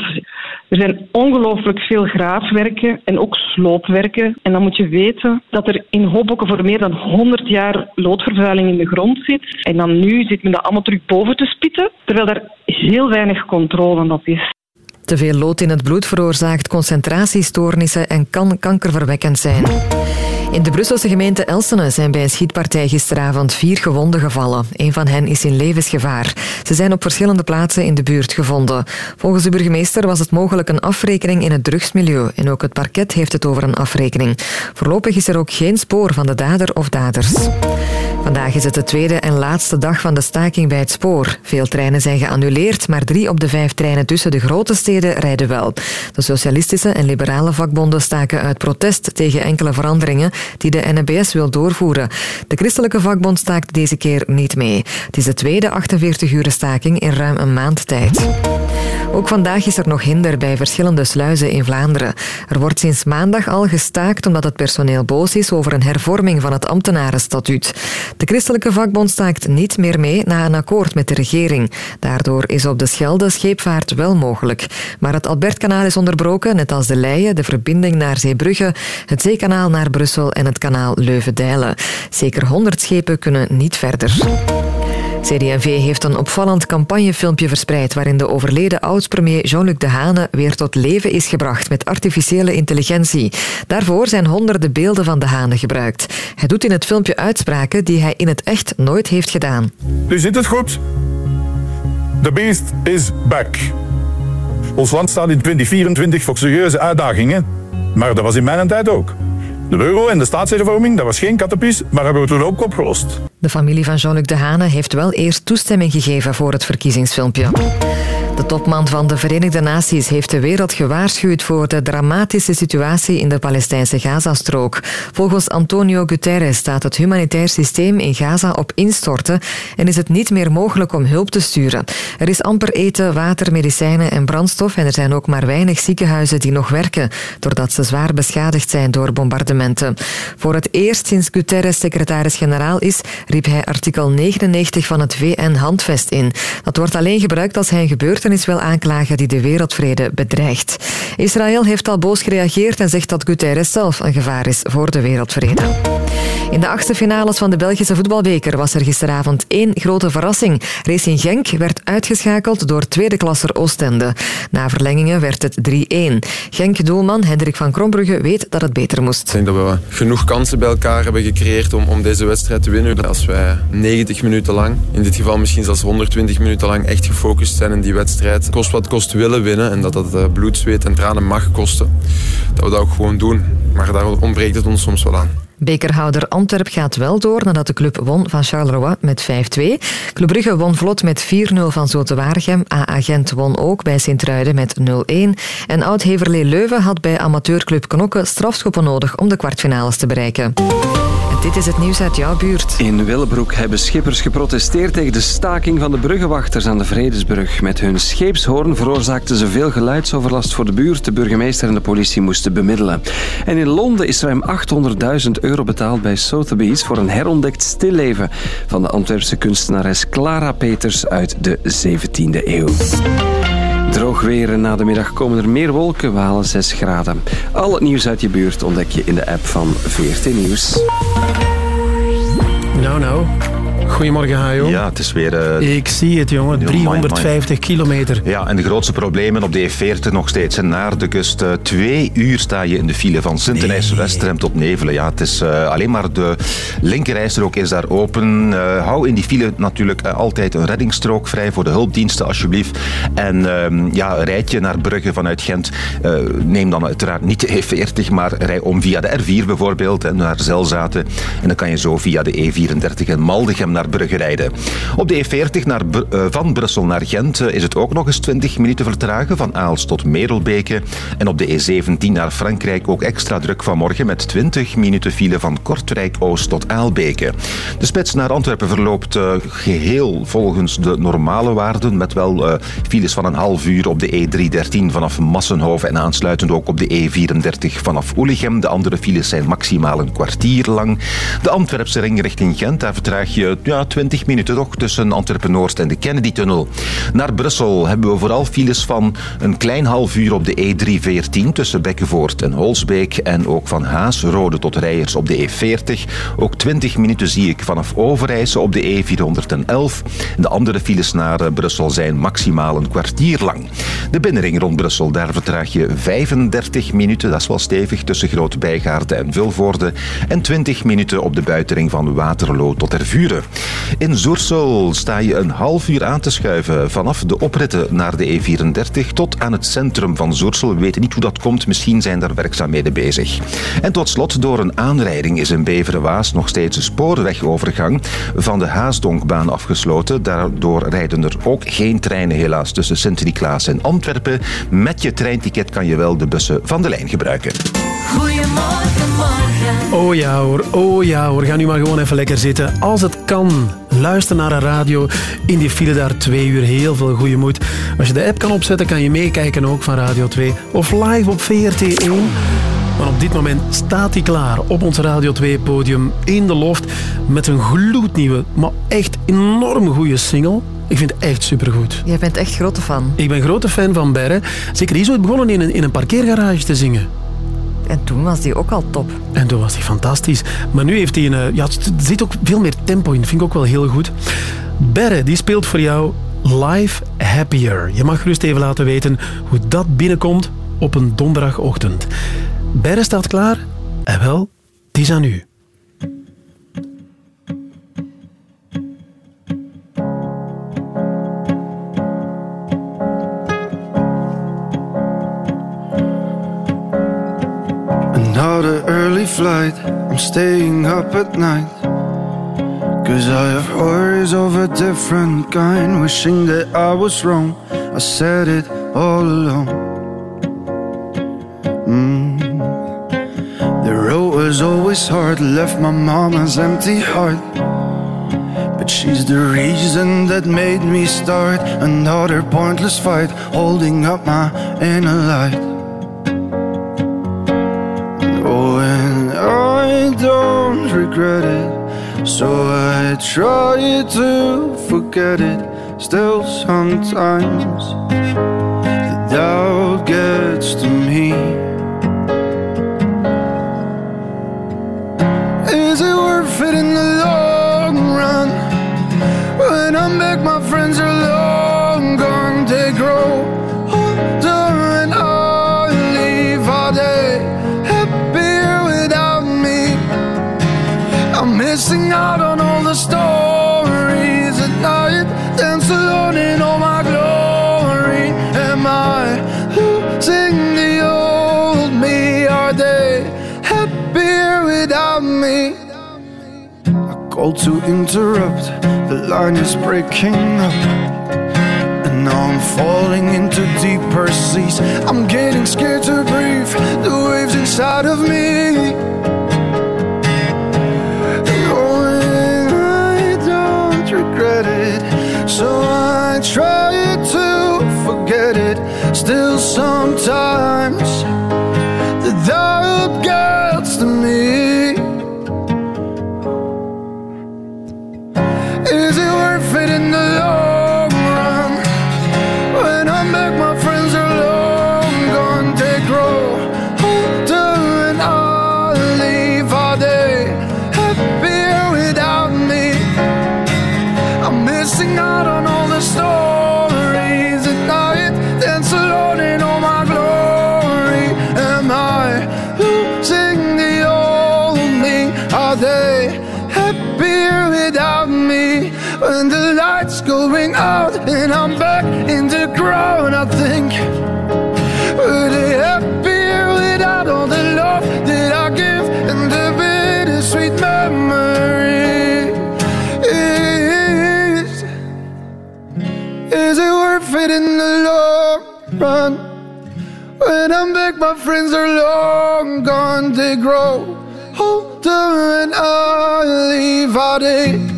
Speaker 51: Er zijn ongelooflijk veel graafwerken en ook sloopwerken. En dan moet je weten dat er in Hoboken voor meer dan 100 jaar loodvervuiling in de grond zit. En dan nu zit men dat allemaal terug boven te spitten, terwijl daar heel weinig controle op is.
Speaker 2: Te veel lood in het bloed veroorzaakt concentratiestoornissen en kan kankerverwekkend zijn. In de Brusselse gemeente Elsene zijn bij een schietpartij gisteravond vier gewonden gevallen. Een van hen is in levensgevaar. Ze zijn op verschillende plaatsen in de buurt gevonden. Volgens de burgemeester was het mogelijk een afrekening in het drugsmilieu. En ook het parket heeft het over een afrekening. Voorlopig is er ook geen spoor van de dader of daders. Vandaag is het de tweede en laatste dag van de staking bij het spoor. Veel treinen zijn geannuleerd, maar drie op de vijf treinen tussen de grote steden rijden wel. De socialistische en liberale vakbonden staken uit protest tegen enkele veranderingen die de NBS wil doorvoeren. De christelijke vakbond staakt deze keer niet mee. Het is de tweede 48-uren staking in ruim een maand tijd. Ook vandaag is er nog hinder bij verschillende sluizen in Vlaanderen. Er wordt sinds maandag al gestaakt omdat het personeel boos is over een hervorming van het ambtenarenstatuut. De christelijke vakbond staakt niet meer mee na een akkoord met de regering. Daardoor is op de Schelde scheepvaart wel mogelijk. Maar het Albertkanaal is onderbroken, net als de Leie, de verbinding naar Zeebrugge, het Zeekanaal naar Brussel en het kanaal Leuven-Dijlen. Zeker 100 schepen kunnen niet verder. CD&V heeft een opvallend campagnefilmpje verspreid waarin de overleden oud-premier Jean-Luc Dehane weer tot leven is gebracht met artificiële intelligentie. Daarvoor zijn honderden beelden van Dehane gebruikt. Hij doet in het filmpje uitspraken die hij in het echt nooit heeft gedaan.
Speaker 17: Nu zit het goed. De beest is back. Ons land staat in 2024 voor serieuze uitdagingen. Maar dat was in mijn tijd ook. De euro en de staatshervorming, dat was geen kattenpies, maar hebben we toen ook opgelost.
Speaker 2: De familie van Jean-Luc Dehane heeft wel eerst toestemming gegeven voor het verkiezingsfilmpje. De topman van de Verenigde Naties heeft de wereld gewaarschuwd voor de dramatische situatie in de Palestijnse Gazastrook. Volgens Antonio Guterres staat het humanitair systeem in Gaza op instorten en is het niet meer mogelijk om hulp te sturen. Er is amper eten, water, medicijnen en brandstof en er zijn ook maar weinig ziekenhuizen die nog werken, doordat ze zwaar beschadigd zijn door bombardementen. Voor het eerst sinds Guterres secretaris-generaal is, riep hij artikel 99 van het VN-handvest in. Dat wordt alleen gebruikt als hij een gebeurtenis wil aanklagen die de wereldvrede bedreigt. Israël heeft al boos gereageerd en zegt dat Guterres zelf een gevaar is voor de wereldvrede. In de achtste finales van de Belgische voetbalbeker was er gisteravond één grote verrassing. Racing Genk werd uitgeschakeld door tweede klasser Oostende. Na verlengingen werd het 3-1. Genk-doelman Hendrik van Krombrugge weet dat het beter moest.
Speaker 76: Ik denk dat we genoeg kansen bij elkaar hebben gecreëerd om, om deze wedstrijd te winnen. Als wij 90 minuten lang, in dit geval misschien zelfs 120 minuten lang, echt gefocust zijn in die wedstrijd, kost wat kost willen winnen en dat dat eh, bloed, zweet en tranen mag kosten, dat we dat ook gewoon doen. Maar daar ontbreekt het ons soms wel aan.
Speaker 2: Bekerhouder Antwerp gaat wel door nadat de club won van Charleroi met 5-2. Club Brugge won vlot met 4-0 van Zulte Waregem. AA Gent won ook bij Sint-Truiden met 0-1. En oud-Heverlee Leuven had bij amateurclub Knokke strafschoppen nodig om de kwartfinales te bereiken. En dit is het nieuws uit jouw buurt.
Speaker 50: In Willebroek hebben schippers geprotesteerd tegen de staking van de bruggenwachters aan de Vredesbrug. Met hun scheepshoorn veroorzaakten ze veel geluidsoverlast voor de buurt. De burgemeester en de politie moesten bemiddelen. En in Londen is ruim 800.000 euro betaald bij Sotheby's voor een herontdekt stilleven van de Antwerpse kunstenares Clara Peters uit de 17e eeuw. Droog weer en na de middag komen er meer wolken, we halen 6 graden. Al het nieuws uit je buurt ontdek je in de app van VRT Nieuws.
Speaker 5: Nou, nou. Goedemorgen, Hajo.
Speaker 23: Ja, het is weer... eh,
Speaker 5: Ik zie het, jongen.
Speaker 23: Amai,
Speaker 5: 350 kilometer.
Speaker 23: Ja, en de grootste problemen op de E40 nog steeds. En naar de kust, eh, twee uur sta je in de file van Sint-Nijs-Westrem tot Nevelen. Ja, het is eh, alleen maar de linkerrijstrook is daar open. Hou in die file natuurlijk altijd een reddingsstrook vrij voor de hulpdiensten, alsjeblieft. En ehm, ja, rijd je naar Brugge vanuit Gent, neem dan uiteraard niet de E40, maar rij om via de R4 bijvoorbeeld en naar Zelzaten. En dan kan je zo via de E34 en Maldegem naar Op de E40 naar, eh, van Brussel naar Gent eh, is het ook nog eens 20 minuten vertragen, van Aalst tot Merelbeke. En op de E17 naar Frankrijk ook extra druk vanmorgen met 20 minuten file van Kortrijk-Oost tot Aalbeke. De spits naar Antwerpen verloopt eh, geheel volgens de normale waarden, met wel files van een half uur op de E313 vanaf Massenhoven en aansluitend ook op de E34 vanaf Oelichem. De andere files zijn maximaal een kwartier lang. De Antwerpse ring richting Gent, daar vertraag je 20 minuten toch tussen Antwerpen-Noord en de Kennedy-tunnel. Naar Brussel hebben we vooral files van een klein half uur op de E314 tussen Bekkenvoort en Holsbeek en ook van Haasrode tot Rijers op de E40. Ook 20 minuten zie ik vanaf Overijse op de E411. De andere files naar eh, Brussel zijn maximaal een kwartier lang. De binnenring rond Brussel, daar vertraag je 35 minuten, dat is wel stevig, tussen Groot Bijgaarde en Vilvoorde. En 20 minuten op de buitenring van Waterloo tot Tervuren. In Zoersel sta je een half uur aan te schuiven vanaf de opritten naar de E34 tot aan het centrum van Zoersel. We weten niet hoe dat komt, misschien zijn daar werkzaamheden bezig. En tot slot, door een aanrijding is in Beveren-Waas nog steeds een spoorwegovergang van de Haasdonkbaan afgesloten. Daardoor rijden er ook geen treinen helaas tussen Sint-Niklaas en Antwerpen. Met je treinticket kan je wel de bussen van de lijn gebruiken.
Speaker 3: Goedemorgen, morgen.
Speaker 5: Oh ja hoor, oh ja hoor. Ga nu maar gewoon even lekker zitten. Als het kan, luister naar de radio. In die file daar twee uur heel veel goede moed. Als je de app kan opzetten, kan je meekijken ook van Radio 2. Of live op VRT1. Maar op dit moment staat hij klaar op ons Radio 2-podium in de loft met een gloednieuwe, maar echt enorm goede single. Ik vind het echt supergoed.
Speaker 2: Jij bent echt grote fan.
Speaker 5: Ik ben grote fan van Berre. Zeker, die is ooit begonnen in een, in een parkeergarage te zingen.
Speaker 2: En toen was die ook al top.
Speaker 5: En toen was hij fantastisch. Maar nu heeft hij een... eh, Ja, er zit ook veel meer tempo in. Dat vind ik ook wel heel goed. Berre, die speelt voor jou Live Happier. Je mag gerust even laten weten hoe dat binnenkomt op een donderdagochtend. Berre staat klaar. En wel, het is aan u.
Speaker 77: flight, I'm staying up at night. Cause I have worries of a different kind, wishing that I was wrong. I said it all along. Mm. The road was always hard, left my mama's empty heart. But she's the reason that made me start another pointless fight, holding up my inner light. Regret it. So I try to forget it. Still, sometimes the doubt gets to me. Is it worth it in the long run? When I'm back, my friends are missing out on all the stories at night. Dance alone in all my glory. Am I losing the old me? Are they happier without me? I called to interrupt. The line is breaking up. And now I'm falling into deeper seas. I'm getting scared to breathe. The waves inside of me. So I try to forget it. Still, sometimes When my friends are long gone. They grow older and I leave. Are they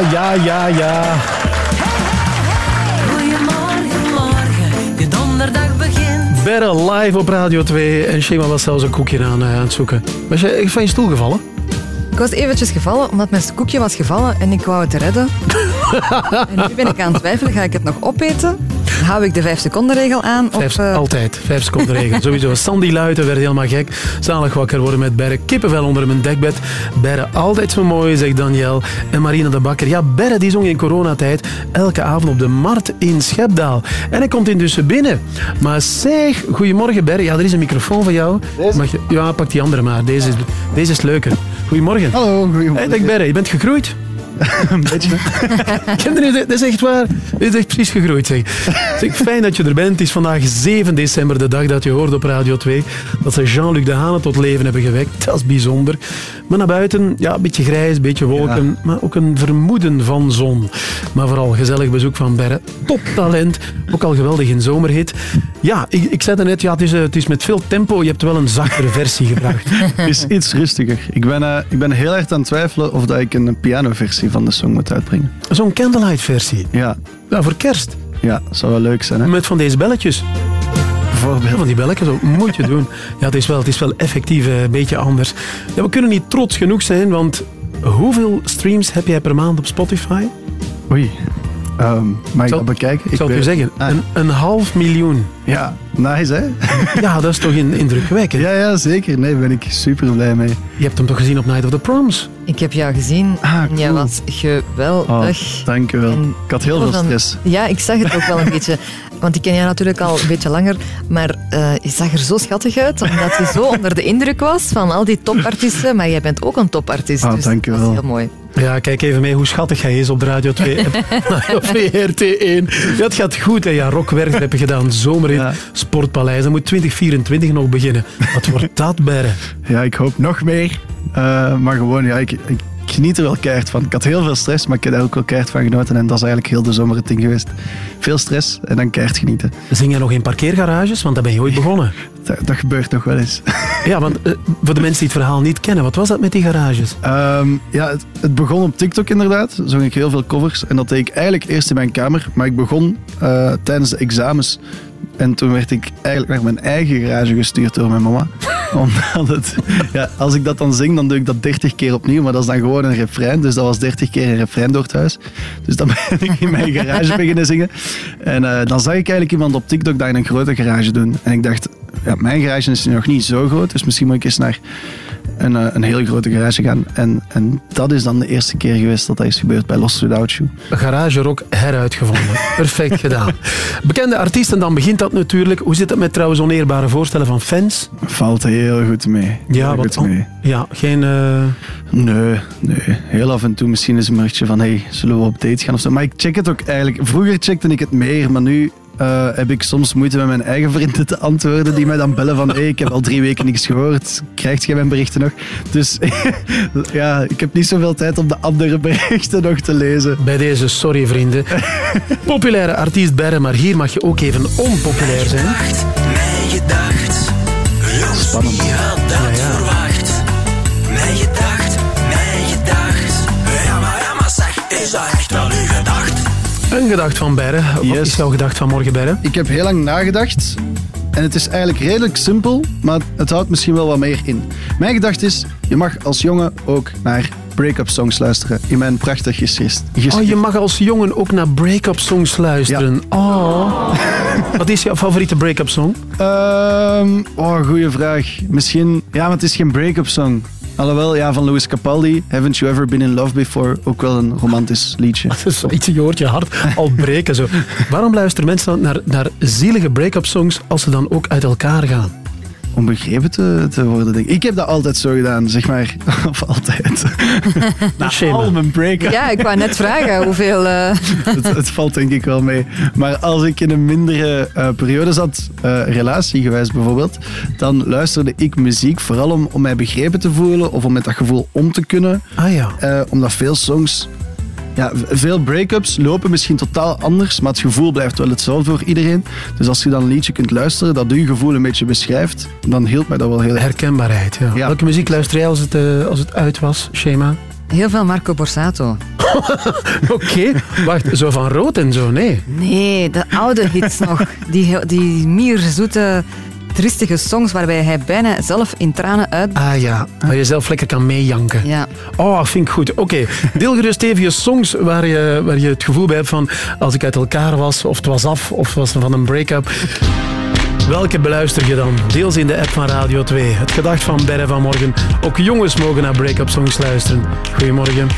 Speaker 5: ja, ja, ja, ja.
Speaker 78: Goedemorgen, morgen, de donderdag begint.
Speaker 5: Berre live op Radio 2. En Shema was zelfs een koekje aan, eh, aan het zoeken. Was je echt van je stoel gevallen?
Speaker 2: Ik was eventjes gevallen, omdat mijn koekje was gevallen en ik wou het redden. en nu ben ik aan het twijfelen, ga ik het nog opeten? Hou ik de vijf seconden regel aan?
Speaker 5: Vijf,
Speaker 2: of, eh,
Speaker 5: Altijd, vijf seconden regel. Sowieso. Sandy Luiten werd helemaal gek. Zalig wakker worden met Berre. Kippenvel onder mijn dekbed. Berre altijd zo mooi, zegt Daniel. En Marina de Bakker. Ja, Berre die zong in coronatijd elke avond op de markt in Schepdaal. En hij komt intussen binnen. Maar zeg, goedemorgen Berre. Ja, er is een microfoon voor jou. Mag je, ja, pak die andere maar. Deze is, deze is leuker. Goedemorgen.
Speaker 79: Hallo, goedemorgen.
Speaker 5: Hey, dag Berre, je bent gegroeid?
Speaker 79: Een beetje.
Speaker 5: Er nu- Dat is echt waar. Dit is echt precies gegroeid. Zeg. Zeg, fijn dat je er bent. Het is vandaag 7 december, de dag dat je hoort op Radio 2 dat ze Jean-Luc de Hane tot leven hebben gewekt. Dat is bijzonder. Maar naar buiten, ja, een beetje grijs, een beetje wolken, maar ook een vermoeden van zon. Maar vooral gezellig bezoek van Berre. Top talent, ook al geweldig in zomerhit. Ja, ik, ik zei net, ja, het, is, eh, het is met veel tempo. Je hebt wel een zachtere versie gebracht.
Speaker 80: Het is iets rustiger. Ik ben, eh, ik ben heel erg aan het twijfelen of dat ik een pianoversie van de song moet uitbrengen.
Speaker 5: Zo'n candlelight versie?
Speaker 80: Ja.
Speaker 5: Ja, voor kerst.
Speaker 80: Ja, zou wel leuk zijn. Hè?
Speaker 5: Met van deze belletjes.
Speaker 80: Bijvoorbeeld.
Speaker 5: Van die belletjes, ook moet je doen. Ja, het is wel, het is wel effectief eh, een beetje anders. Ja, we kunnen niet trots genoeg zijn, want hoeveel streams heb jij per maand op Spotify?
Speaker 80: Oei. Ehm mag ik
Speaker 5: Zal-
Speaker 80: dat bekijken?
Speaker 5: Ik zal het
Speaker 80: weet-
Speaker 5: zeggen,
Speaker 80: Ah,
Speaker 5: een, een half miljoen.
Speaker 80: Ja, nice hè?
Speaker 5: Ja, dat is toch in- indrukwekkend?
Speaker 80: Ja, ja, zeker. Nee, ben ik super blij mee.
Speaker 5: Je hebt hem toch gezien op Night of the Proms?
Speaker 2: Ik heb jou gezien en jij
Speaker 80: cool.
Speaker 2: was geweldig.
Speaker 80: Oh, dank u wel. Ik had heel veel
Speaker 2: Van-
Speaker 80: stress.
Speaker 2: Ja, ik zag het ook wel een beetje. Want ik ken jou natuurlijk al een beetje langer. Maar eh, je zag er zo schattig uit. Omdat je zo onder de indruk was van al die topartiesten. Maar jij bent ook een topartiest.
Speaker 80: Ah,
Speaker 2: dus
Speaker 80: dank u
Speaker 2: dat is
Speaker 80: wel.
Speaker 2: heel mooi.
Speaker 5: Ja, kijk even mee hoe schattig hij is op de Radio 2 en op VRT1. Ja, het gaat goed. Hè. Ja, rockwerk heb je gedaan, Sportpaleis. Dan moet 2024 nog beginnen. Wat wordt dat, Berre?
Speaker 80: Ja, ik hoop nog meer. Eh, maar gewoon, ja, ik, ik geniet er wel keihard van. Ik had heel veel stress, maar ik heb daar ook wel keihard van genoten. En dat is eigenlijk heel de zomer het ding geweest. Veel stress en dan keihard genieten.
Speaker 5: Zing jij nog in parkeergarages? Want daar ben je ooit begonnen.
Speaker 80: Dat, dat gebeurt nog wel eens.
Speaker 5: Ja, want eh, voor de mensen die het verhaal niet kennen, wat was dat met die garages?
Speaker 80: Ehm, ja, het, het begon op TikTok inderdaad. Zong ik heel veel covers. En dat deed ik eigenlijk eerst in mijn kamer. Maar ik begon eh, tijdens de examens. En toen werd ik eigenlijk naar mijn eigen garage gestuurd door mijn mama. Omdat het... Ja, als ik dat dan zing, dan doe ik dat 30 keer opnieuw. Maar dat is dan gewoon een refrein. Dus dat was 30 keer een refrein door het huis. Dus dan ben ik in mijn garage beginnen zingen. En eh, dan zag ik eigenlijk iemand op TikTok dat in een grote garage doen. En ik dacht, ja, mijn garage is nog niet zo groot. Dus misschien moet ik eens naar een, eh, een heel grote garage gaan. En, en dat is dan de eerste keer geweest dat dat is gebeurd bij Lost Without You.
Speaker 5: Garage rock heruitgevonden. Perfect gedaan. Bekende artiesten, dan begint dat natuurlijk. Hoe zit het met trouwens oneerbare voorstellen van fans?
Speaker 80: Valt heel goed mee.
Speaker 5: Ja,
Speaker 80: heel
Speaker 5: wat
Speaker 80: goed mee.
Speaker 5: Ja, geen... eh,
Speaker 80: Nee, nee. Heel af en toe misschien eens een berichtje van hey, zullen we op date gaan of zo. Maar ik check het ook eigenlijk. Vroeger checkte ik het meer, maar nu eh, heb ik soms moeite met mijn eigen vrienden te antwoorden die mij dan bellen van hey, ik heb al drie weken niks gehoord. Krijgt jij mijn berichten nog? Dus ja, ik heb niet zoveel tijd om de andere berichten nog te lezen.
Speaker 5: Bij deze, sorry vrienden. Populaire artiest Berre, maar hier mag je ook even onpopulair zijn.
Speaker 80: Spannend.
Speaker 78: je had
Speaker 5: Een gedacht van Berre. Wat
Speaker 80: Yes.
Speaker 5: is jouw gedacht van morgen, Berre?
Speaker 80: Ik heb heel lang nagedacht. En het is eigenlijk redelijk simpel, maar het houdt misschien wel wat meer in. Mijn gedachte is, je mag als jongen ook naar break-up songs luisteren. In mijn prachtig geschrift.
Speaker 5: Oh, je mag als jongen ook naar break-up songs luisteren. Oh. Wat is jouw favoriete break-up song?
Speaker 80: Ehm, oh, goede vraag. Misschien, ja, maar het is geen break-up song. Alhoewel, ja, van Louis Capaldi, Haven't You Ever Been in Love Before, ook wel een romantisch liedje.
Speaker 5: Zoiets, je hoort je hart al breken. Zo. Waarom luisteren mensen dan naar, naar zielige break-up songs als ze dan ook uit elkaar gaan?
Speaker 80: Om begrepen te, te worden, denk ik. Ik heb dat altijd zo gedaan, zeg maar. Of altijd. Na al mijn break-up.
Speaker 2: Ja, ik wou net vragen hoeveel... eh,
Speaker 80: het, het valt denk ik wel mee. Maar als ik in een mindere eh, periode zat, eh, relatiegewijs bijvoorbeeld, dan luisterde ik muziek vooral om, om mij begrepen te voelen of om met dat gevoel om te kunnen.
Speaker 5: Ah ja.
Speaker 80: Eh, omdat veel songs... Ja, veel break-ups lopen misschien totaal anders, maar het gevoel blijft wel hetzelfde voor iedereen. Dus als je dan een liedje kunt luisteren dat je gevoel een beetje beschrijft, dan hielp mij dat wel heel erg.
Speaker 5: Herkenbaarheid, ja. Welke muziek luister jij als het, eh, als het uit was, Shema?
Speaker 2: Heel veel Marco Borsato.
Speaker 5: Oké, wacht, zo van rood en zo, nee.
Speaker 2: Nee, de oude hits nog. Die, die mierzoete, tristige songs waarbij hij bijna zelf in tranen uit...
Speaker 5: Ah ja, waar je zelf lekker kan meejanken.
Speaker 2: Ja.
Speaker 5: Oh, vind ik goed. Oké, deel gerust even je songs waar je, waar je het gevoel bij hebt van als ik uit elkaar was, of het was af, of het was van een break-up. Welke beluister je dan? Deel ze in de app van Radio 2. Het gedacht van Berre vanmorgen. Ook jongens mogen naar break-up songs luisteren. Goedemorgen.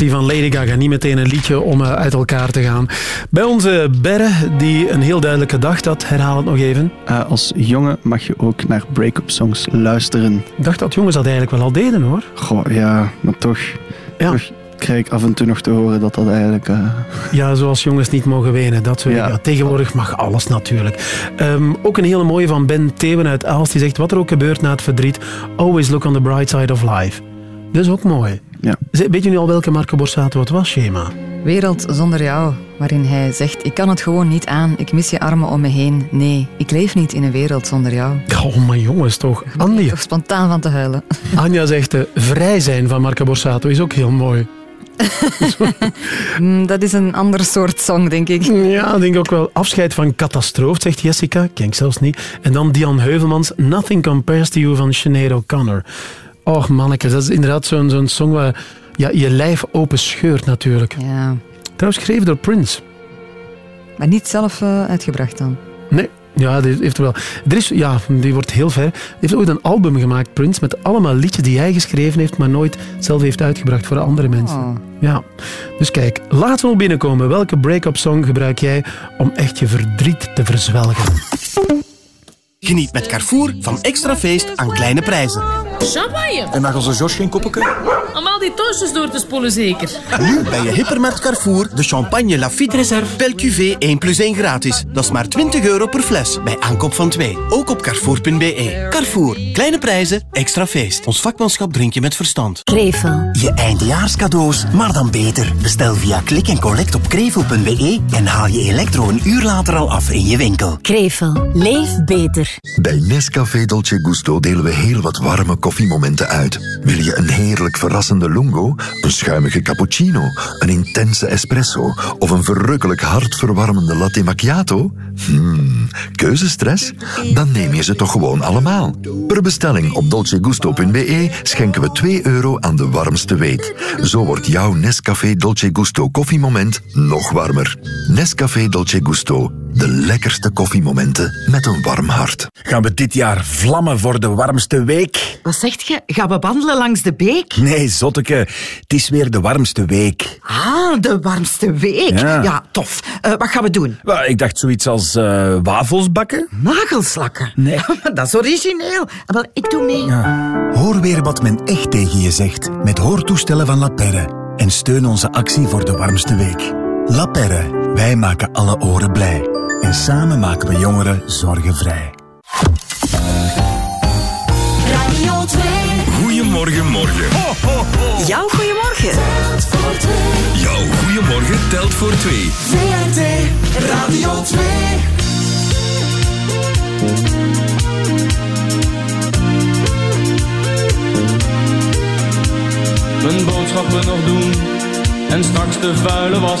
Speaker 79: Paparazzi
Speaker 5: van Lady Gaga. Niet meteen een liedje om eh, uit elkaar te gaan. Bij onze Berre, die een heel duidelijke dag had. Herhaal het nog even.
Speaker 80: Eh, als jongen mag je ook naar break-up songs luisteren.
Speaker 5: Ik dacht dat jongens dat eigenlijk wel al deden, hoor.
Speaker 80: Goh, ja, maar toch, toch krijg ik af en toe nog te horen dat dat eigenlijk... eh,
Speaker 5: Ja, zoals jongens niet mogen wenen. Dat soort, ja. tegenwoordig mag alles natuurlijk. Ehm, ook een hele mooie van Ben Theeuwen uit Aalst. Die zegt, wat er ook gebeurt na het verdriet, always look on the bright side of life. Dat is ook mooi.
Speaker 80: Ja.
Speaker 5: Weet je nu al welke Marco Borsato het was, Schema?
Speaker 2: Wereld zonder jou, waarin hij zegt: Ik kan het gewoon niet aan, ik mis je armen om me heen. Nee, ik leef niet in een wereld zonder jou.
Speaker 5: Oh, maar jongens, toch. Andy.
Speaker 2: Toch spontaan van te huilen.
Speaker 5: Anja zegt, eh, vrij zijn van Marco Borsato is ook heel mooi.
Speaker 2: Mm, Dat is een ander soort song, denk ik.
Speaker 5: Ja, denk ook wel. Afscheid van Catastroof, zegt Jessica. Ken ik zelfs niet. En dan Dian Heuvelmans, Nothing Compares to You van Sinead O'Connor. Och, manneke, dat is inderdaad zo'n zo'n song waar ja, je lijf open scheurt natuurlijk.
Speaker 2: Ja.
Speaker 5: Trouwens, geschreven door Prince.
Speaker 2: Maar niet zelf eh, uitgebracht dan.
Speaker 5: Nee, ja, die heeft er wel. Er is, ja, die wordt heel ver. Die heeft ooit een album gemaakt, Prince, met allemaal liedjes die hij geschreven heeft, maar nooit zelf heeft uitgebracht voor andere mensen.
Speaker 2: Oh.
Speaker 5: Ja. Dus kijk, laten we binnenkomen. Welke break-up song gebruik jij om echt je verdriet te verzwelgen?
Speaker 81: Geniet met Carrefour van extra feest aan kleine prijzen.
Speaker 82: Champagne.
Speaker 81: En mag onze Jos geen koppelke?
Speaker 82: Om al die toastjes door te spoelen zeker.
Speaker 81: Nu bij je hypermarkt Carrefour de champagne Lafitte Reserve Belle Cuvée 1 plus 1 gratis. Dat is maar 20 euro per fles bij aankoop van 2. Ook op carrefour.be. Carrefour. Kleine prijzen, extra feest. Ons vakmanschap drink je met verstand.
Speaker 83: Krevel. Je eindejaarscadeaus, maar dan beter. Bestel via klik en collect op krevel.be en haal je elektro een uur later al af in je winkel.
Speaker 60: Krevel. Leef beter.
Speaker 4: Bij Nescafé Dolce Gusto delen we heel wat warme koffiemomenten uit. Wil je een heerlijk verrassende lungo, een schuimige cappuccino, een intense espresso of een verrukkelijk hartverwarmende latte macchiato? Hmm, keuzestress? Dan neem je ze toch gewoon allemaal. Per bestelling op dolcegusto.be schenken we 2 euro aan de warmste weet. Zo wordt jouw Nescafé Dolce Gusto koffiemoment nog warmer. Nescafé Dolce Gusto. De lekkerste koffiemomenten met een warm hart.
Speaker 84: Gaan we dit jaar vlammen voor de warmste week?
Speaker 85: Wat zegt je? Gaan we wandelen langs de beek?
Speaker 84: Nee, zotteke. Het is weer de warmste week.
Speaker 85: Ah, de warmste week.
Speaker 84: Ja.
Speaker 85: Ja, tof. Eh, wat gaan we doen?
Speaker 84: Wel, Ik dacht zoiets als eh, wafels bakken.
Speaker 85: Nagelslakken?
Speaker 84: Nee.
Speaker 85: Dat is origineel. Ah, Wel, ik doe mee.
Speaker 86: Hoor weer wat men echt tegen je zegt met hoortoestellen van La Perre. En steun onze actie voor de warmste week. La Perre, wij maken alle oren blij. En samen maken we jongeren zorgenvrij.
Speaker 78: Radio 2.
Speaker 68: Goedemorgen, morgen. Ho, ho, ho.
Speaker 78: Jouw goedemorgen. Telt voor 2.
Speaker 68: Jouw goedemorgen telt voor twee.
Speaker 78: VRT Radio 2.
Speaker 87: Een boodschappen nog doen en straks de vuile was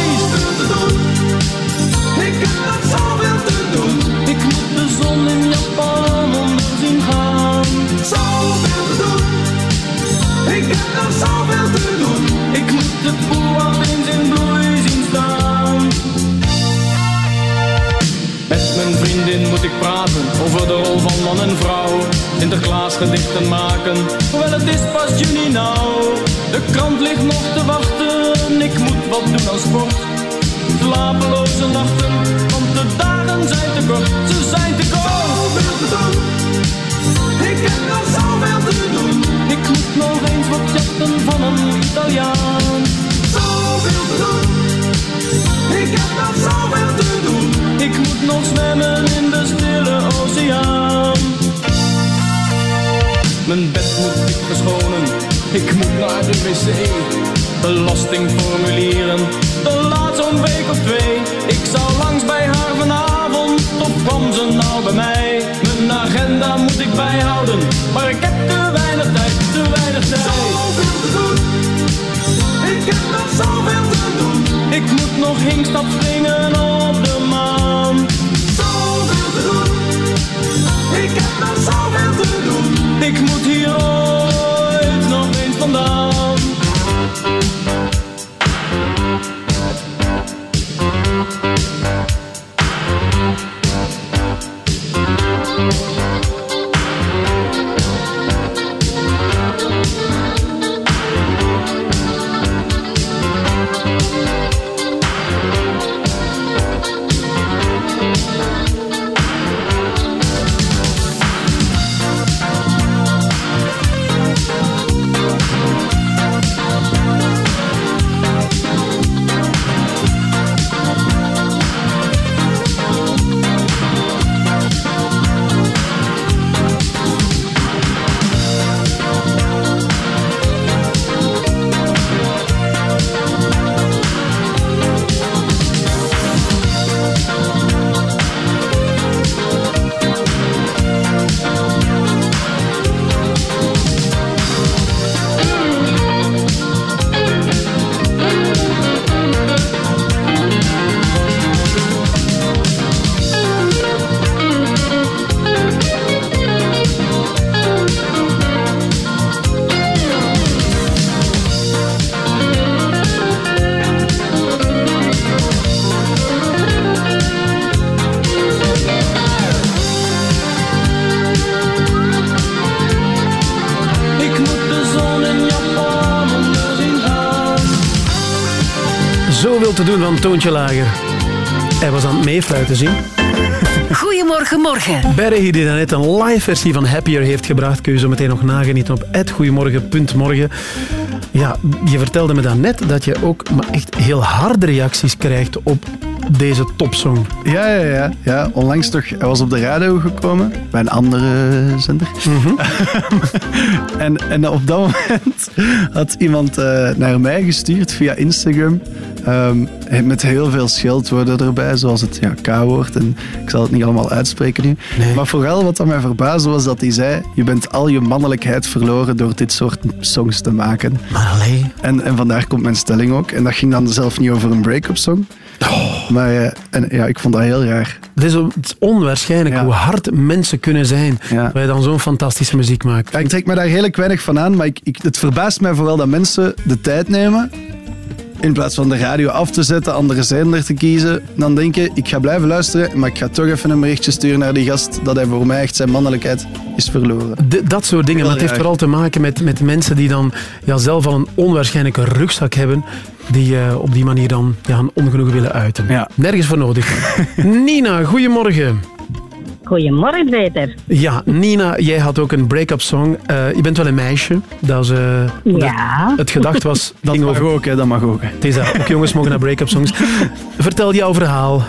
Speaker 87: Nog zoveel te doen. Ik moet de boel eens in bloei zien staan. Met mijn vriendin moet ik praten over de rol van man en vrouw. Sinterklaas gedichten maken, hoewel het is pas juni nou. De krant ligt nog te wachten, ik moet wat doen aan sport. Slapeloze nachten, want de dagen zijn te kort, ze zijn te kort. Zoveel te doen, ik heb nog zoveel te doen. Ik moet nog zwemmen in de stille oceaan. Mijn bed moet ik verschonen, ik moet naar de wc. Belastingformulieren, de laat zo'n week of twee. Ik zou langs bij haar vanavond, of kwam ze nou bij mij? Mijn agenda moet ik bijhouden, maar ik heb te weinig tijd, te weinig tijd. Moet nog hinkstap springen op de maan. Zoveel te doen, ik heb nog zoveel te doen. Ik moet hier ooit nog eens vandaan.
Speaker 5: Toontje Lager. Hij was aan het meefluiten, zien.
Speaker 88: Goedemorgen, morgen.
Speaker 5: Berry die net een live versie van Happier heeft gebracht, kun je zo meteen nog nagenieten op goeiemorgen.morgen. Ja, je vertelde me dan net dat je ook maar echt heel harde reacties krijgt op deze topsong.
Speaker 80: Ja, ja, ja, ja. Onlangs toch, hij was op de radio gekomen, bij een andere zender. en, en op dat moment had iemand eh, naar mij gestuurd via Instagram, ehm, met heel veel scheldwoorden erbij, zoals het ja, K-woord. En ik zal het niet allemaal uitspreken nu. Maar vooral wat aan mij verbaasde was dat hij zei, je bent al je mannelijkheid verloren door dit soort songs te maken.
Speaker 5: Maar allee.
Speaker 80: En, en vandaar komt mijn stelling ook. En dat ging dan zelf niet over een break-up song. Maar eh, en, ja, ik vond dat heel raar.
Speaker 5: Het is, het is onwaarschijnlijk hoe hard mensen kunnen zijn, waar je dan zo'n fantastische muziek maakt.
Speaker 80: Ja, ik trek me daar redelijk weinig van aan, maar ik, ik, het verbaast mij vooral dat mensen de tijd nemen in plaats van de radio af te zetten, andere zender te kiezen, dan denken ik ga blijven luisteren, maar ik ga toch even een berichtje sturen naar die gast dat hij voor mij echt zijn mannelijkheid is verloren.
Speaker 5: Dat soort dingen. Maar het heeft vooral te maken met, met mensen die dan ja, zelf al een onwaarschijnlijke rugzak hebben, die eh, op die manier dan ja, een ongenoegen willen uiten. Nergens voor nodig. Nina, goedemorgen.
Speaker 89: Goedemorgen, Peter.
Speaker 5: Ja, Nina, jij had ook een break-up song. Eh, je bent wel een meisje. Dat is, eh,
Speaker 89: Ja.
Speaker 5: Het gedacht was...
Speaker 80: Dat mag
Speaker 5: over...
Speaker 80: ook, hè, dat mag ook. hè.
Speaker 5: Het is dat. Ook jongens mogen naar break-up songs. Vertel jouw verhaal.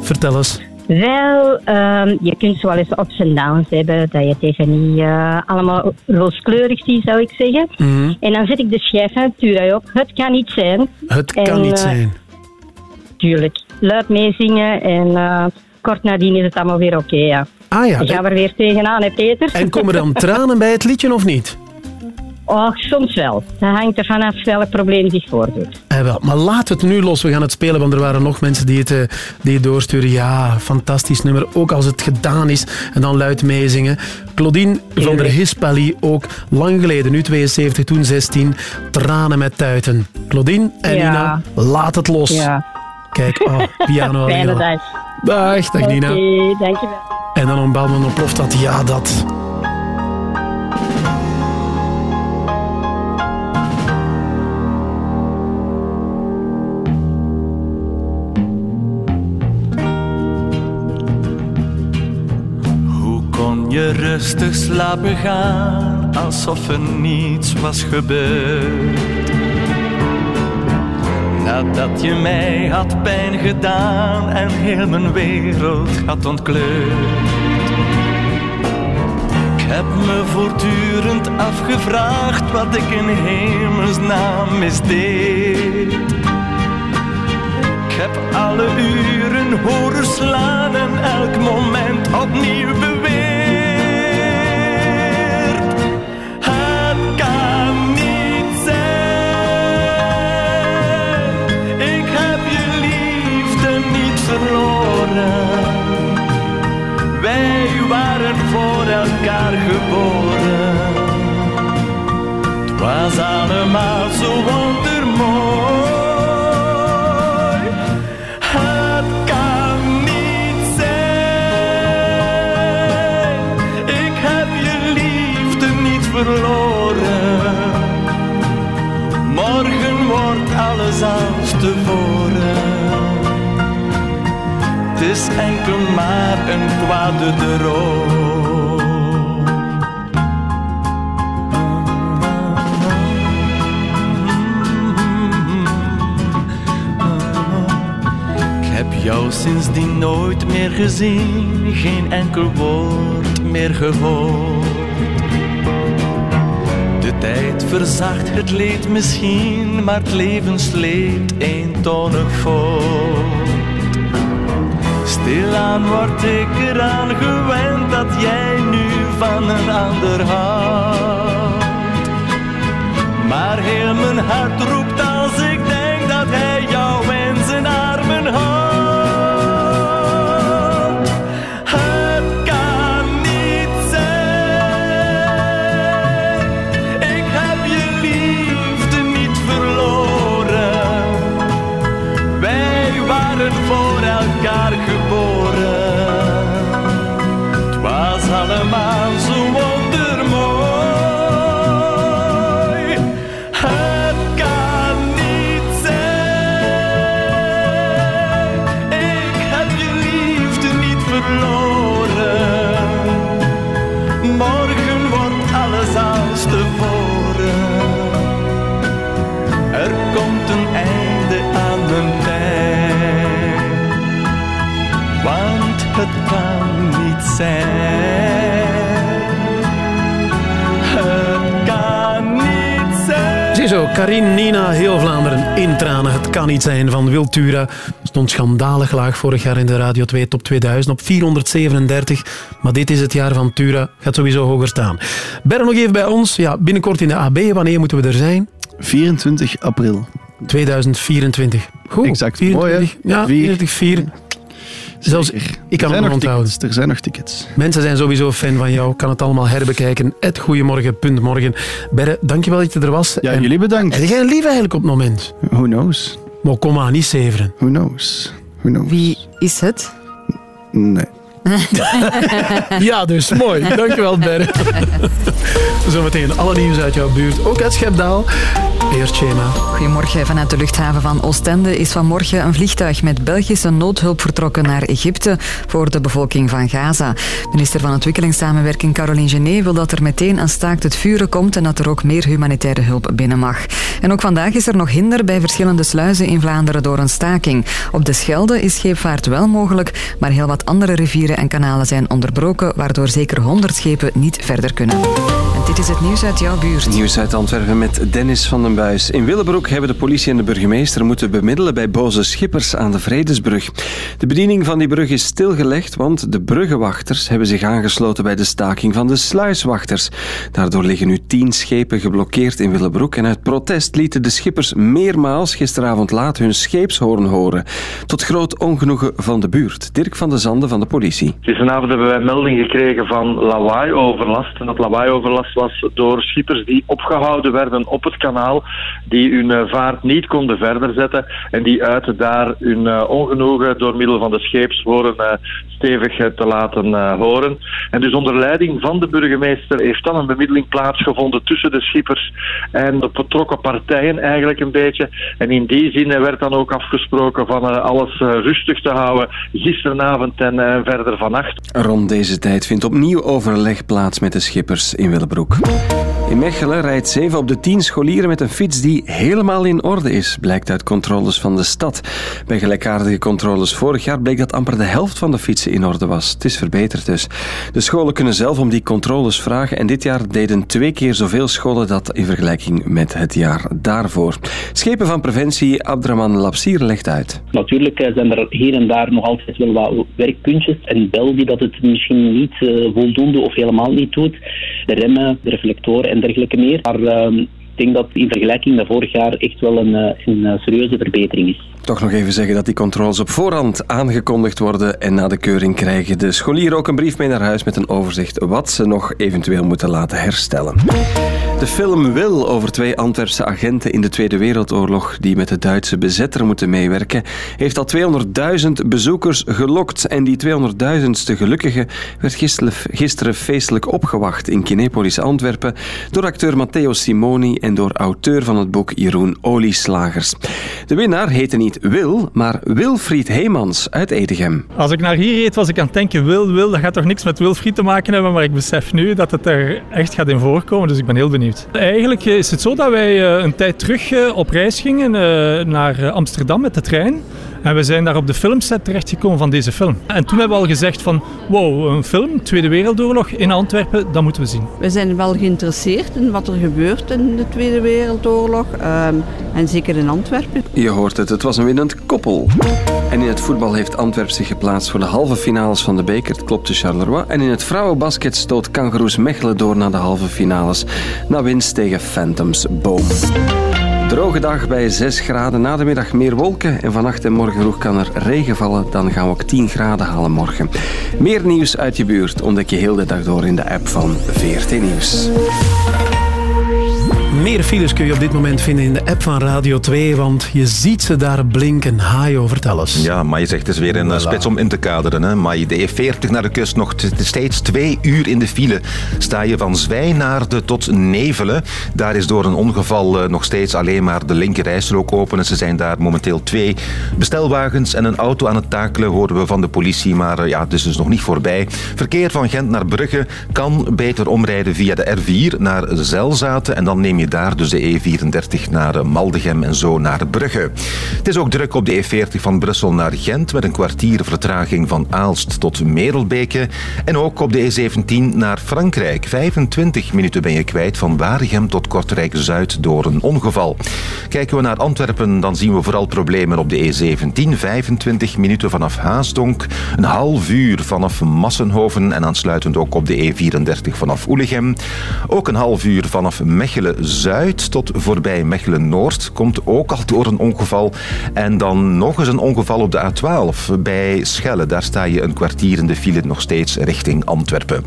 Speaker 5: Vertel eens.
Speaker 89: Wel, ehm, je kunt zo wel eens ups en downs hebben, dat je het even niet eh, allemaal rooskleurig ziet, zou ik zeggen.
Speaker 5: Mhm.
Speaker 89: En dan zet ik de schijf van Tura op. Het kan niet zijn.
Speaker 5: Het kan
Speaker 89: En,
Speaker 5: niet zijn.
Speaker 89: Tuurlijk. Luid meezingen en eh, kort nadien is het allemaal weer oké, ja.
Speaker 5: Ah ja.
Speaker 89: Dan gaan we er weer tegenaan, hè Peter?
Speaker 5: En komen er dan tranen bij het liedje of niet?
Speaker 89: Och, soms wel. Dat hangt er vanaf welk probleem zich voordoet.
Speaker 5: Eh, wel, maar laat het nu los. We gaan het spelen, want er waren nog mensen die het, eh, die het doorsturen. Ja, fantastisch nummer. Ook als het gedaan is en dan luid meezingen. Claudine van der Hispalie, ook lang geleden, nu 72, toen 16. Tranen met tuiten. Claudine en
Speaker 89: Ja.
Speaker 5: Nina, laat het los.
Speaker 89: Ja.
Speaker 5: Kijk, oh, piano
Speaker 89: Fijne dag.
Speaker 5: Dag, dag Nina.
Speaker 89: Oké, dankjewel.
Speaker 5: En dan een balman ontploft dat, ja, dat.
Speaker 90: Hoe kon je rustig slapen gaan alsof er niets was gebeurd? Nadat je mij had pijn gedaan en heel mijn wereld had ontkleurd. Ik heb me voortdurend afgevraagd wat ik in hemelsnaam misdeed. Ik heb alle uren horen slaan en elk moment opnieuw beweerd. Elkaar geboren. Het was allemaal zo wondermooi. Het kan niet zijn. Ik heb je liefde niet verloren. Morgen wordt alles als tevoren. Het is enkel maar een kwade droom. Jou sindsdien nooit meer gezien, geen enkel woord meer gehoord. De tijd verzacht het leed misschien, maar het leven sleept eentonig voort. Stilaan word ik eraan gewend dat jij nu van een ander houdt. Maar heel mijn hart roept als ik denk dat hij jou in zijn armen houdt. Voor kan niet zijn. Het kan niet zijn.
Speaker 5: Ziezo, Karin, Nina, heel Vlaanderen in tranen. Het kan niet zijn van Wiltura. Stond schandalig laag vorig jaar in de Radio 2 Top 2000 op 437. Maar dit is het jaar van Tura. Gaat sowieso hoger staan. Berre nog even bij ons. Ja, binnenkort in de AB. Wanneer moeten we er zijn?
Speaker 80: 24 april.
Speaker 5: 2024. Goed.
Speaker 80: Exact.
Speaker 5: 24,
Speaker 80: Mooi, hè?
Speaker 5: Ja,
Speaker 80: Vier.
Speaker 5: 24, 4. Zelfs, ik
Speaker 80: Er
Speaker 5: kan het nog onthouden.
Speaker 80: tickets. Er zijn nog tickets.
Speaker 5: Mensen zijn sowieso fan van jou. Kan het allemaal herbekijken. Het goeiemorgen.morgen. Berre, dankjewel dat je er was.
Speaker 80: Ja,
Speaker 5: En-
Speaker 80: jullie bedankt.
Speaker 5: Heb jij lief eigenlijk op het moment?
Speaker 80: Who knows?
Speaker 5: Maar kom maar, niet zeveren.
Speaker 80: Who knows? Who knows?
Speaker 2: Wie is het?
Speaker 80: Nee.
Speaker 5: ja, dus mooi. Dankjewel, Berre. Zometeen alle nieuws uit jouw buurt, ook uit Schepdaal. Eerst Schema.
Speaker 2: Goedemorgen. Vanuit de luchthaven van Oostende is vanmorgen een vliegtuig met Belgische noodhulp vertrokken naar Egypte voor de bevolking van Gaza. Minister van Ontwikkelingssamenwerking Caroline Genet wil dat er meteen een staakt het vuren komt en dat er ook meer humanitaire hulp binnen mag. En ook vandaag is er nog hinder bij verschillende sluizen in Vlaanderen door een staking. Op de Schelde is scheepvaart wel mogelijk, maar heel wat andere rivieren en kanalen zijn onderbroken, waardoor zeker 100 schepen niet verder kunnen. En dit is het nieuws uit jouw buurt.
Speaker 50: Nieuws uit Antwerpen met Dennis van den Buis. In Willebroek hebben de politie en de burgemeester moeten bemiddelen bij boze schippers aan de Vredesbrug. De bediening van die brug is stilgelegd, want de bruggenwachters hebben zich aangesloten bij de staking van de sluiswachters. Daardoor liggen nu tien schepen geblokkeerd in Willebroek en uit protest lieten de schippers meermaals gisteravond laat hun scheepshoorn horen. Tot groot ongenoegen van de buurt. Dirk van de Zande van de politie.
Speaker 27: Gisteravond hebben wij melding gekregen van lawaai-overlast. En dat lawaai-overlast was door schippers die opgehouden werden op het kanaal, die hun eh, vaart niet konden verder zetten en die uiten daar hun eh, ongenoegen door middel van de scheepshoorn eh, stevig eh, te laten eh, horen. En dus onder leiding van de burgemeester heeft dan een bemiddeling plaatsgevonden tussen de schippers en de betrokken partijen eigenlijk een beetje. En in die zin werd dan ook afgesproken van eh, alles rustig te houden gisteravond en verder vannacht.
Speaker 50: Rond deze tijd vindt opnieuw overleg plaats met de schippers in Willebroek. In Mechelen rijdt 7 op de 10 scholieren met een fiets die helemaal in orde is, blijkt uit controles van de stad. Bij gelijkaardige controles vorig jaar bleek dat amper de helft van de fietsen in orde was. Het is verbeterd dus. De scholen kunnen zelf om die controles vragen en dit jaar deden twee keer zoveel scholen dat in vergelijking met het jaar daarvoor. Schepen van preventie Abdraman Lapsier legt uit.
Speaker 31: Natuurlijk eh, zijn er hier en daar nog altijd wel wat werkpuntjes. En bel die dat het misschien niet eh, voldoende of helemaal niet doet. De remmen, de reflectoren en dergelijke meer. Maar ehm, ik denk dat in vergelijking met vorig jaar echt wel een, eh, een eh, serieuze verbetering is.
Speaker 50: Toch nog even zeggen dat die controles op voorhand aangekondigd worden en na de keuring krijgen de scholieren ook een brief mee naar huis met een overzicht wat ze nog eventueel moeten laten herstellen. De film Wil over twee Antwerpse agenten in de Tweede Wereldoorlog die met de Duitse bezetter moeten meewerken, heeft al 200.000 bezoekers gelokt en die 200.000ste gelukkige werd gisteren, feestelijk opgewacht in Kinepolis Antwerpen door acteur Matteo Simoni en door auteur van het boek Jeroen Olieslagers. De winnaar heette niet Wil, maar Wilfried Heemans uit Edegem.
Speaker 91: Als ik naar hier reed, was ik aan het denken, wil, wil, dat gaat toch niks met Wilfried te maken hebben, maar ik besef nu dat het er echt gaat in voorkomen, dus ik ben heel benieuwd. Eigenlijk is het zo dat wij eh, een tijd terug eh, op reis gingen eh, naar eh, Amsterdam met de trein. En we zijn daar op de filmset terechtgekomen van deze film. En toen hebben we al gezegd van, wow, een film, Tweede Wereldoorlog in Antwerpen, dat moeten we zien.
Speaker 92: We zijn wel geïnteresseerd in wat er gebeurt in de Tweede Wereldoorlog. ehm, en zeker in Antwerpen.
Speaker 50: Je hoort het, het was een winnend koppel. En in het voetbal heeft Antwerp zich geplaatst voor de halve finales van de beker. Het klopte Charleroi. En in het vrouwenbasket stoot Kangaroes Mechelen door naar de halve finales. Na winst tegen Phantoms Boom. Droge dag bij 6 graden. Na de middag meer wolken. En vannacht en morgen vroeg kan er regen vallen. Dan gaan we ook 10 graden halen morgen. Meer nieuws uit je buurt ontdek je heel de dag door in de app van VRT Nieuws.
Speaker 5: Meer files kun je op dit moment vinden in de app van Radio 2, want je ziet ze daar blinken. Hajo, vertel eens.
Speaker 23: Ja, maar je zegt het is weer een eh, spits om in te kaderen. Hè? Maar de E40 naar de kust nog steeds twee uur in de file. Sta je van Zwijnaarden tot Nevelen. Daar is door een ongeval eh, nog steeds alleen maar de linkerrijstrook open. En ze zijn daar momenteel twee bestelwagens en een auto aan het takelen, horen we van de politie. Maar eh, ja, het is dus nog niet voorbij. Verkeer van Gent naar Brugge kan beter omrijden via de R4 naar Zelzaten. En dan neem je daar dus de E34 naar Maldegem en zo naar Brugge. Het is ook druk op de E40 van Brussel naar Gent met een kwartier vertraging van Aalst tot Merelbeke. En ook op de E17 naar Frankrijk. 25 minuten ben je kwijt van Waregem tot Kortrijk-Zuid door een ongeval. Kijken we naar Antwerpen, dan zien we vooral problemen op de E17. 25 minuten vanaf Haasdonk, een half uur vanaf Massenhoven en aansluitend ook op de E34 vanaf Oelegem. Ook een half uur vanaf Mechelen Mechelen-Zuid tot voorbij Mechelen-Noord. Komt ook al door een ongeval. En dan nog eens een ongeval op de A12 bij Schelle. Daar sta je een kwartier in de file nog steeds richting Antwerpen.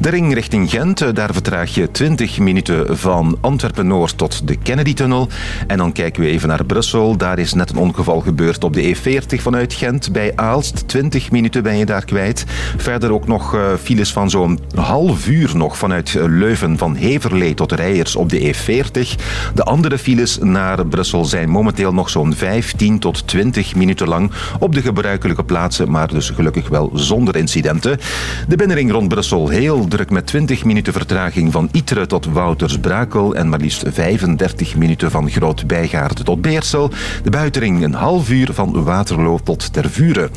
Speaker 23: De ring richting Gent, eh, daar vertraag je 20 minuten van Antwerpen-Noord tot de Kennedy-tunnel. En dan kijken we even naar Brussel. Daar is net een ongeval gebeurd op de E40 vanuit Gent bij Aalst. 20 minuten ben je daar kwijt. Verder ook nog eh, files van zo'n half uur nog vanuit eh, Leuven van Heverlee tot Rijers op de E40. De andere files naar Brussel zijn momenteel nog zo'n 15 tot 20 minuten lang op de gebruikelijke plaatsen, maar dus gelukkig wel zonder incidenten. De binnenring rond Brussel heel druk met 20 minuten vertraging van Itre tot Wouters-Brakel en maar liefst 35 minuten van Groot Bijgaarde tot Beersel. De buitenring een half uur van Waterloo tot Tervuren.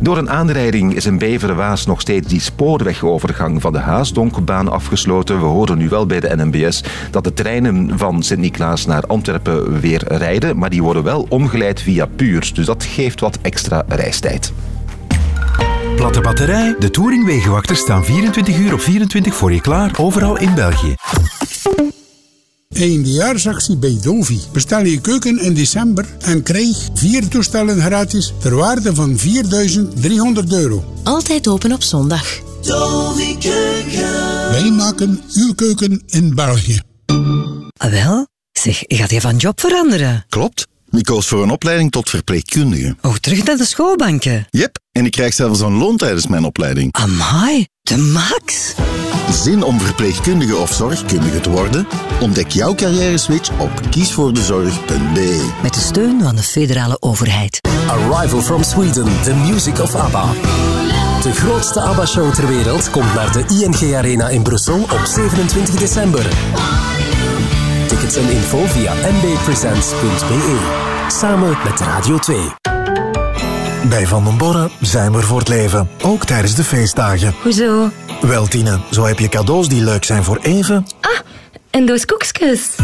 Speaker 23: Door een aanrijding is in Beveren-Waas nog steeds die spoorwegovergang van de Haasdonkbaan afgesloten. We horen nu wel bij de NMBS dat de treinen van Sint-Niklaas naar Antwerpen weer rijden, maar die worden wel omgeleid via Puurs. Dus dat geeft wat extra reistijd.
Speaker 5: Platte batterij, de Touringwegenwachters staan 24 uur op 24 voor je klaar, overal in België.
Speaker 44: Eindejaarsactie bij Dovi. Bestel je keuken in december en krijg vier toestellen gratis ter waarde van 4.300 euro.
Speaker 25: Altijd open op zondag.
Speaker 44: Dovi Keuken. Wij maken uw keuken in België.
Speaker 25: Ah, wel? Zeg, gaat je van job veranderen?
Speaker 4: Klopt. Ik koos voor een opleiding tot verpleegkundige.
Speaker 25: Oh, terug naar de schoolbanken?
Speaker 4: Yep, en ik krijg zelfs een loon tijdens mijn opleiding.
Speaker 25: Amai, de max.
Speaker 4: Zin om verpleegkundige of zorgkundige te worden? Ontdek jouw carrière switch op kiesvoordezorg.be.
Speaker 25: Met de steun van de federale overheid.
Speaker 93: Arrival from Sweden, the music of ABBA. De grootste ABBA-show ter wereld komt naar de ING Arena in Brussel op 27 december. Tickets en info via mbpresents.be. Samen met Radio 2.
Speaker 24: Bij Van den Borre zijn we er voor het leven, ook tijdens de feestdagen.
Speaker 25: Hoezo?
Speaker 24: Wel, Tine, zo heb je cadeaus die leuk zijn voor even
Speaker 25: Ah, en doos koekjes.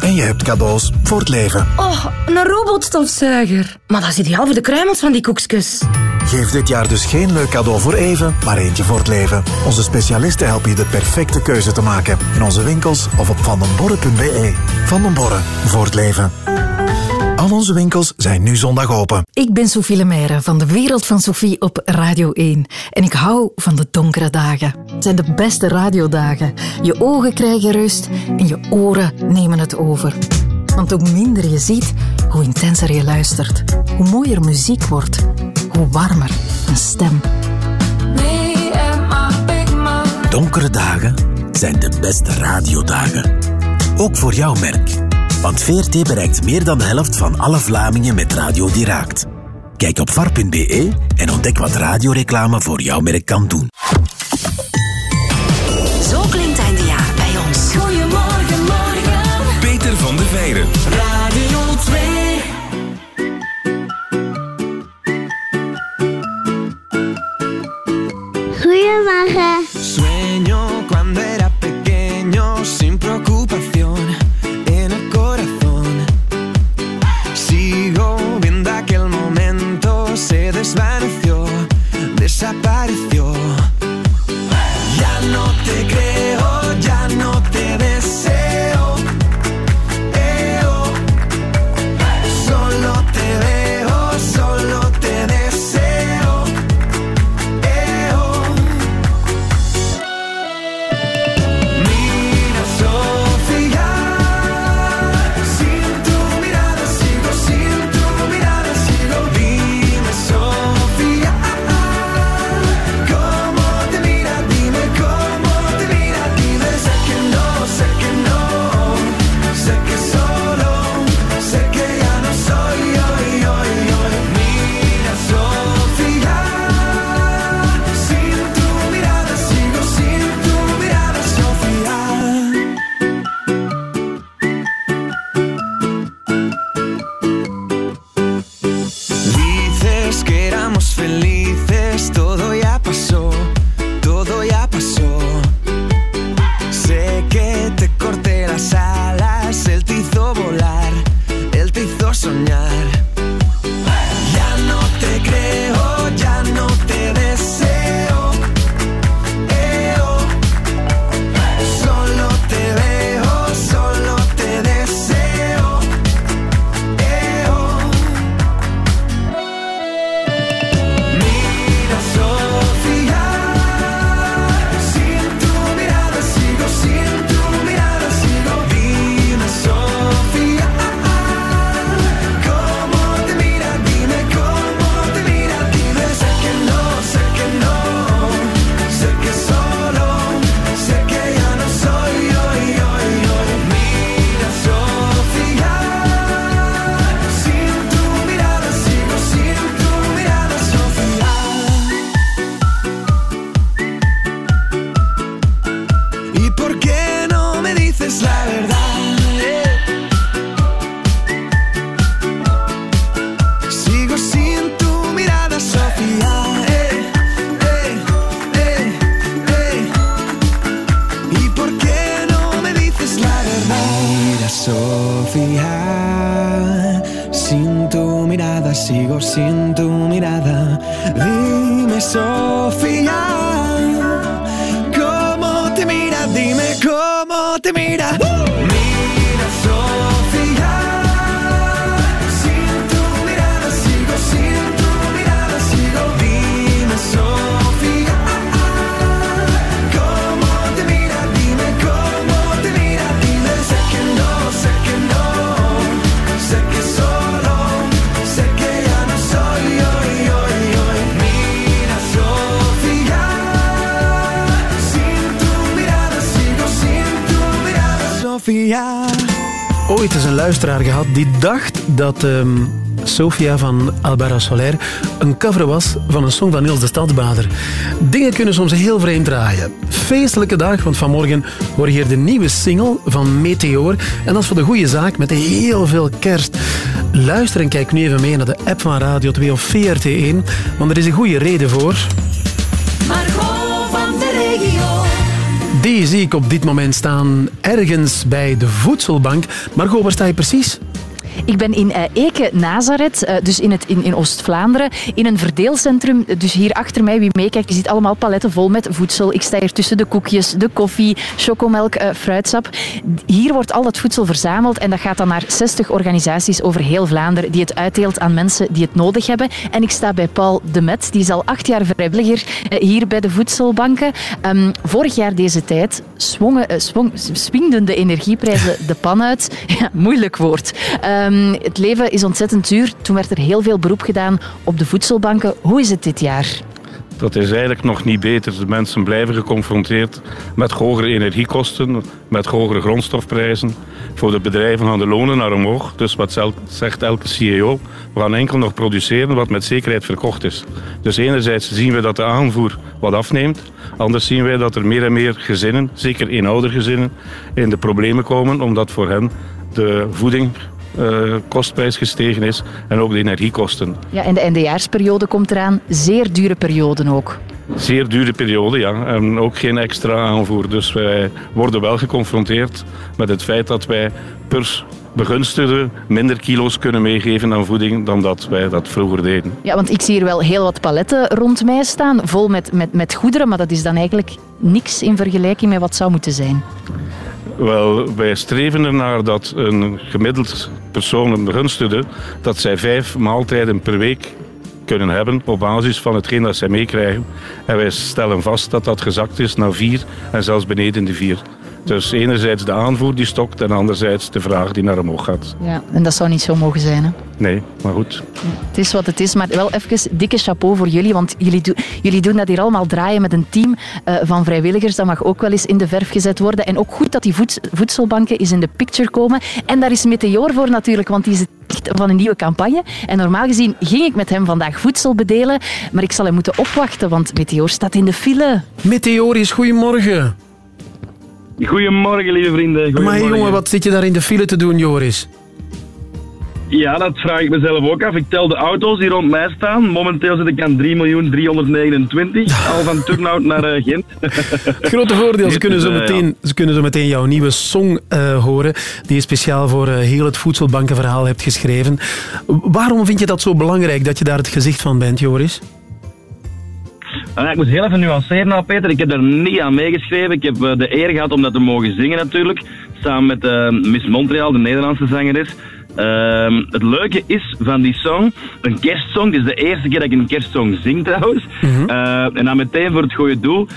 Speaker 24: en je hebt cadeaus voor het leven.
Speaker 25: Oh, een robotstofzuiger. Maar dat is ideaal voor de kruimels van die koekjes.
Speaker 24: Geef dit jaar dus geen leuk cadeau voor even, maar eentje voor het leven. Onze specialisten helpen je de perfecte keuze te maken. In onze winkels of op vandenborre.be. Van den Borre, voor het leven. Onze winkels zijn nu zondag open.
Speaker 11: Ik ben Sophie Lemaire van de Wereld van Sophie op Radio 1. En ik hou van de donkere dagen. Het zijn de beste radiodagen. Je ogen krijgen rust en je oren nemen het over. Want hoe minder je ziet, hoe intenser je luistert. Hoe mooier muziek wordt. Hoe warmer een stem.
Speaker 94: Donkere dagen zijn de beste radiodagen. Ook voor jouw merk. Want VRT bereikt meer dan de helft van alle Vlamingen met radio die raakt. Kijk op var.be en ontdek wat radioreclame voor jouw merk kan doen.
Speaker 95: Zo klinkt eindejaar bij ons. Goedemorgen, morgen.
Speaker 96: Peter van de Veire.
Speaker 95: Radio 2.
Speaker 97: Goedemorgen.
Speaker 48: Sueño cuando era pequeño sin preocupación
Speaker 5: dacht dat ehm, Sofia van Albera Soler een cover was van een song van Niels de Stadsbader. Dingen kunnen soms heel vreemd draaien. Feestelijke dag, want vanmorgen hoor je hier de nieuwe single van Meteor. En dat is voor de goede zaak met heel veel kerst. Luister en kijk nu even mee naar de app van Radio 2 of VRT1, want er is een goede reden voor.
Speaker 88: Margot van de regio.
Speaker 5: Die zie ik op dit moment staan ergens bij de voedselbank. Margot, waar sta je precies?
Speaker 31: Ik ben in eh, Eke Nazareth, eh, dus in, het, in, in Oost-Vlaanderen, in een verdeelcentrum. Dus hier achter mij, wie meekijkt, je ziet allemaal paletten vol met voedsel. Ik sta hier tussen de koekjes, de koffie, chocomelk, eh, fruitsap. Hier wordt al dat voedsel verzameld en dat gaat dan naar 60 organisaties over heel Vlaanderen die het uitdeelt aan mensen die het nodig hebben. En ik sta bij Paul de Met, die is al acht jaar vrijwilliger hier bij de voedselbanken. Ehm, vorig jaar deze tijd zwongen, eh, swingden de energieprijzen de pan uit. Ja, moeilijk woord. Ehm, het leven is ontzettend duur. Toen werd er heel veel beroep gedaan op de voedselbanken. Hoe is het dit jaar?
Speaker 98: Dat is eigenlijk nog niet beter. De mensen blijven geconfronteerd met hogere energiekosten, met hogere grondstofprijzen. Voor de bedrijven gaan de lonen naar omhoog. Dus wat zegt elke CEO? We gaan enkel nog produceren wat met zekerheid verkocht is. Dus enerzijds zien we dat de aanvoer wat afneemt. Anders zien wij dat er meer en meer gezinnen, zeker eenoudergezinnen, in de problemen komen. Omdat voor hen de voeding eh, kostprijs gestegen is en ook de energiekosten.
Speaker 31: Ja, en de eindejaarsperiode komt eraan. Zeer dure perioden ook.
Speaker 98: Zeer dure periode, ja. En ook geen extra aanvoer. Dus wij worden wel geconfronteerd met het feit dat wij per begunstigde minder kilo's kunnen meegeven aan voeding dan dat wij dat vroeger deden.
Speaker 31: Ja, want ik zie hier wel heel wat paletten rond mij staan, vol met, met, met goederen, maar dat is dan eigenlijk niks in vergelijking met wat zou moeten zijn.
Speaker 98: Wel, wij streven ernaar dat een gemiddeld persoon, een begunstigde, dat zij vijf maaltijden per week kunnen hebben op basis van hetgeen dat zij meekrijgen. En wij stellen vast dat dat gezakt is naar vier en zelfs beneden de vier. Dus enerzijds de aanvoer die stokt en anderzijds de vraag die naar omhoog gaat.
Speaker 31: Ja, en dat zou niet zo mogen zijn. Hè?
Speaker 98: Nee, maar goed.
Speaker 31: Het is wat het is, maar wel even dikke chapeau voor jullie, want jullie, do- jullie doen dat hier allemaal draaien met een team eh, van vrijwilligers. Dat mag ook wel eens in de verf gezet worden. En ook goed dat die voeds- voedselbanken eens in de picture komen. En daar is Meteor voor natuurlijk, want die is het echt van een nieuwe campagne. En normaal gezien ging ik met hem vandaag voedsel bedelen, maar ik zal hem moeten opwachten, want Meteor staat in de file.
Speaker 5: Meteoris, goedemorgen.
Speaker 99: Goedemorgen, lieve vrienden.
Speaker 5: Maar jongen, wat zit je daar in de file te doen, Joris?
Speaker 99: Ja, dat vraag ik mezelf ook af. Ik tel de auto's die rond mij staan. Momenteel zit ik aan 3.329. Al van Turnhout naar eh, Gent.
Speaker 5: Het grote voordeel, ze kunnen, zo
Speaker 99: eh,
Speaker 5: meteen, ze kunnen zo meteen jouw nieuwe song eh, horen, die je speciaal voor heel het voedselbankenverhaal hebt geschreven. Waarom vind je dat zo belangrijk, dat je daar het gezicht van bent, Joris?
Speaker 99: Ah, ik moet heel even nuanceren, nou, Peter. Ik heb daar niet aan meegeschreven. Ik heb eh, de eer gehad om dat te mogen zingen, natuurlijk. Samen met eh, Miss Montreal, de Nederlandse zangeres. Ehm, het leuke is van die song, een kerstsong. Dit is de eerste keer dat ik een kerstsong zing, trouwens. Eh, en dan meteen voor het goede doel.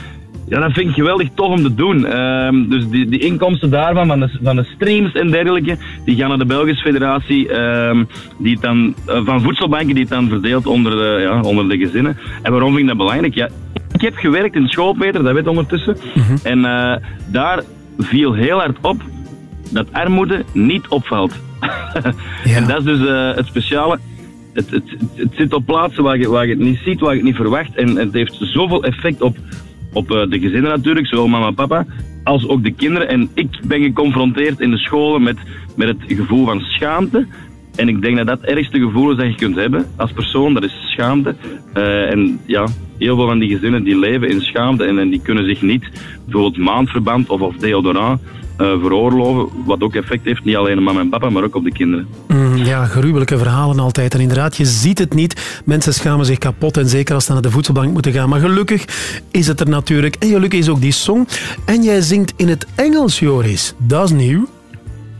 Speaker 99: Ja, dat vind ik geweldig tof om te doen. Ehm, dus die, die inkomsten daarvan, van de, van de streams en dergelijke, die gaan naar de Belgische Federatie ehm, die het dan, eh, van voedselbanken die het dan verdeelt onder de, ja, onder de gezinnen. En waarom vind ik dat belangrijk? Ja, ik heb gewerkt in school, Peter, dat weet ondertussen. En eh, daar viel heel hard op dat armoede niet opvalt. En dat is dus eh, het speciale. Het, het, het zit op plaatsen waar je, waar je het niet ziet, waar je het niet verwacht. En het heeft zoveel effect op, op eh, de gezinnen natuurlijk, zowel mama en papa, als ook de kinderen. En ik ben geconfronteerd in de scholen met, met het gevoel van schaamte. En ik denk dat dat het ergste gevoel is dat je kunt hebben als persoon. Dat is schaamte. Eh, en ja, heel veel van die gezinnen die leven in schaamte en, en die kunnen zich niet bijvoorbeeld maandverband of, of deodorant veroorloven, wat ook effect heeft, niet alleen op mama en papa, maar ook op de kinderen.
Speaker 5: Mm, ja, gruwelijke verhalen altijd. En inderdaad, je ziet het niet. Mensen schamen zich kapot. En zeker als ze naar de voedselbank moeten gaan. Maar gelukkig is het er natuurlijk. En gelukkig is ook die song. En jij zingt in het Engels, Joris. Dat is nieuw.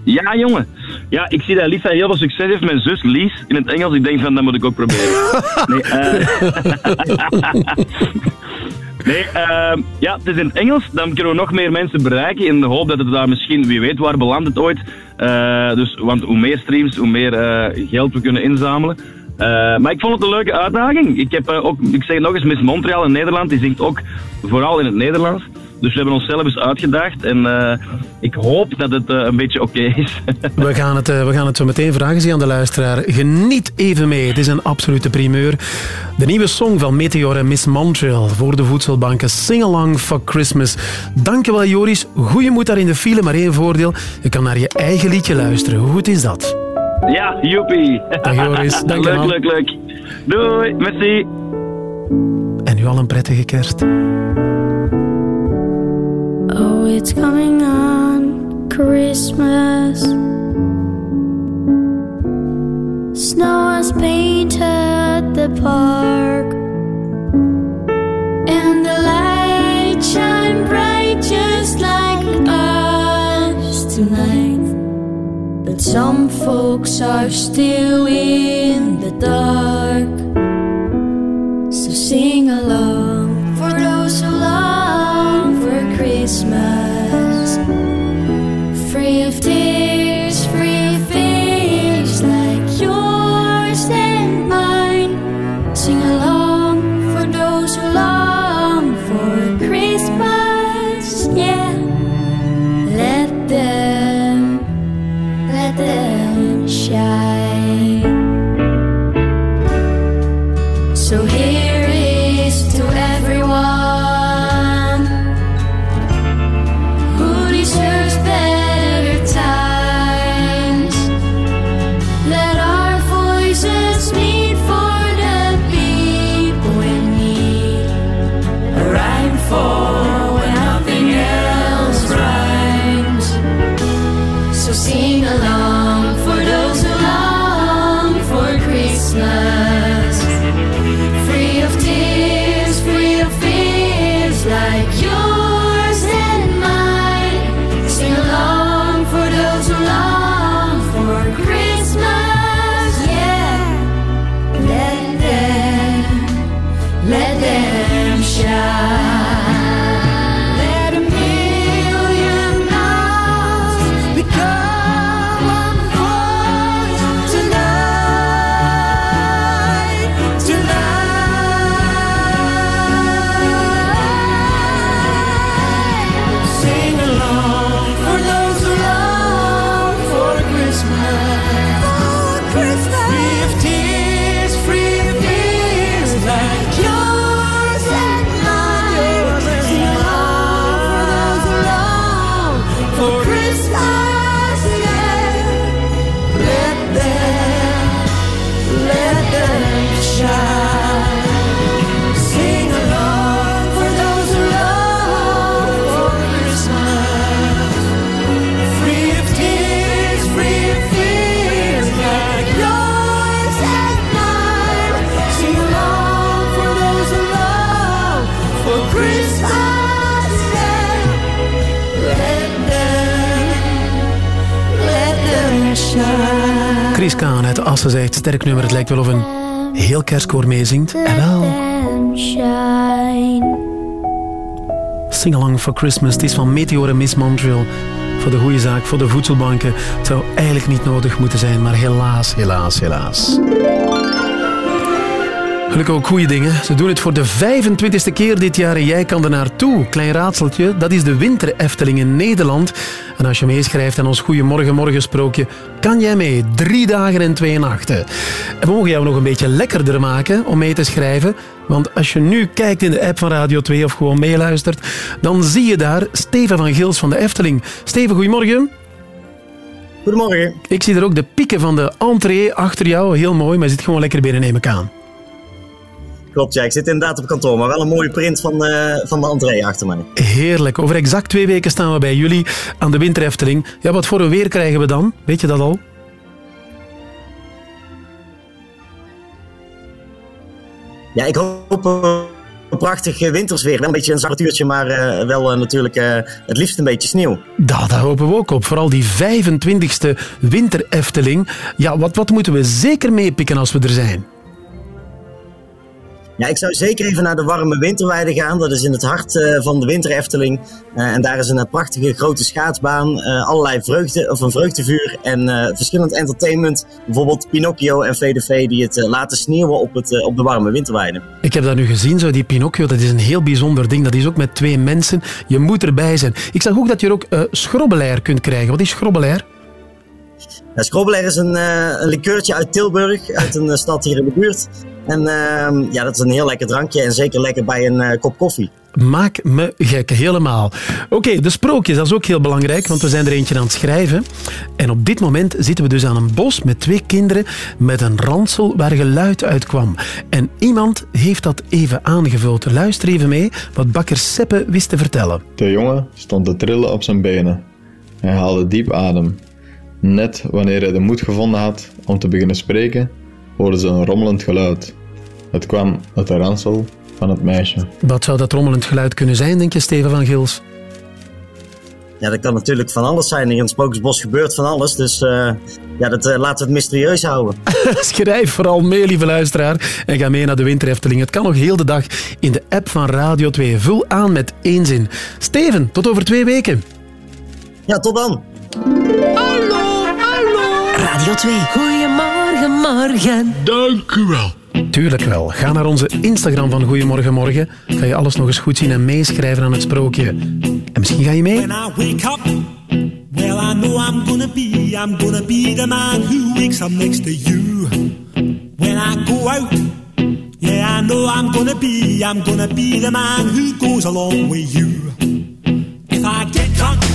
Speaker 99: Ja, jongen. Ja, ik zie dat Lisa heel veel succes heeft. Mijn zus Lies in het Engels. Ik denk van, dat moet ik ook proberen. Nee, eh, nee ehm, ja, het is in het Engels. Dan kunnen we nog meer mensen bereiken. In de hoop dat het daar misschien, wie weet waar belandt het ooit. Eh, dus, want hoe meer streams, hoe meer eh, geld we kunnen inzamelen. Eh, maar ik vond het een leuke uitdaging. Ik, heb, eh, ook, ik zeg nog eens, Miss Montreal in Nederland, die zingt ook vooral in het Nederlands. Dus we hebben onszelf eens uitgedaagd en eh, ik hoop dat het een beetje oké is.
Speaker 5: We gaan, het, we gaan het zo meteen vragen zie aan de luisteraar. Geniet even mee. Het is een absolute primeur. De nieuwe song van Meteor en Miss Montreal voor de voedselbanken. Sing Along for Christmas. Dankjewel Joris. Goeie moed daar in de file, maar één voordeel. Je kan naar je eigen liedje luisteren. Hoe goed is dat?
Speaker 99: Ja, joepie.
Speaker 5: Dag Joris, dank je
Speaker 99: leuk,
Speaker 5: wel.
Speaker 99: leuk, leuk. Doei, merci.
Speaker 5: En nu al een prettige kerst.
Speaker 1: Oh, it's coming on Christmas. Snow has painted the park, and the lights some folks are still in the dark. So sing along for those who long for Christmas.
Speaker 5: Uit Assen zegt, sterk nummer. Het lijkt wel of een heel kerstkoor meezingt. En wel. Sing Along for Christmas. Het is van Meteor en Miss Montreal. Voor de goede zaak, voor de voedselbanken. Het zou eigenlijk niet nodig moeten zijn, maar helaas, helaas, helaas. Gelukkig ook goede dingen. Ze doen het voor de 25e keer dit jaar en jij kan er naartoe. Klein raadseltje, dat is de Winter Efteling in Nederland. En als je meeschrijft aan ons Goeiemorgen Morgensprookje, kan jij mee. Drie dagen en twee nachten. En we mogen jou nog een beetje lekkerder maken om mee te schrijven. Want als je nu kijkt in de app van Radio 2 of gewoon meeluistert, dan zie je daar Steven van Gils van de Efteling. Steven, goedemorgen.
Speaker 100: Goedemorgen.
Speaker 5: Ik zie er ook de pieken van de entree achter jou. Heel mooi, maar zit gewoon lekker binnen, neem ik aan.
Speaker 100: Klopt, ja. Ik zit inderdaad op kantoor, maar wel een mooie print van, eh, van de entree achter mij.
Speaker 5: Heerlijk. Over exact twee weken staan we bij jullie aan de Winter Efteling. Ja, wat voor een weer krijgen we dan? Weet je dat al?
Speaker 100: Ja, ik hoop een prachtig wintersweer. Wel een beetje een zacht uurtje, maar eh, wel eh, natuurlijk het liefst een beetje sneeuw.
Speaker 5: Nou, daar hopen we ook op. Vooral die 25e Winter Efteling. Ja, wat, wat moeten we zeker meepikken als we er zijn?
Speaker 100: Ja, ik zou zeker even naar de warme winterweide gaan. Dat is in het hart eh, van de Winter Efteling. Eh, en daar is een eh, prachtige grote schaatsbaan, allerlei vreugde, of een vreugdevuur en verschillend entertainment. Bijvoorbeeld Pinocchio en VDV die het laten sneeuwen op, het, op de warme winterweide.
Speaker 5: Ik heb dat nu gezien, zo die Pinocchio. Dat is een heel bijzonder ding. Dat is ook met twee mensen. Je moet erbij zijn. Ik zag ook dat je er ook schrobbelair kunt krijgen. Wat is schrobbelair?
Speaker 100: Ja, Schrobbelair is een, een likeurtje uit Tilburg, uit een stad hier in de buurt. En ehm, ja, dat is een heel lekker drankje en zeker lekker bij een eh, kop koffie.
Speaker 5: Maak me gek, helemaal. Oké, de sprookjes, dat is ook heel belangrijk, want we zijn er eentje aan het schrijven. En op dit moment zitten we dus aan een bos met twee kinderen met een ransel waar geluid uit kwam. En iemand heeft dat even aangevuld. Luister even mee wat bakker Seppe wist te vertellen.
Speaker 101: De jongen stond te trillen op zijn benen. Hij haalde diep adem. Net wanneer hij de moed gevonden had om te beginnen spreken, hoorde ze een rommelend geluid. Het kwam uit de ransel van het meisje.
Speaker 5: Wat zou dat rommelend geluid kunnen zijn, denk je, Steven van Gils?
Speaker 100: Ja, dat kan natuurlijk van alles zijn. In het Sprookjesbos gebeurt van alles. Dus eh, ja, dat, eh, laten we het mysterieus houden.
Speaker 5: Schrijf vooral mee, lieve luisteraar, en ga mee naar de Winter Efteling. Het kan nog heel de dag in de app van Radio 2. Vul aan met één zin. Steven, tot over twee weken.
Speaker 100: Ja, tot dan.
Speaker 88: Radio 2. Goedemorgen, morgen.
Speaker 5: Dank u wel. Tuurlijk wel. Ga naar onze Instagram van Goedemorgen Morgen. Ga je alles nog eens goed zien en meeschrijven aan het sprookje. En misschien ga je mee?
Speaker 48: When I wake up, well, I know I'm gonna be, I'm gonna be the man who wakes up next to you. When I go out, yeah, I know I'm gonna be, I'm gonna be the man who goes along with you. If I get drunk,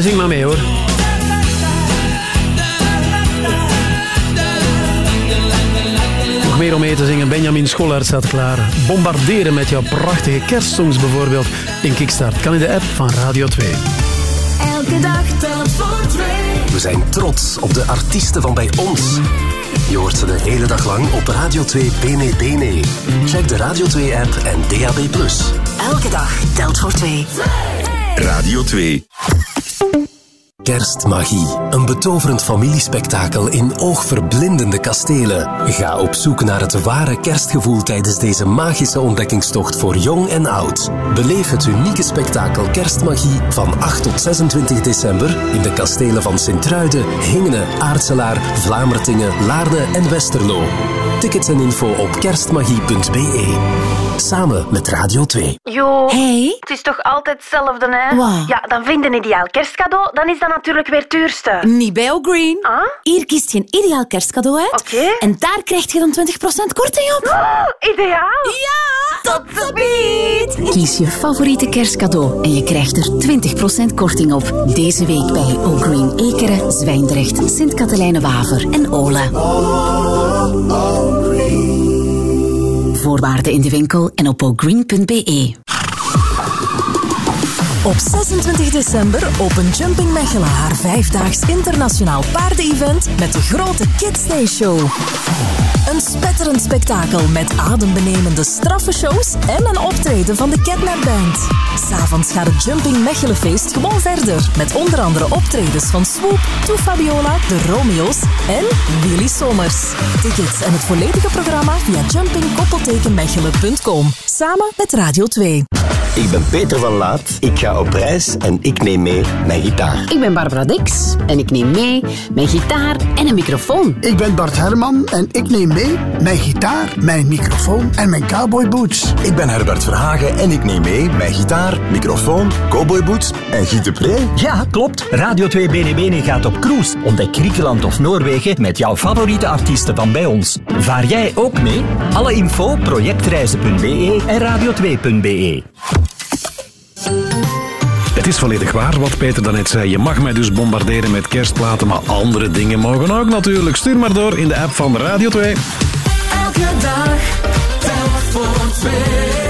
Speaker 5: En zing maar mee hoor. Nog meer om mee te zingen. Benjamin Schollaert staat klaar. Bombarderen met jouw prachtige kerstsongs bijvoorbeeld in Kickstart. Kan in de app van Radio 2.
Speaker 1: Elke dag telt voor twee.
Speaker 102: We
Speaker 24: zijn trots op de artiesten van bij ons. Je hoort ze de hele dag lang op Radio 2 Bene Bene. Check de Radio 2-app en DAB+.
Speaker 103: Elke dag telt voor twee.
Speaker 24: Radio 2. Kerstmagie. Een betoverend familiespektakel in oogverblindende kastelen. Ga op zoek naar het ware kerstgevoel tijdens deze magische ontdekkingstocht voor jong en oud. Beleef het unieke spektakel Kerstmagie van 8 tot 26 december in de kastelen van Sint-Truiden, Hingene, Aartselaar, Vlamertingen, Laarne en Westerlo. Tickets en info op kerstmagie.be. Samen met Radio 2.
Speaker 104: Jo, hey. het is toch altijd hetzelfde, hè? Ja, dan vind je een ideaal kerstcadeau, dan is dat natuurlijk weer duurste.
Speaker 105: Niet bij O'Green. Hier kiest je een ideaal kerstcadeau uit.
Speaker 104: Oké.
Speaker 105: En daar krijg je dan 20% korting op.
Speaker 104: Oh, ideaal.
Speaker 105: Ja, tot de Kies je favoriete kerstcadeau en je krijgt er 20% korting op. Deze week bij O'Green Ekeren, Zwijndrecht, Sint-Katelijne-Waver en Ola. Voorwaarden in de winkel en op ogreen.be.
Speaker 25: Op 26 december opent Jumping Mechelen haar vijfdaags internationaal paardenevent met de grote Kids Day Show. Een spetterend spektakel met adembenemende straffe shows en een optreden van de Catnap Band. S'avonds gaat het Jumping Mechelenfeest gewoon verder met onder andere optredens van Swoop, To Fabiola, de Romeo's en Willy Sommers. Tickets en het volledige programma via jumpingkoppeltekenmechelen.com. Samen met Radio 2.
Speaker 106: Ik ben Peter van Laat, ik ga op reis en ik neem mee mijn gitaar.
Speaker 11: Ik ben Barbara Dix en ik neem mee mijn gitaar en een microfoon.
Speaker 48: Ik ben Bart Herman en ik neem mee mijn gitaar, mijn microfoon en mijn cowboyboots.
Speaker 4: Ik ben Herbert Verhagen en ik neem mee mijn gitaar, microfoon, cowboyboots en Giet de Pre.
Speaker 107: Ja, klopt. Radio 2 Bene Bene gaat op cruise. Ontdek Griekenland of Noorwegen met jouw favoriete artiesten van bij ons. Vaar jij ook mee? Alle info projectreizen.be en radio2.be.
Speaker 108: Het is volledig waar wat Peter daarnet zei. Je mag mij dus bombarderen met kerstplaten, maar andere dingen mogen ook natuurlijk. Stuur maar door in de app van Radio 2.
Speaker 109: Elke dag telt voor twee.